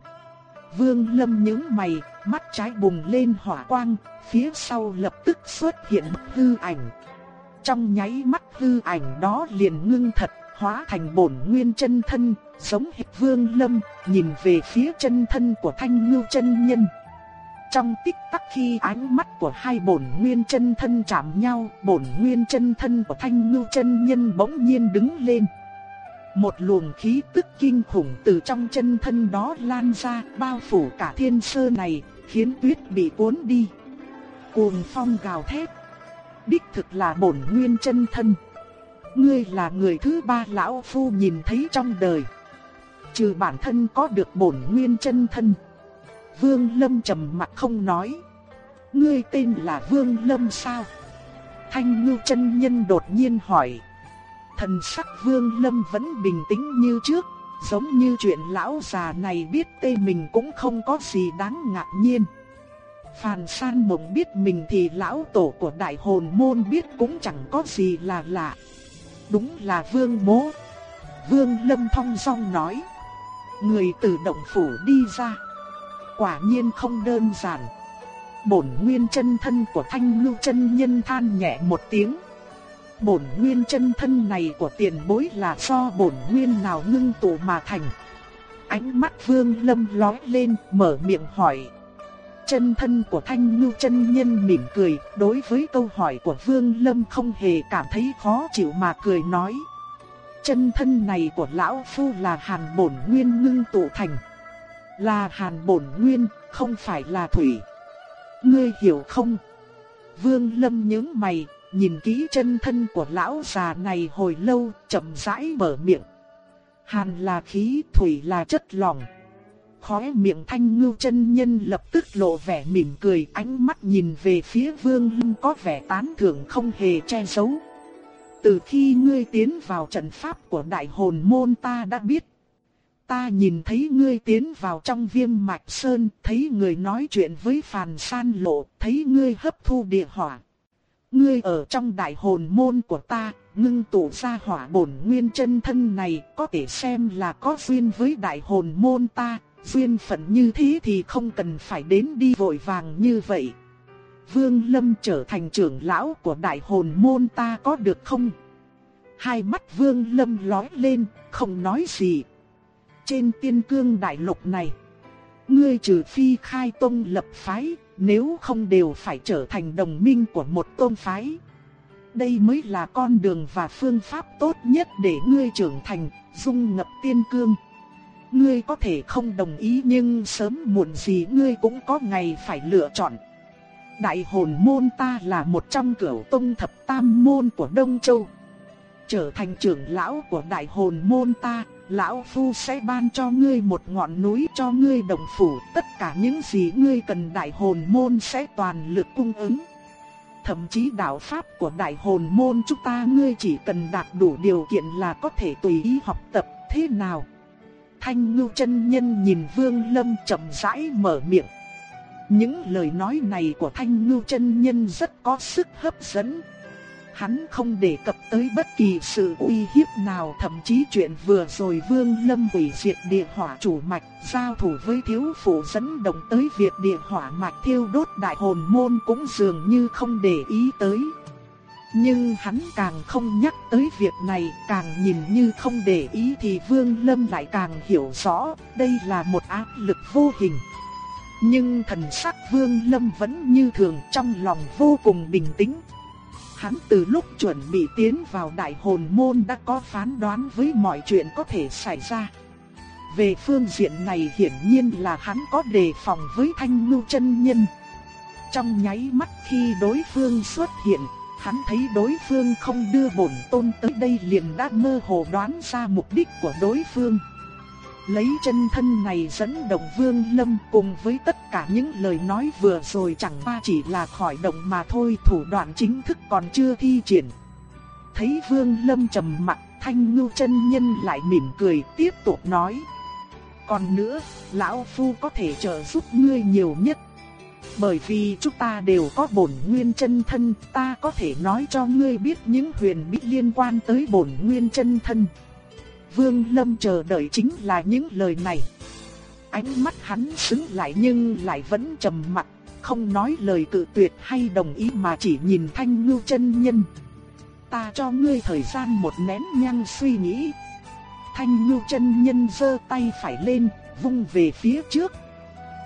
Vương lâm nhướng mày, mắt trái bùng lên hỏa quang, phía sau lập tức xuất hiện hư ảnh. Trong nháy mắt hư ảnh đó liền ngưng thật, hóa thành bổn nguyên chân thân, giống hệt vương lâm, nhìn về phía chân thân của thanh ngưu chân nhân. Trong tích tắc khi ánh mắt của hai bổn nguyên chân thân chạm nhau, bổn nguyên chân thân của thanh ngưu chân nhân bỗng nhiên đứng lên. Một luồng khí tức kinh khủng từ trong chân thân đó lan ra, bao phủ cả thiên sơ này, khiến tuyết bị cuốn đi. Cuồng phong gào thét. Đích thực là bổn nguyên chân thân. Ngươi là người thứ ba lão phu nhìn thấy trong đời. Trừ bản thân có được bổn nguyên chân thân. Vương Lâm trầm mặt không nói. Ngươi tên là Vương Lâm sao? Thanh Ngưu chân nhân đột nhiên hỏi. Thần sắc Vương Lâm vẫn bình tĩnh như trước, giống như chuyện lão già này biết tên mình cũng không có gì đáng ngạc nhiên. Phàn san mộng biết mình thì lão tổ của đại hồn môn biết cũng chẳng có gì là lạ. Đúng là vương bố. Vương lâm thong song nói. Người từ động phủ đi ra. Quả nhiên không đơn giản. Bổn nguyên chân thân của thanh lưu chân nhân than nhẹ một tiếng. Bổn nguyên chân thân này của tiền bối là do bổn nguyên nào ngưng tụ mà thành. Ánh mắt vương lâm lói lên, mở miệng hỏi chân thân của Thanh Ngưu chân nhân mỉm cười, đối với câu hỏi của Vương Lâm không hề cảm thấy khó chịu mà cười nói. Chân thân này của lão phu là Hàn Bổn Nguyên ngưng tụ thành. Là Hàn Bổn Nguyên, không phải là thủy. Ngươi hiểu không? Vương Lâm nhướng mày, nhìn kỹ chân thân của lão già này hồi lâu, chậm rãi mở miệng. Hàn là khí, thủy là chất lỏng. Khóe miệng thanh ngưu chân nhân lập tức lộ vẻ mỉm cười ánh mắt nhìn về phía vương lâm có vẻ tán thưởng không hề che giấu. Từ khi ngươi tiến vào trận pháp của đại hồn môn ta đã biết. Ta nhìn thấy ngươi tiến vào trong viêm mạch sơn, thấy người nói chuyện với phàn san lộ, thấy ngươi hấp thu địa hỏa. Ngươi ở trong đại hồn môn của ta, ngưng tụ ra hỏa bổn nguyên chân thân này có thể xem là có duyên với đại hồn môn ta, Duyên phận như thế thì không cần phải đến đi vội vàng như vậy. Vương Lâm trở thành trưởng lão của đại hồn môn ta có được không? Hai mắt Vương Lâm lói lên, không nói gì. Trên tiên cương đại lục này, ngươi trừ phi khai tông lập phái, nếu không đều phải trở thành đồng minh của một tôn phái. Đây mới là con đường và phương pháp tốt nhất để ngươi trưởng thành, dung ngập tiên cương. Ngươi có thể không đồng ý nhưng sớm muộn gì ngươi cũng có ngày phải lựa chọn. Đại hồn môn ta là một trong cửu tông thập tam môn của Đông Châu. Trở thành trưởng lão của đại hồn môn ta, lão phu sẽ ban cho ngươi một ngọn núi cho ngươi đồng phủ. Tất cả những gì ngươi cần đại hồn môn sẽ toàn lực cung ứng. Thậm chí đạo pháp của đại hồn môn chúng ta ngươi chỉ cần đạt đủ điều kiện là có thể tùy ý học tập thế nào. Thanh ngưu chân nhân nhìn Vương Lâm chậm rãi mở miệng. Những lời nói này của Thanh ngưu chân nhân rất có sức hấp dẫn. Hắn không đề cập tới bất kỳ sự uy hiếp nào, thậm chí chuyện vừa rồi Vương Lâm hủy diệt địa hỏa chủ mạch, giao thủ với thiếu phụ dẫn động tới việc địa hỏa mạch thiêu đốt đại hồn môn cũng dường như không để ý tới. Nhưng hắn càng không nhắc tới việc này, càng nhìn như không để ý thì Vương Lâm lại càng hiểu rõ, đây là một áp lực vô hình. Nhưng thần sắc Vương Lâm vẫn như thường trong lòng vô cùng bình tĩnh. Hắn từ lúc chuẩn bị tiến vào đại hồn môn đã có phán đoán với mọi chuyện có thể xảy ra. Về phương diện này hiển nhiên là hắn có đề phòng với thanh lưu chân nhân. Trong nháy mắt khi đối phương xuất hiện, Hắn thấy đối phương không đưa bổn tôn tới đây liền đã mơ hồ đoán ra mục đích của đối phương. lấy chân thân này dẫn động Vương Lâm cùng với tất cả những lời nói vừa rồi chẳng qua chỉ là khỏi động mà thôi, thủ đoạn chính thức còn chưa thi triển. Thấy Vương Lâm trầm mặt, Thanh Ngưu chân nhân lại mỉm cười tiếp tục nói: "Còn nữa, lão phu có thể trợ giúp ngươi nhiều nhất bởi vì chúng ta đều có bổn nguyên chân thân, ta có thể nói cho ngươi biết những huyền bí liên quan tới bổn nguyên chân thân. Vương Lâm chờ đợi chính là những lời này. Ánh mắt hắn sững lại nhưng lại vẫn trầm mặc, không nói lời cự tuyệt hay đồng ý mà chỉ nhìn Thanh Ngưu chân nhân. Ta cho ngươi thời gian một nén nhang suy nghĩ. Thanh Ngưu chân nhân giơ tay phải lên, vung về phía trước,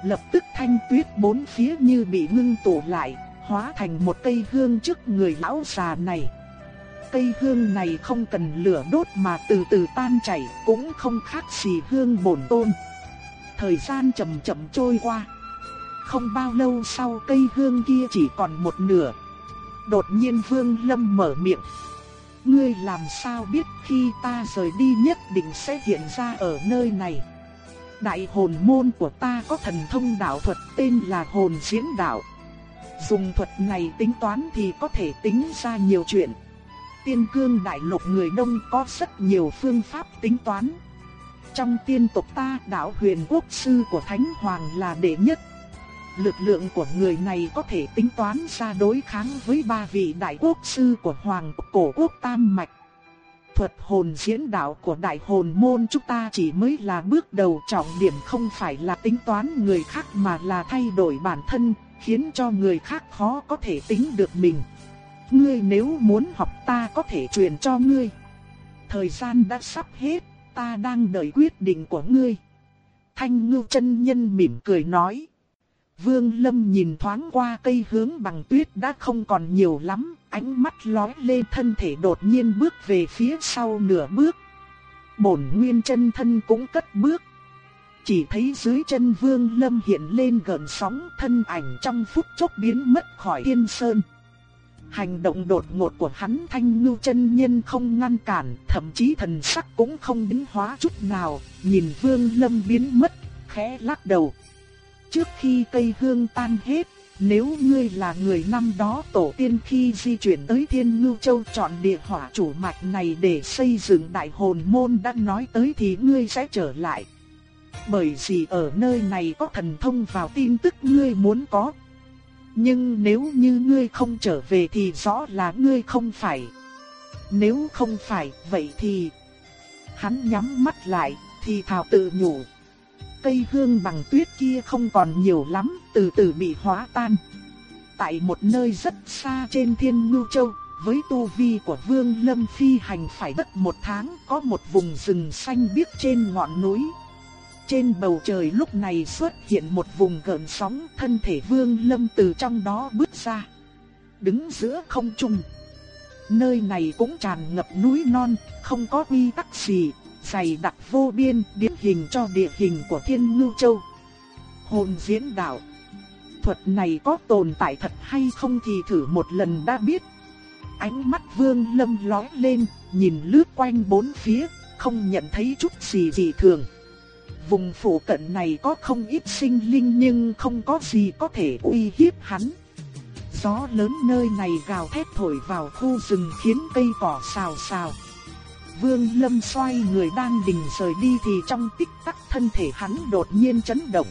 lập tức thanh tuyết bốn phía như bị ngưng tụ lại, hóa thành một cây hương trước người lão già này. Cây hương này không cần lửa đốt mà từ từ tan chảy, cũng không khác gì hương bổn tôn. Thời gian chậm chậm trôi qua. Không bao lâu sau cây hương kia chỉ còn một nửa. Đột nhiên Vương Lâm mở miệng. Ngươi làm sao biết khi ta rời đi nhất định sẽ hiện ra ở nơi này? Đại hồn môn của ta có thần thông đạo thuật tên là hồn diễn đạo. Dùng thuật này tính toán thì có thể tính ra nhiều chuyện. Tiên cương đại lục người đông có rất nhiều phương pháp tính toán. Trong tiên tộc ta, đạo huyền quốc sư của Thánh Hoàng là đệ nhất. Lực lượng của người này có thể tính toán ra đối kháng với ba vị đại quốc sư của Hoàng cổ quốc Tam Mạch. Thuật hồn diễn đạo của đại hồn môn chúng ta chỉ mới là bước đầu trọng điểm không phải là tính toán người khác mà là thay đổi bản thân, khiến cho người khác khó có thể tính được mình. Ngươi nếu muốn học ta có thể truyền cho ngươi. Thời gian đã sắp hết, ta đang đợi quyết định của ngươi. Thanh ngưu chân nhân mỉm cười nói. Vương Lâm nhìn thoáng qua cây hướng bằng tuyết đã không còn nhiều lắm, ánh mắt lóe lên thân thể đột nhiên bước về phía sau nửa bước. Bổn nguyên chân thân cũng cất bước. Chỉ thấy dưới chân Vương Lâm hiện lên gần sóng thân ảnh trong phút chốc biến mất khỏi thiên sơn. Hành động đột ngột của hắn thanh ngưu chân nhân không ngăn cản, thậm chí thần sắc cũng không biến hóa chút nào, nhìn Vương Lâm biến mất, khẽ lắc đầu trước khi cây hương tan hết, nếu ngươi là người năm đó tổ tiên khi di chuyển tới Thiên Ngưu Châu chọn địa hỏa chủ mạch này để xây dựng đại hồn môn đã nói tới thì ngươi sẽ trở lại. Bởi vì ở nơi này có thần thông vào tin tức ngươi muốn có. Nhưng nếu như ngươi không trở về thì rõ là ngươi không phải. Nếu không phải, vậy thì... Hắn nhắm mắt lại, thì thảo tự nhủ cây hương bằng tuyết kia không còn nhiều lắm, từ từ bị hóa tan. Tại một nơi rất xa trên thiên ngưu châu, với tu vi của Vương Lâm phi hành phải mất một tháng có một vùng rừng xanh biếc trên ngọn núi. Trên bầu trời lúc này xuất hiện một vùng gợn sóng, thân thể Vương Lâm từ trong đó bước ra. Đứng giữa không trung. Nơi này cũng tràn ngập núi non, không có uy tắc gì, dày đặc vô biên điển hình cho địa hình của Thiên Ngưu Châu. Hồn diễn đạo. Thuật này có tồn tại thật hay không thì thử một lần đã biết. Ánh mắt Vương Lâm lóe lên, nhìn lướt quanh bốn phía, không nhận thấy chút gì dị thường. Vùng phủ cận này có không ít sinh linh nhưng không có gì có thể uy hiếp hắn. Gió lớn nơi này gào thét thổi vào khu rừng khiến cây cỏ xào xào. Vương Lâm xoay người đang định rời đi thì trong tích tắc thân thể hắn đột nhiên chấn động.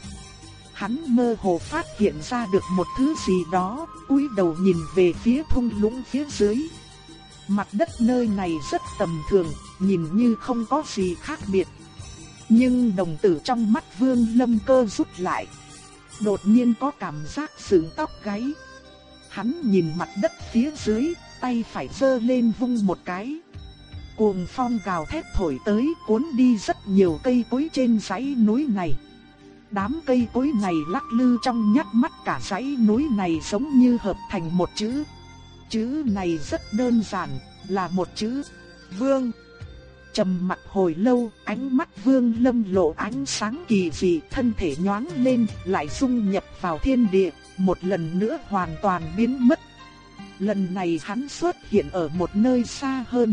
Hắn mơ hồ phát hiện ra được một thứ gì đó, cúi đầu nhìn về phía thung lũng phía dưới. Mặt đất nơi này rất tầm thường, nhìn như không có gì khác biệt. Nhưng đồng tử trong mắt Vương Lâm cơ rút lại. Đột nhiên có cảm giác sướng tóc gáy. Hắn nhìn mặt đất phía dưới, tay phải giơ lên vung một cái. Cuồng phong gào thét thổi tới cuốn đi rất nhiều cây cối trên dãy núi này. Đám cây cối này lắc lư trong nhát mắt cả dãy núi này giống như hợp thành một chữ. Chữ này rất đơn giản, là một chữ Vương. Trầm mặt hồi lâu, ánh mắt Vương Lâm lộ ánh sáng kỳ dị, thân thể nhoáng lên, lại dung nhập vào thiên địa, một lần nữa hoàn toàn biến mất. Lần này hắn xuất hiện ở một nơi xa hơn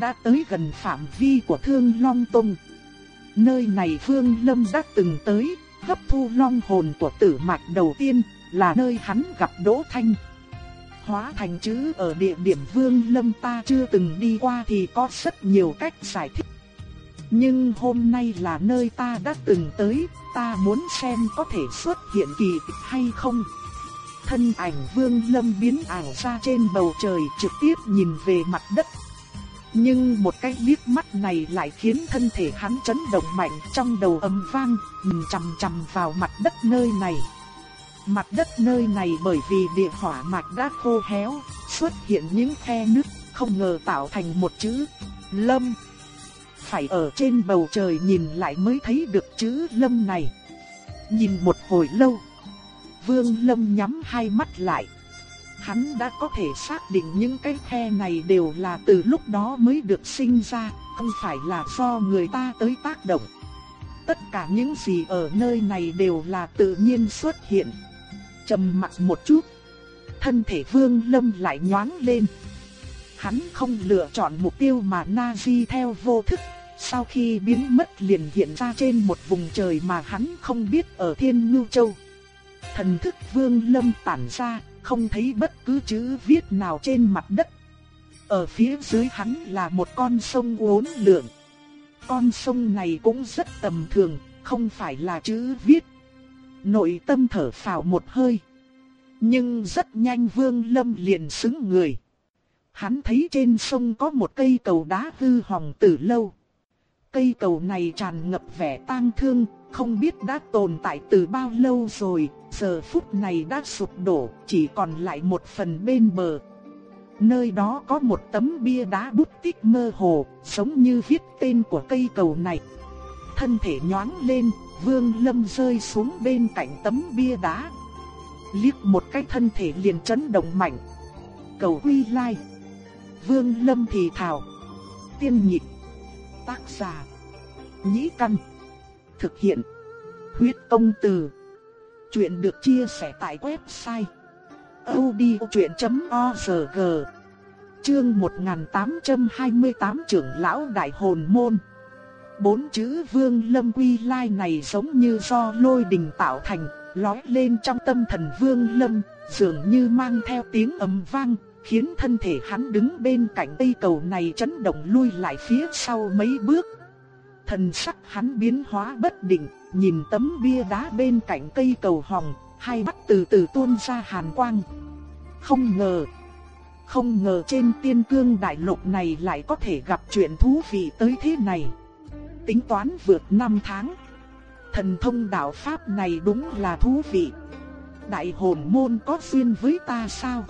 đã tới gần phạm vi của Thương Long Tông. Nơi này Vương Lâm đã từng tới, hấp thu long hồn của tử mạch đầu tiên, là nơi hắn gặp Đỗ Thanh. Hóa thành chữ ở địa điểm Vương Lâm ta chưa từng đi qua thì có rất nhiều cách giải thích. Nhưng hôm nay là nơi ta đã từng tới, ta muốn xem có thể xuất hiện kỳ tích hay không. Thân ảnh Vương Lâm biến ảo ra trên bầu trời trực tiếp nhìn về mặt đất. Nhưng một cái liếc mắt này lại khiến thân thể hắn chấn động mạnh trong đầu âm vang, nhìn chằm chằm vào mặt đất nơi này. Mặt đất nơi này bởi vì địa hỏa mạch đã khô héo, xuất hiện những khe nứt, không ngờ tạo thành một chữ Lâm. Phải ở trên bầu trời nhìn lại mới thấy được chữ Lâm này. Nhìn một hồi lâu, Vương Lâm nhắm hai mắt lại. Hắn đã có thể xác định những cái khe này đều là từ lúc đó mới được sinh ra, không phải là do người ta tới tác động. Tất cả những gì ở nơi này đều là tự nhiên xuất hiện. Trầm mặc một chút, thân thể Vương Lâm lại nhoáng lên. Hắn không lựa chọn mục tiêu mà Nazi theo vô thức, sau khi biến mất liền hiện ra trên một vùng trời mà hắn không biết ở Thiên Ngưu Châu. Thần thức Vương Lâm tản ra, không thấy bất cứ chữ viết nào trên mặt đất. Ở phía dưới hắn là một con sông uốn lượn. Con sông này cũng rất tầm thường, không phải là chữ viết. Nội tâm thở phào một hơi. Nhưng rất nhanh Vương Lâm liền xứng người. Hắn thấy trên sông có một cây cầu đá hư hỏng từ lâu. Cây cầu này tràn ngập vẻ tang thương, không biết đã tồn tại từ bao lâu rồi, giờ phút này đã sụp đổ, chỉ còn lại một phần bên bờ. Nơi đó có một tấm bia đá bút tích mơ hồ, giống như viết tên của cây cầu này. Thân thể nhoáng lên, Vương Lâm rơi xuống bên cạnh tấm bia đá. Liếc một cái thân thể liền chấn động mạnh. Cầu Huy Lai. Vương Lâm thì thào. Tiên nhịp. Tác giả. Nhĩ Căn. Thực hiện. Huyết công từ. Chuyện được chia sẻ tại website. odchuyện.org Chương 1828 trưởng lão đại hồn môn Bốn chữ vương lâm quy lai này giống như do lôi đình tạo thành, lói lên trong tâm thần vương lâm, dường như mang theo tiếng ầm vang, khiến thân thể hắn đứng bên cạnh cây cầu này chấn động lui lại phía sau mấy bước. Thần sắc hắn biến hóa bất định, nhìn tấm bia đá bên cạnh cây cầu hồng, hai mắt từ từ tuôn ra hàn quang. Không ngờ, không ngờ trên tiên cương đại lục này lại có thể gặp chuyện thú vị tới thế này. Tính toán vượt năm tháng. Thần thông đạo pháp này đúng là thú vị. Đại hồn môn có duyên với ta sao?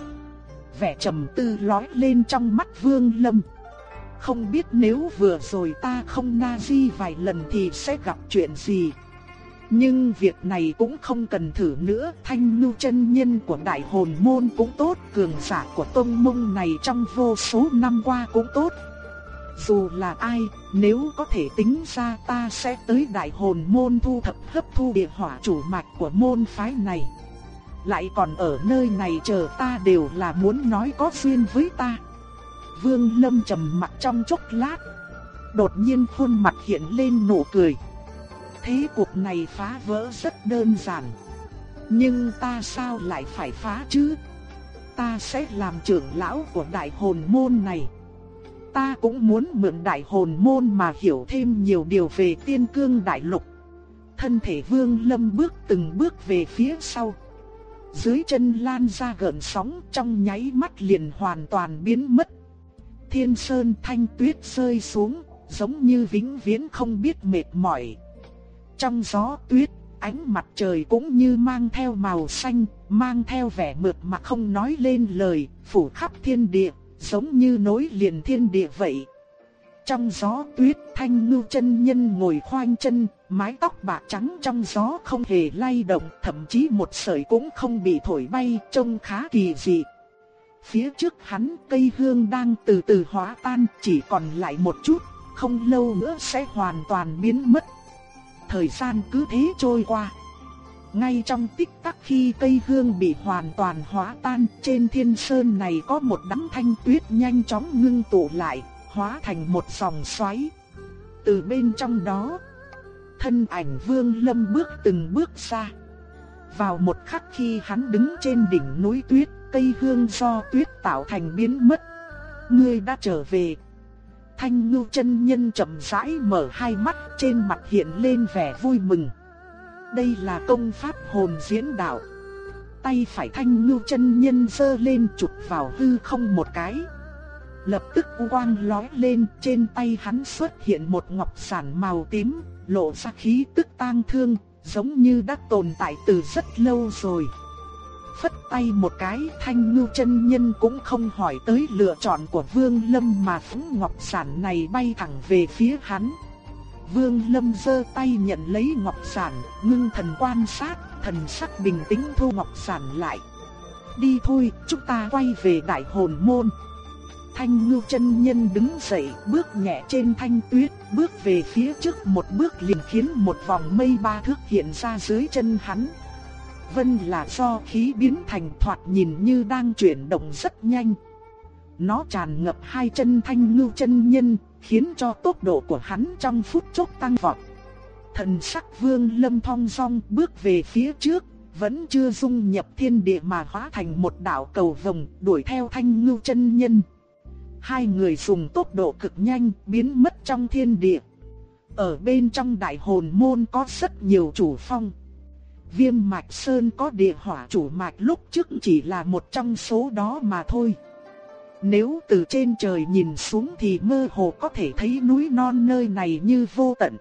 Vẻ trầm tư lói lên trong mắt Vương Lâm. Không biết nếu vừa rồi ta không na di vài lần thì sẽ gặp chuyện gì. Nhưng việc này cũng không cần thử nữa, thanh lưu chân nhân của đại hồn môn cũng tốt, cường giả của tông mông này trong vô số năm qua cũng tốt. Dù là ai, nếu có thể tính ra ta sẽ tới đại hồn môn thu thập hấp thu địa hỏa chủ mạch của môn phái này. Lại còn ở nơi này chờ ta đều là muốn nói có duyên với ta. Vương Lâm trầm mặt trong chốc lát. Đột nhiên khuôn mặt hiện lên nụ cười. Thế cuộc này phá vỡ rất đơn giản. Nhưng ta sao lại phải phá chứ? Ta sẽ làm trưởng lão của đại hồn môn này. Ta cũng muốn mượn đại hồn môn mà hiểu thêm nhiều điều về tiên cương đại lục. Thân thể vương lâm bước từng bước về phía sau. Dưới chân lan ra gợn sóng trong nháy mắt liền hoàn toàn biến mất. Thiên sơn thanh tuyết rơi xuống, giống như vĩnh viễn không biết mệt mỏi. Trong gió tuyết, ánh mặt trời cũng như mang theo màu xanh, mang theo vẻ mượt mà không nói lên lời, phủ khắp thiên địa, giống như nối liền thiên địa vậy. Trong gió tuyết, thanh ngưu chân nhân ngồi khoanh chân, mái tóc bạc trắng trong gió không hề lay động, thậm chí một sợi cũng không bị thổi bay, trông khá kỳ dị. Phía trước hắn cây hương đang từ từ hóa tan, chỉ còn lại một chút, không lâu nữa sẽ hoàn toàn biến mất. Thời gian cứ thế trôi qua. Ngay trong tích tắc khi cây hương bị hoàn toàn hóa tan, trên thiên sơn này có một đám thanh tuyết nhanh chóng ngưng tụ lại, hóa thành một dòng xoáy. Từ bên trong đó, Thân ảnh Vương Lâm bước từng bước xa. Vào một khắc khi hắn đứng trên đỉnh núi tuyết, cây hương do tuyết tạo thành biến mất. Ngươi đã trở về. Thanh ngưu chân nhân chậm rãi mở hai mắt trên mặt hiện lên vẻ vui mừng. Đây là công pháp hồn diễn đạo. Tay phải thanh ngưu chân nhân giơ lên chụp vào hư không một cái. Lập tức quang lóe lên trên tay hắn xuất hiện một ngọc sản màu tím, lộ ra khí tức tang thương, giống như đã tồn tại từ rất lâu rồi. Phất tay một cái thanh ngưu chân nhân cũng không hỏi tới lựa chọn của Vương Lâm mà phúng ngọc sản này bay thẳng về phía hắn. Vương Lâm giơ tay nhận lấy ngọc sản, ngưng thần quan sát, thần sắc bình tĩnh thu ngọc sản lại. Đi thôi, chúng ta quay về đại hồn môn. Thanh ngưu chân nhân đứng dậy, bước nhẹ trên thanh tuyết, bước về phía trước một bước liền khiến một vòng mây ba thước hiện ra dưới chân hắn. Vân là do khí biến thành thoạt nhìn như đang chuyển động rất nhanh. Nó tràn ngập hai chân thanh ngưu chân nhân, khiến cho tốc độ của hắn trong phút chốc tăng vọt. Thần sắc vương lâm thong song bước về phía trước, vẫn chưa dung nhập thiên địa mà hóa thành một đạo cầu vồng đuổi theo thanh ngưu chân nhân. Hai người dùng tốc độ cực nhanh biến mất trong thiên địa. Ở bên trong đại hồn môn có rất nhiều chủ phong. Viêm mạch sơn có địa hỏa chủ mạch lúc trước chỉ là một trong số đó mà thôi. Nếu từ trên trời nhìn xuống thì mơ hồ có thể thấy núi non nơi này như vô tận.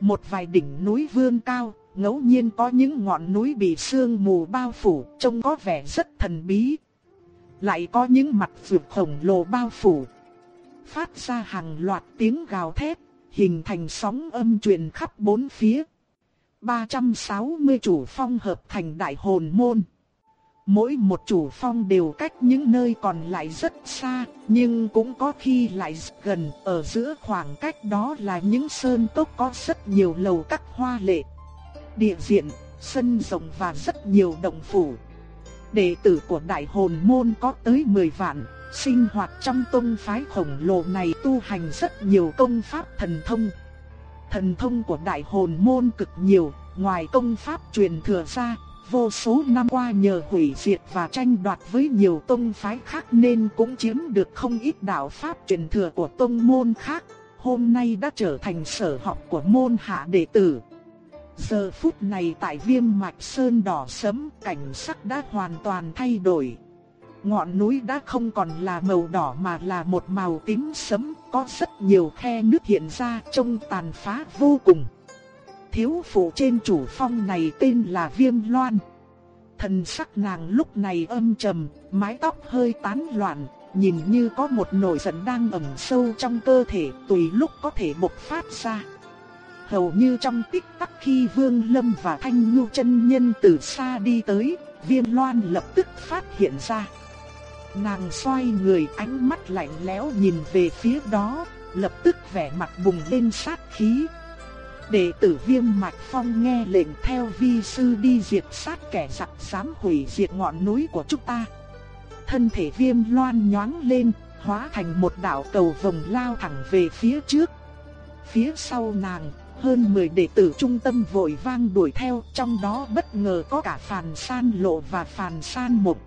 Một vài đỉnh núi vươn cao, ngẫu nhiên có những ngọn núi bị sương mù bao phủ, trông có vẻ rất thần bí. Lại có những mặt vượt khổng lồ bao phủ. Phát ra hàng loạt tiếng gào thét, hình thành sóng âm truyền khắp bốn phía. 360 chủ phong hợp thành đại hồn môn. Mỗi một chủ phong đều cách những nơi còn lại rất xa, nhưng cũng có khi lại rất gần, ở giữa khoảng cách đó là những sơn cốc có rất nhiều lầu các hoa lệ. Địa diện, sân rộng và rất nhiều động phủ. Đệ tử của đại hồn môn có tới 10 vạn, sinh hoạt trong tông phái khổng lồ này tu hành rất nhiều công pháp thần thông. Thần thông của đại hồn môn cực nhiều, ngoài công pháp truyền thừa ra, vô số năm qua nhờ hủy diệt và tranh đoạt với nhiều tông phái khác nên cũng chiếm được không ít đạo pháp truyền thừa của tông môn khác, hôm nay đã trở thành sở học của môn hạ đệ tử. Giờ phút này tại viêm mạch sơn đỏ sẫm cảnh sắc đã hoàn toàn thay đổi. Ngọn núi đã không còn là màu đỏ mà là một màu tím sẫm, có rất nhiều khe nước hiện ra trông tàn phá vô cùng thiếu phụ trên chủ phong này tên là Viêm Loan. Thần sắc nàng lúc này âm trầm, mái tóc hơi tán loạn, nhìn như có một nỗi giận đang ẩn sâu trong cơ thể tùy lúc có thể bộc phát ra. Hầu như trong tích tắc khi Vương Lâm và Thanh Ngưu chân nhân từ xa đi tới, Viêm Loan lập tức phát hiện ra. Nàng xoay người ánh mắt lạnh lẽo nhìn về phía đó, lập tức vẻ mặt bùng lên sát khí, Đệ tử viêm mạch phong nghe lệnh theo vi sư đi diệt sát kẻ giặc dám hủy diệt ngọn núi của chúng ta. Thân thể viêm loan nhoáng lên, hóa thành một đạo cầu vòng lao thẳng về phía trước. Phía sau nàng, hơn 10 đệ tử trung tâm vội vang đuổi theo, trong đó bất ngờ có cả Phàn San Lộ và Phàn San mục.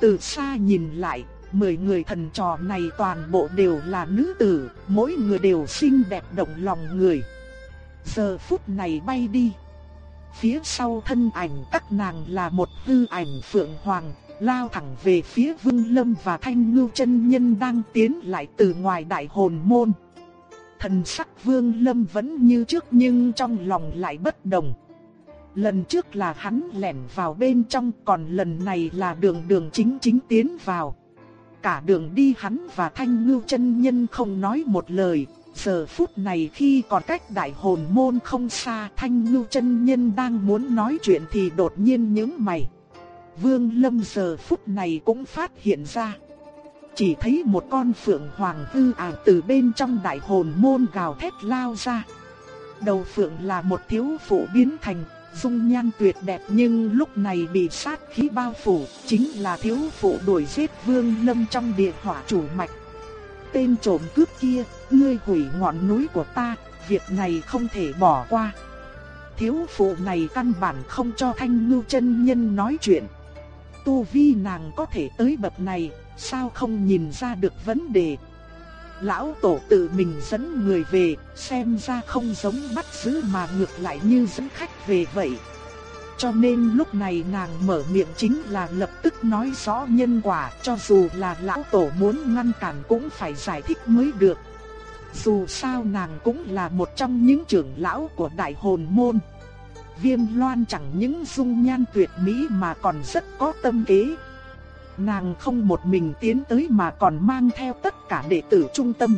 Từ xa nhìn lại, 10 người thần trò này toàn bộ đều là nữ tử, mỗi người đều xinh đẹp động lòng người. Giờ phút này bay đi. Phía sau thân ảnh các nàng là một hư ảnh phượng hoàng, lao thẳng về phía Vương Lâm và Thanh Ngưu chân nhân đang tiến lại từ ngoài đại hồn môn. Thần sắc Vương Lâm vẫn như trước nhưng trong lòng lại bất đồng. Lần trước là hắn lẻn vào bên trong còn lần này là đường đường chính chính tiến vào. Cả đường đi hắn và Thanh Ngưu chân nhân không nói một lời, Giờ phút này khi còn cách đại hồn môn không xa thanh ngưu chân nhân đang muốn nói chuyện thì đột nhiên những mày. Vương Lâm giờ phút này cũng phát hiện ra. Chỉ thấy một con phượng hoàng hư ảo từ bên trong đại hồn môn gào thét lao ra. Đầu phượng là một thiếu phụ biến thành, dung nhan tuyệt đẹp nhưng lúc này bị sát khí bao phủ, chính là thiếu phụ đuổi giết Vương Lâm trong địa hỏa chủ mạch tên trộm cướp kia, ngươi hủy ngọn núi của ta, việc này không thể bỏ qua. Thiếu phụ này căn bản không cho Thanh Ngưu chân nhân nói chuyện. Tu vi nàng có thể tới bậc này, sao không nhìn ra được vấn đề. Lão tổ tự mình dẫn người về, xem ra không giống bắt giữ mà ngược lại như dẫn khách về vậy. Cho nên lúc này nàng mở miệng chính là lập tức nói rõ nhân quả cho dù là lão tổ muốn ngăn cản cũng phải giải thích mới được. Dù sao nàng cũng là một trong những trưởng lão của đại hồn môn. Viêm loan chẳng những dung nhan tuyệt mỹ mà còn rất có tâm kế. Nàng không một mình tiến tới mà còn mang theo tất cả đệ tử trung tâm.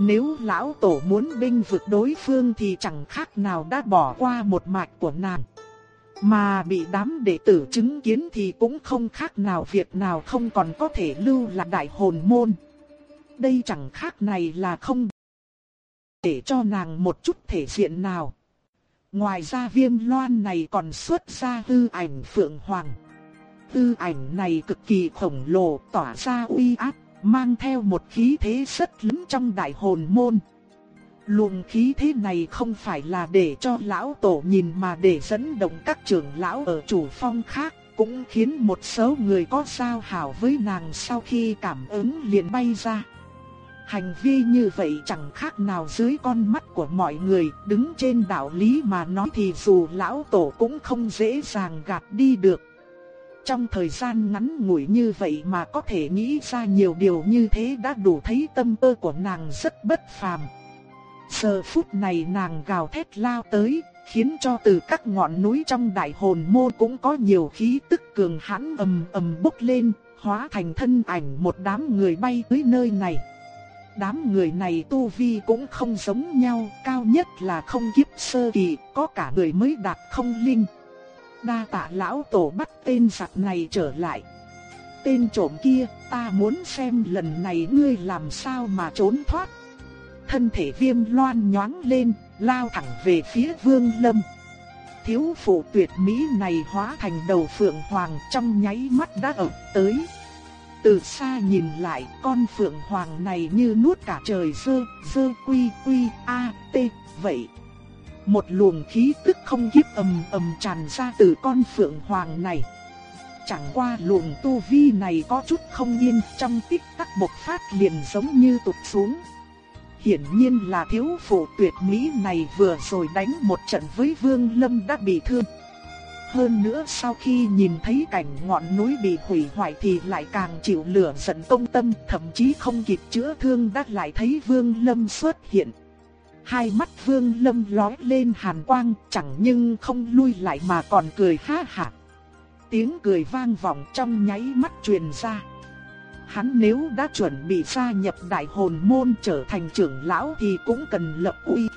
Nếu lão tổ muốn binh vực đối phương thì chẳng khác nào đã bỏ qua một mạch của nàng. Mà bị đám đệ tử chứng kiến thì cũng không khác nào việc nào không còn có thể lưu là đại hồn môn. Đây chẳng khác này là không để cho nàng một chút thể diện nào. Ngoài ra viêm loan này còn xuất ra hư ảnh phượng hoàng. Tư ảnh này cực kỳ khổng lồ tỏa ra uy áp, mang theo một khí thế rất lớn trong đại hồn môn. Luồng khí thế này không phải là để cho lão tổ nhìn mà để dẫn động các trưởng lão ở chủ phong khác, cũng khiến một số người có giao hảo với nàng sau khi cảm ứng liền bay ra. Hành vi như vậy chẳng khác nào dưới con mắt của mọi người, đứng trên đạo lý mà nói thì dù lão tổ cũng không dễ dàng gạt đi được. Trong thời gian ngắn ngủi như vậy mà có thể nghĩ ra nhiều điều như thế đã đủ thấy tâm cơ của nàng rất bất phàm. Giờ phút này nàng gào thét lao tới, khiến cho từ các ngọn núi trong đại hồn môn cũng có nhiều khí tức cường hãn ầm ầm bốc lên, hóa thành thân ảnh một đám người bay tới nơi này. Đám người này tu vi cũng không giống nhau, cao nhất là không kiếp sơ kỳ, có cả người mới đạt không linh. Đa tạ lão tổ bắt tên giặc này trở lại. Tên trộm kia, ta muốn xem lần này ngươi làm sao mà trốn thoát. Thân thể viêm loan nhoáng lên, lao thẳng về phía vương lâm. Thiếu phụ tuyệt mỹ này hóa thành đầu phượng hoàng trong nháy mắt đã ập tới. Từ xa nhìn lại, con phượng hoàng này như nuốt cả trời dơ, dơ quy quy a t vậy. Một luồng khí tức không kiếp ầm ầm tràn ra từ con phượng hoàng này. Chẳng qua luồng tu vi này có chút không yên, trong tích tắc bộc phát liền giống như tụt xuống. Hiển nhiên là thiếu phụ tuyệt mỹ này vừa rồi đánh một trận với Vương Lâm đã bị thương. Hơn nữa sau khi nhìn thấy cảnh ngọn núi bị hủy hoại thì lại càng chịu lửa giận công tâm, thậm chí không kịp chữa thương đã lại thấy Vương Lâm xuất hiện. Hai mắt Vương Lâm lóe lên hàn quang, chẳng nhưng không lui lại mà còn cười ha hả. Tiếng cười vang vọng trong nháy mắt truyền ra. Hắn nếu đã chuẩn bị gia nhập đại hồn môn trở thành trưởng lão thì cũng cần lập uy.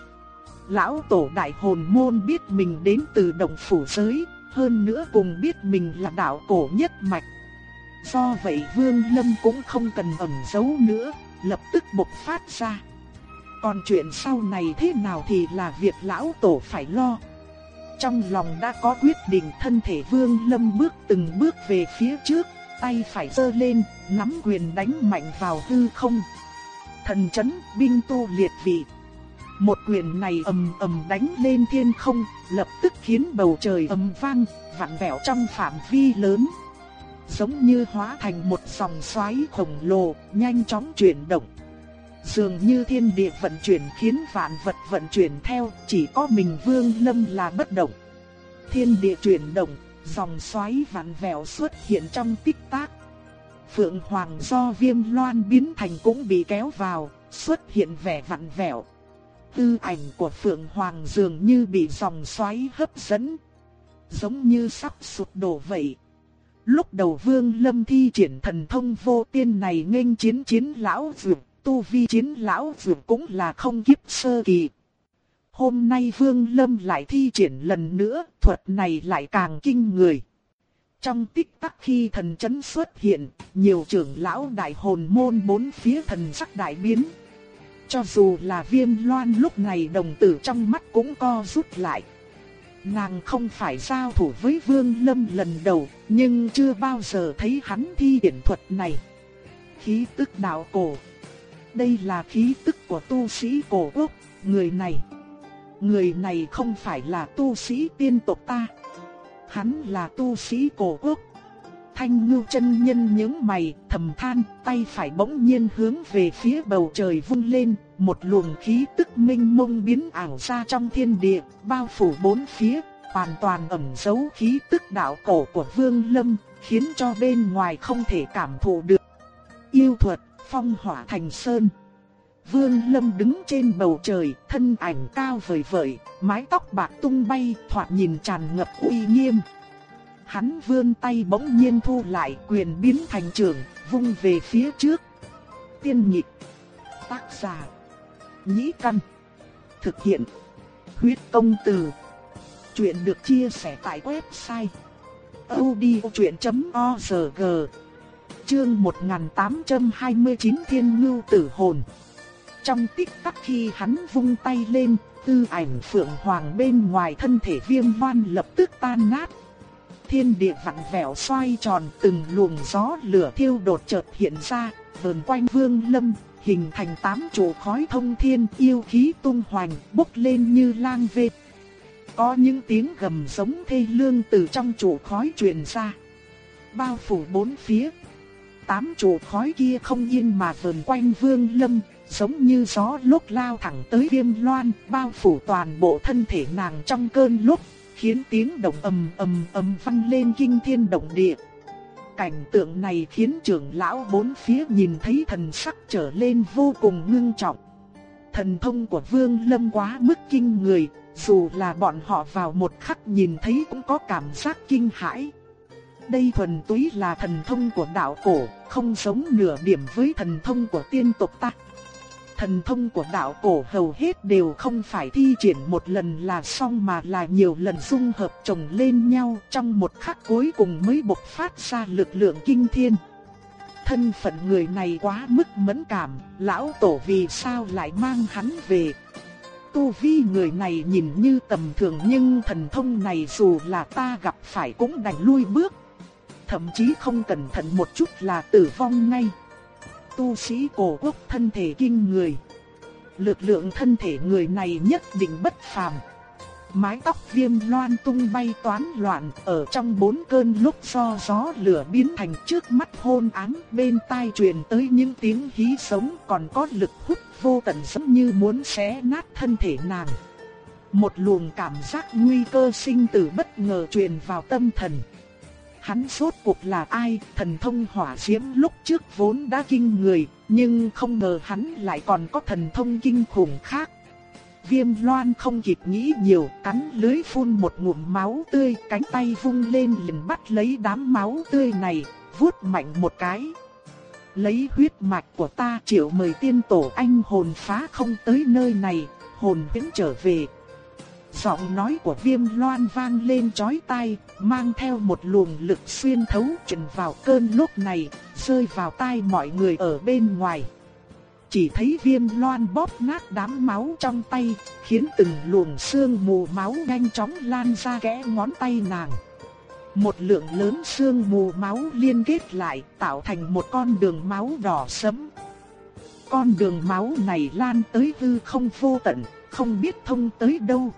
Lão tổ đại hồn môn biết mình đến từ đồng phủ giới, hơn nữa cùng biết mình là đạo cổ nhất mạch. Do vậy Vương Lâm cũng không cần ẩn giấu nữa, lập tức bộc phát ra. Còn chuyện sau này thế nào thì là việc lão tổ phải lo. Trong lòng đã có quyết định thân thể Vương Lâm bước từng bước về phía trước, tay phải giơ lên, nắm quyền đánh mạnh vào hư không. Thần chấn binh tu liệt vị. Một quyền này ầm ầm đánh lên thiên không, lập tức khiến bầu trời ầm vang, vặn vẹo trong phạm vi lớn. Giống như hóa thành một dòng xoáy khổng lồ, nhanh chóng chuyển động. Dường như thiên địa vận chuyển khiến vạn vật vận chuyển theo, chỉ có mình Vương Lâm là bất động. Thiên địa chuyển động, dòng xoáy vặn vẹo xuất hiện trong tích tắc. Phượng Hoàng do viêm loan biến thành cũng bị kéo vào, xuất hiện vẻ vặn vẹo. Tư ảnh của Phượng Hoàng dường như bị dòng xoáy hấp dẫn, giống như sắp sụp đổ vậy. Lúc đầu Vương Lâm thi triển thần thông vô tiên này nghênh chiến chiến lão dược, tu vi chiến lão vượt cũng là không kiếp sơ kỳ. Hôm nay Vương Lâm lại thi triển lần nữa, thuật này lại càng kinh người. Trong tích tắc khi thần chấn xuất hiện, nhiều trưởng lão đại hồn môn bốn phía thần sắc đại biến. Cho dù là viêm loan lúc này đồng tử trong mắt cũng co rút lại. Nàng không phải giao thủ với Vương Lâm lần đầu, nhưng chưa bao giờ thấy hắn thi triển thuật này. Khí tức đạo cổ. Đây là khí tức của tu sĩ cổ quốc, người này. Người này không phải là tu sĩ tiên tộc ta. Hắn là tu sĩ cổ quốc. Thanh ngưu chân nhân nhướng mày, thầm than, tay phải bỗng nhiên hướng về phía bầu trời vung lên, một luồng khí tức minh mông biến ảo ra trong thiên địa, bao phủ bốn phía, hoàn toàn ẩn giấu khí tức đạo cổ của Vương Lâm, khiến cho bên ngoài không thể cảm thụ được. Yêu thuật, phong hỏa thành sơn. Vương Lâm đứng trên bầu trời, thân ảnh cao vời vợi, mái tóc bạc tung bay, thoạt nhìn tràn ngập uy nghiêm. Hắn vươn tay bỗng nhiên thu lại quyền biến thành trường, vung về phía trước. Tiên nhịp. Tác giả. Nhĩ căn. Thực hiện. Huyết công từ. Chuyện được chia sẻ tại website. odchuyện.org Chương 1829 Thiên Ngưu Tử Hồn Trong tích tắc khi hắn vung tay lên, tư ảnh phượng hoàng bên ngoài thân thể viêm loan lập tức tan nát, thiên địa vặn vẹo xoay tròn từng luồng gió lửa thiêu đột chợt hiện ra, vờn quanh vương lâm, hình thành tám trụ khói thông thiên yêu khí tung hoành, bốc lên như lang vệt. Có những tiếng gầm giống thê lương từ trong trụ khói truyền ra. Bao phủ bốn phía. Tám trụ khói kia không yên mà vờn quanh vương lâm, giống như gió lúc lao thẳng tới viêm loan, bao phủ toàn bộ thân thể nàng trong cơn lúc khiến tiếng động ầm ầm ầm vang lên kinh thiên động địa. Cảnh tượng này khiến trưởng lão bốn phía nhìn thấy thần sắc trở lên vô cùng ngưng trọng. Thần thông của Vương Lâm quá mức kinh người, dù là bọn họ vào một khắc nhìn thấy cũng có cảm giác kinh hãi. Đây thuần túy là thần thông của đạo cổ, không giống nửa điểm với thần thông của tiên tộc ta thần thông của đạo cổ hầu hết đều không phải thi triển một lần là xong mà là nhiều lần dung hợp chồng lên nhau trong một khắc cuối cùng mới bộc phát ra lực lượng kinh thiên. Thân phận người này quá mức mẫn cảm, lão tổ vì sao lại mang hắn về. Tu vi người này nhìn như tầm thường nhưng thần thông này dù là ta gặp phải cũng đành lui bước. Thậm chí không cẩn thận một chút là tử vong ngay tu sĩ cổ quốc thân thể kinh người. Lực lượng thân thể người này nhất định bất phàm. Mái tóc viêm loan tung bay toán loạn ở trong bốn cơn lúc do gió lửa biến thành trước mắt hôn ám bên tai truyền tới những tiếng hí sống còn có lực hút vô tận giống như muốn xé nát thân thể nàng. Một luồng cảm giác nguy cơ sinh tử bất ngờ truyền vào tâm thần. Hắn rốt cuộc là ai, thần thông hỏa diễm lúc trước vốn đã kinh người, nhưng không ngờ hắn lại còn có thần thông kinh khủng khác. Viêm loan không kịp nghĩ nhiều, cắn lưới phun một ngụm máu tươi, cánh tay vung lên liền bắt lấy đám máu tươi này, vuốt mạnh một cái. Lấy huyết mạch của ta triệu mời tiên tổ anh hồn phá không tới nơi này, hồn huyễn trở về, Giọng nói của viêm loan vang lên chói tai, mang theo một luồng lực xuyên thấu truyền vào cơn lốc này, rơi vào tai mọi người ở bên ngoài. Chỉ thấy viêm loan bóp nát đám máu trong tay, khiến từng luồng xương mù máu nhanh chóng lan ra kẽ ngón tay nàng. Một lượng lớn xương mù máu liên kết lại tạo thành một con đường máu đỏ sẫm. Con đường máu này lan tới hư không vô tận, không biết thông tới đâu.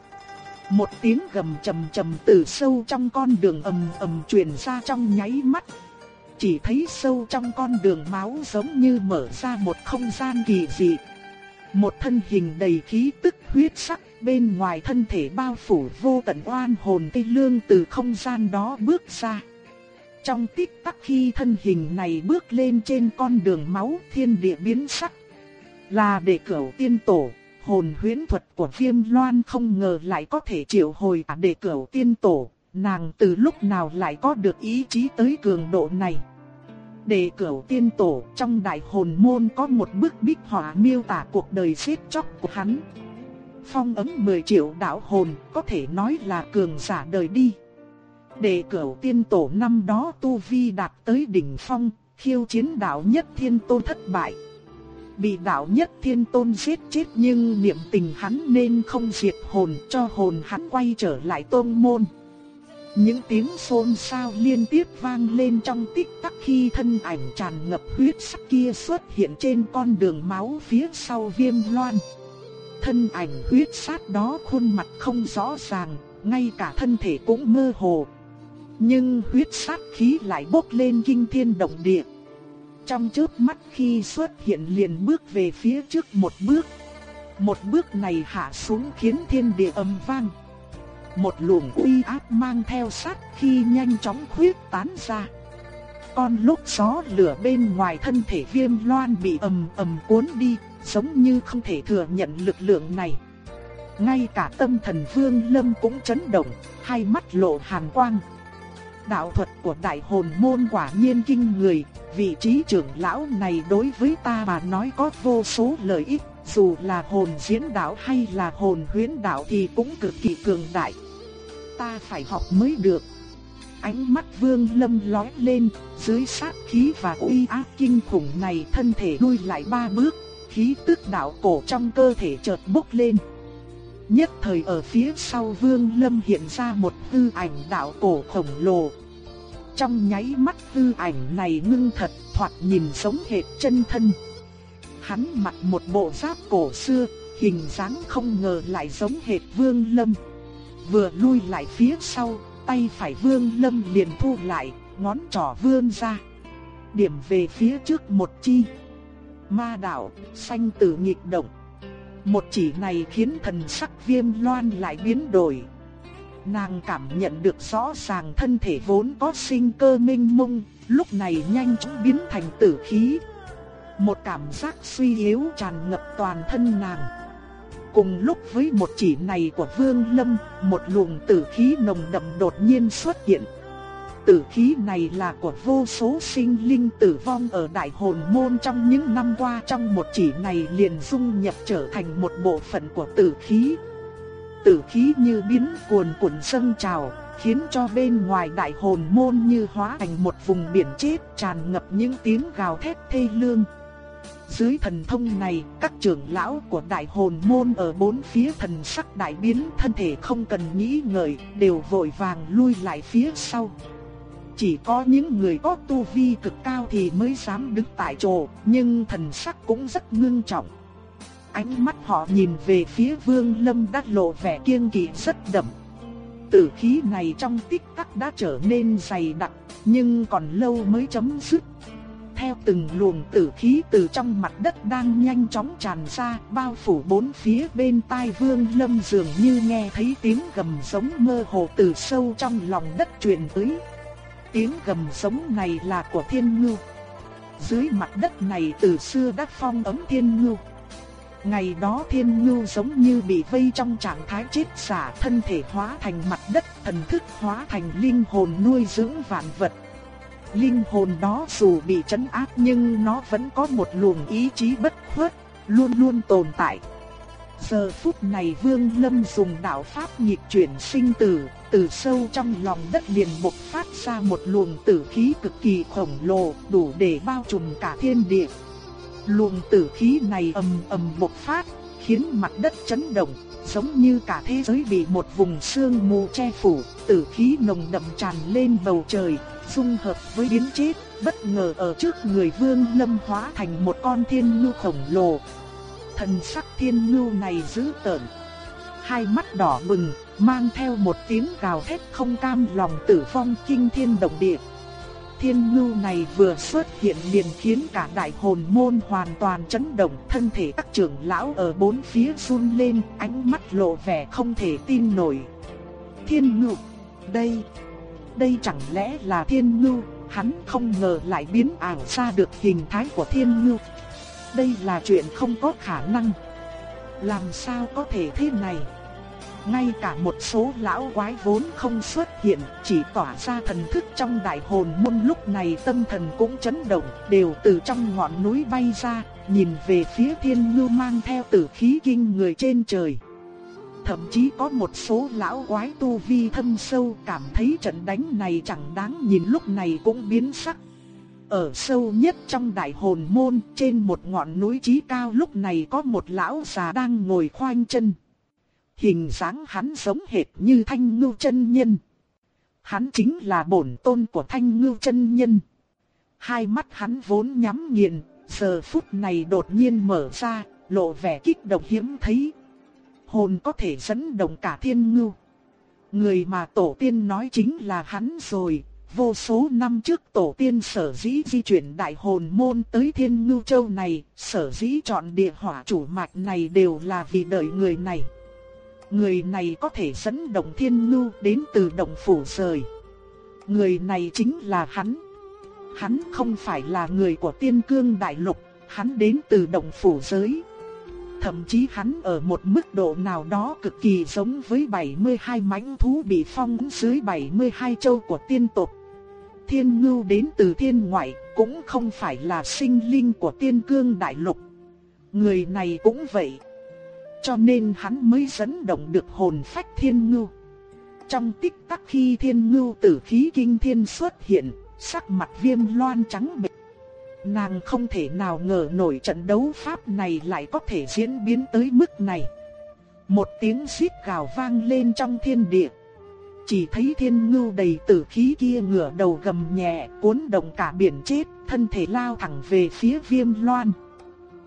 Một tiếng gầm trầm trầm từ sâu trong con đường ầm ầm truyền ra trong nháy mắt. Chỉ thấy sâu trong con đường máu giống như mở ra một không gian kỳ dị. Một thân hình đầy khí tức huyết sắc, bên ngoài thân thể bao phủ vô tận oan hồn tây lương từ không gian đó bước ra. Trong tích tắc khi thân hình này bước lên trên con đường máu thiên địa biến sắc. Là để cửu tiên tổ hồn huyễn thuật của viêm loan không ngờ lại có thể triệu hồi cả đệ cửu tiên tổ, nàng từ lúc nào lại có được ý chí tới cường độ này. Đệ cửu tiên tổ trong đại hồn môn có một bức bích họa miêu tả cuộc đời xếp chóc của hắn. Phong ấm 10 triệu đạo hồn có thể nói là cường giả đời đi. Đệ cửu tiên tổ năm đó tu vi đạt tới đỉnh phong, khiêu chiến đạo nhất thiên tôn thất bại bị đạo nhất thiên tôn giết chết nhưng niệm tình hắn nên không diệt hồn cho hồn hắn quay trở lại tôn môn. Những tiếng xôn xao liên tiếp vang lên trong tích tắc khi thân ảnh tràn ngập huyết sắc kia xuất hiện trên con đường máu phía sau viêm loan. Thân ảnh huyết sát đó khuôn mặt không rõ ràng, ngay cả thân thể cũng mơ hồ. Nhưng huyết sát khí lại bốc lên kinh thiên động địa. Trong chớp mắt khi xuất hiện liền bước về phía trước một bước. Một bước này hạ xuống khiến thiên địa âm vang. Một luồng uy áp mang theo sát khi nhanh chóng khuyết tán ra. Con lúc gió lửa bên ngoài thân thể viêm loan bị ầm ầm cuốn đi, giống như không thể thừa nhận lực lượng này. Ngay cả tâm thần vương lâm cũng chấn động, hai mắt lộ hàn quang. Đạo thuật của đại hồn môn quả nhiên kinh người, vị trí trưởng lão này đối với ta mà nói có vô số lợi ích, dù là hồn diễn đạo hay là hồn huyễn đạo thì cũng cực kỳ cường đại. Ta phải học mới được. Ánh mắt vương lâm lói lên, dưới sát khí và uy áp kinh khủng này thân thể lui lại ba bước, khí tức đạo cổ trong cơ thể chợt bốc lên. Nhất thời ở phía sau vương lâm hiện ra một hư ảnh đạo cổ khổng lồ. Trong nháy mắt hư ảnh này ngưng thật, thoạt nhìn giống hệt chân thân. Hắn mặc một bộ giáp cổ xưa, hình dáng không ngờ lại giống hệt vương lâm. Vừa lui lại phía sau, tay phải vương lâm liền thu lại, ngón trỏ vươn ra. Điểm về phía trước một chi. Ma đạo, xanh tử nghịch động. Một chỉ này khiến thần sắc viêm loan lại biến đổi. Nàng cảm nhận được rõ ràng thân thể vốn có sinh cơ minh mông, lúc này nhanh chóng biến thành tử khí. Một cảm giác suy yếu tràn ngập toàn thân nàng. Cùng lúc với một chỉ này của Vương Lâm, một luồng tử khí nồng đậm đột nhiên xuất hiện. Tử khí này là của vô số sinh linh tử vong ở đại hồn môn trong những năm qua trong một chỉ này liền dung nhập trở thành một bộ phận của tử khí. Tử khí như biến cuồn cuộn sân trào, khiến cho bên ngoài đại hồn môn như hóa thành một vùng biển chết tràn ngập những tiếng gào thét thê lương. Dưới thần thông này, các trưởng lão của đại hồn môn ở bốn phía thần sắc đại biến thân thể không cần nghĩ ngợi, đều vội vàng lui lại phía sau. Chỉ có những người có tu vi cực cao thì mới dám đứng tại chỗ, nhưng thần sắc cũng rất ngưng trọng. Ánh mắt họ nhìn về phía vương lâm đã lộ vẻ kiêng kỵ rất đậm. Tử khí này trong tích tắc đã trở nên dày đặc, nhưng còn lâu mới chấm dứt. Theo từng luồng tử khí từ trong mặt đất đang nhanh chóng tràn ra, bao phủ bốn phía bên tai vương lâm dường như nghe thấy tiếng gầm giống mơ hồ từ sâu trong lòng đất truyền tới. Tiếng gầm giống này là của thiên ngưu. Dưới mặt đất này từ xưa đã phong ấm thiên ngưu. Ngày đó thiên ngưu giống như bị vây trong trạng thái chết xả thân thể hóa thành mặt đất, thần thức hóa thành linh hồn nuôi dưỡng vạn vật. Linh hồn đó dù bị chấn áp nhưng nó vẫn có một luồng ý chí bất khuất, luôn luôn tồn tại. Giờ phút này Vương Lâm dùng đạo pháp nhịp chuyển sinh tử, từ sâu trong lòng đất liền bộc phát ra một luồng tử khí cực kỳ khổng lồ, đủ để bao trùm cả thiên địa. Luồng tử khí này ầm ầm bộc phát, khiến mặt đất chấn động, giống như cả thế giới bị một vùng sương mù che phủ, tử khí nồng đậm tràn lên bầu trời, dung hợp với biến chết, bất ngờ ở trước người Vương Lâm hóa thành một con thiên ngưu khổng lồ. Thần sắc thiên ngưu này dữ tợn, hai mắt đỏ bừng, mang theo một tiếng gào thét không cam lòng tử vong kinh thiên động địa. Thiên ngưu này vừa xuất hiện liền khiến cả đại hồn môn hoàn toàn chấn động, thân thể các trưởng lão ở bốn phía run lên, ánh mắt lộ vẻ không thể tin nổi. Thiên ngưu, đây, đây chẳng lẽ là thiên ngưu, hắn không ngờ lại biến ảo ra được hình thái của thiên ngưu. Đây là chuyện không có khả năng. Làm sao có thể thế này? Ngay cả một số lão quái vốn không xuất hiện, chỉ tỏa ra thần thức trong đại hồn môn lúc này tâm thần cũng chấn động, đều từ trong ngọn núi bay ra, nhìn về phía thiên ngư mang theo tử khí kinh người trên trời. Thậm chí có một số lão quái tu vi thâm sâu cảm thấy trận đánh này chẳng đáng nhìn lúc này cũng biến sắc. Ở sâu nhất trong đại hồn môn trên một ngọn núi chí cao lúc này có một lão già đang ngồi khoanh chân. Hình dáng hắn giống hệt như thanh ngưu chân nhân. Hắn chính là bổn tôn của thanh ngưu chân nhân. Hai mắt hắn vốn nhắm nghiền, giờ phút này đột nhiên mở ra, lộ vẻ kích động hiếm thấy. Hồn có thể dẫn động cả thiên ngưu. Người mà tổ tiên nói chính là hắn rồi, vô số năm trước tổ tiên sở dĩ di chuyển đại hồn môn tới thiên ngưu châu này, sở dĩ chọn địa hỏa chủ mạch này đều là vì đợi người này. Người này có thể dẫn động thiên ngưu đến từ động phủ rời. Người này chính là hắn. Hắn không phải là người của tiên cương đại lục, hắn đến từ động phủ giới. Thậm chí hắn ở một mức độ nào đó cực kỳ giống với 72 mãnh thú bị phong dưới 72 châu của tiên tộc. Thiên ngưu đến từ thiên ngoại, cũng không phải là sinh linh của tiên cương đại lục. Người này cũng vậy. Cho nên hắn mới dẫn động được hồn phách thiên ngưu. Trong tích tắc khi thiên ngưu tử khí kinh thiên xuất hiện, sắc mặt viêm loan trắng bệch. Nàng không thể nào ngờ nổi trận đấu pháp này lại có thể diễn biến tới mức này. Một tiếng xít gào vang lên trong thiên địa. Chỉ thấy thiên ngưu đầy tử khí kia ngửa đầu gầm nhẹ, cuốn động cả biển chết, thân thể lao thẳng về phía viêm loan.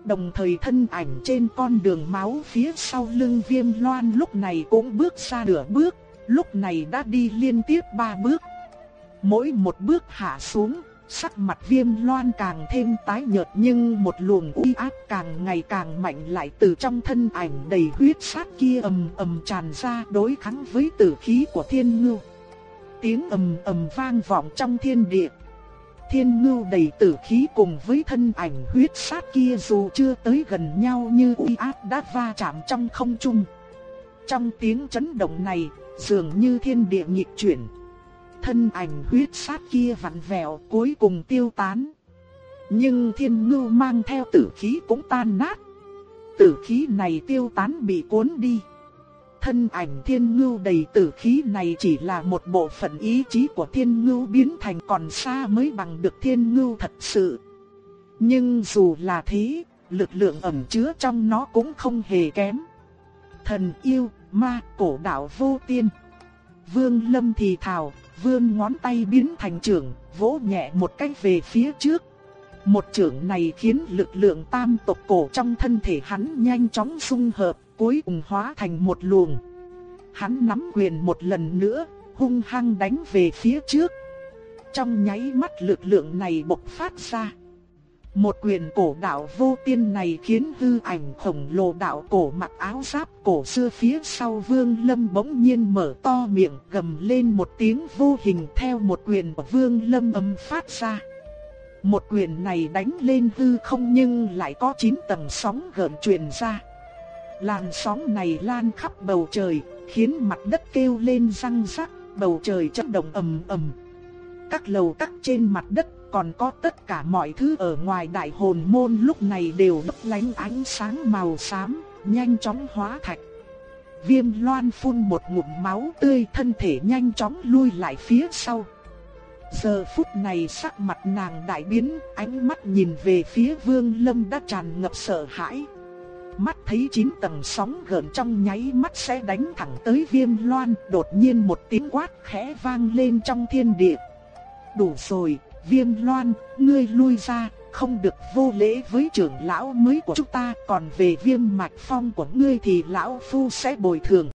Đồng thời thân ảnh trên con đường máu phía sau lưng viêm loan lúc này cũng bước ra nửa bước, lúc này đã đi liên tiếp ba bước. Mỗi một bước hạ xuống, sắc mặt viêm loan càng thêm tái nhợt nhưng một luồng uy áp càng ngày càng mạnh lại từ trong thân ảnh đầy huyết sát kia ầm ầm tràn ra đối kháng với tử khí của thiên ngưu. Tiếng ầm ầm vang vọng trong thiên địa. Thiên ngưu đầy tử khí cùng với thân ảnh huyết sát kia dù chưa tới gần nhau như uy áp đã va chạm trong không trung. Trong tiếng chấn động này, dường như thiên địa nhịp chuyển, thân ảnh huyết sát kia vặn vẹo cuối cùng tiêu tán. Nhưng thiên ngưu mang theo tử khí cũng tan nát. Tử khí này tiêu tán bị cuốn đi. Thân ảnh thiên ngưu đầy tử khí này chỉ là một bộ phận ý chí của thiên ngưu biến thành còn xa mới bằng được thiên ngưu thật sự. Nhưng dù là thế, lực lượng ẩn chứa trong nó cũng không hề kém. Thần yêu, ma, cổ đạo vô tiên. Vương Lâm thì thào, vương ngón tay biến thành trưởng, vỗ nhẹ một cách về phía trước. Một trưởng này khiến lực lượng tam tộc cổ trong thân thể hắn nhanh chóng xung hợp, cuối cùng hóa thành một luồng. Hắn nắm quyền một lần nữa, hung hăng đánh về phía trước. Trong nháy mắt lực lượng này bộc phát ra. Một quyền cổ đạo vô tiên này khiến hư ảnh khổng lồ đạo cổ mặc áo giáp cổ xưa phía sau vương lâm bỗng nhiên mở to miệng gầm lên một tiếng vô hình theo một quyền của vương lâm âm phát ra. Một quyền này đánh lên hư không nhưng lại có 9 tầng sóng gợn truyền ra. Làn sóng này lan khắp bầu trời, khiến mặt đất kêu lên răng rắc, bầu trời chấn động ầm ầm. Các lầu các trên mặt đất còn có tất cả mọi thứ ở ngoài đại hồn môn lúc này đều lấp lánh ánh sáng màu xám, nhanh chóng hóa thạch. Viêm loan phun một ngụm máu tươi thân thể nhanh chóng lui lại phía sau. Giờ phút này sắc mặt nàng đại biến, ánh mắt nhìn về phía vương lâm đã tràn ngập sợ hãi. Mắt thấy chín tầng sóng gợn trong nháy mắt sẽ đánh thẳng tới viêm loan, đột nhiên một tiếng quát khẽ vang lên trong thiên địa. Đủ rồi, Viêm loan, ngươi lui ra, không được vô lễ với trưởng lão mới của chúng ta, còn về viêm mạch phong của ngươi thì lão phu sẽ bồi thường.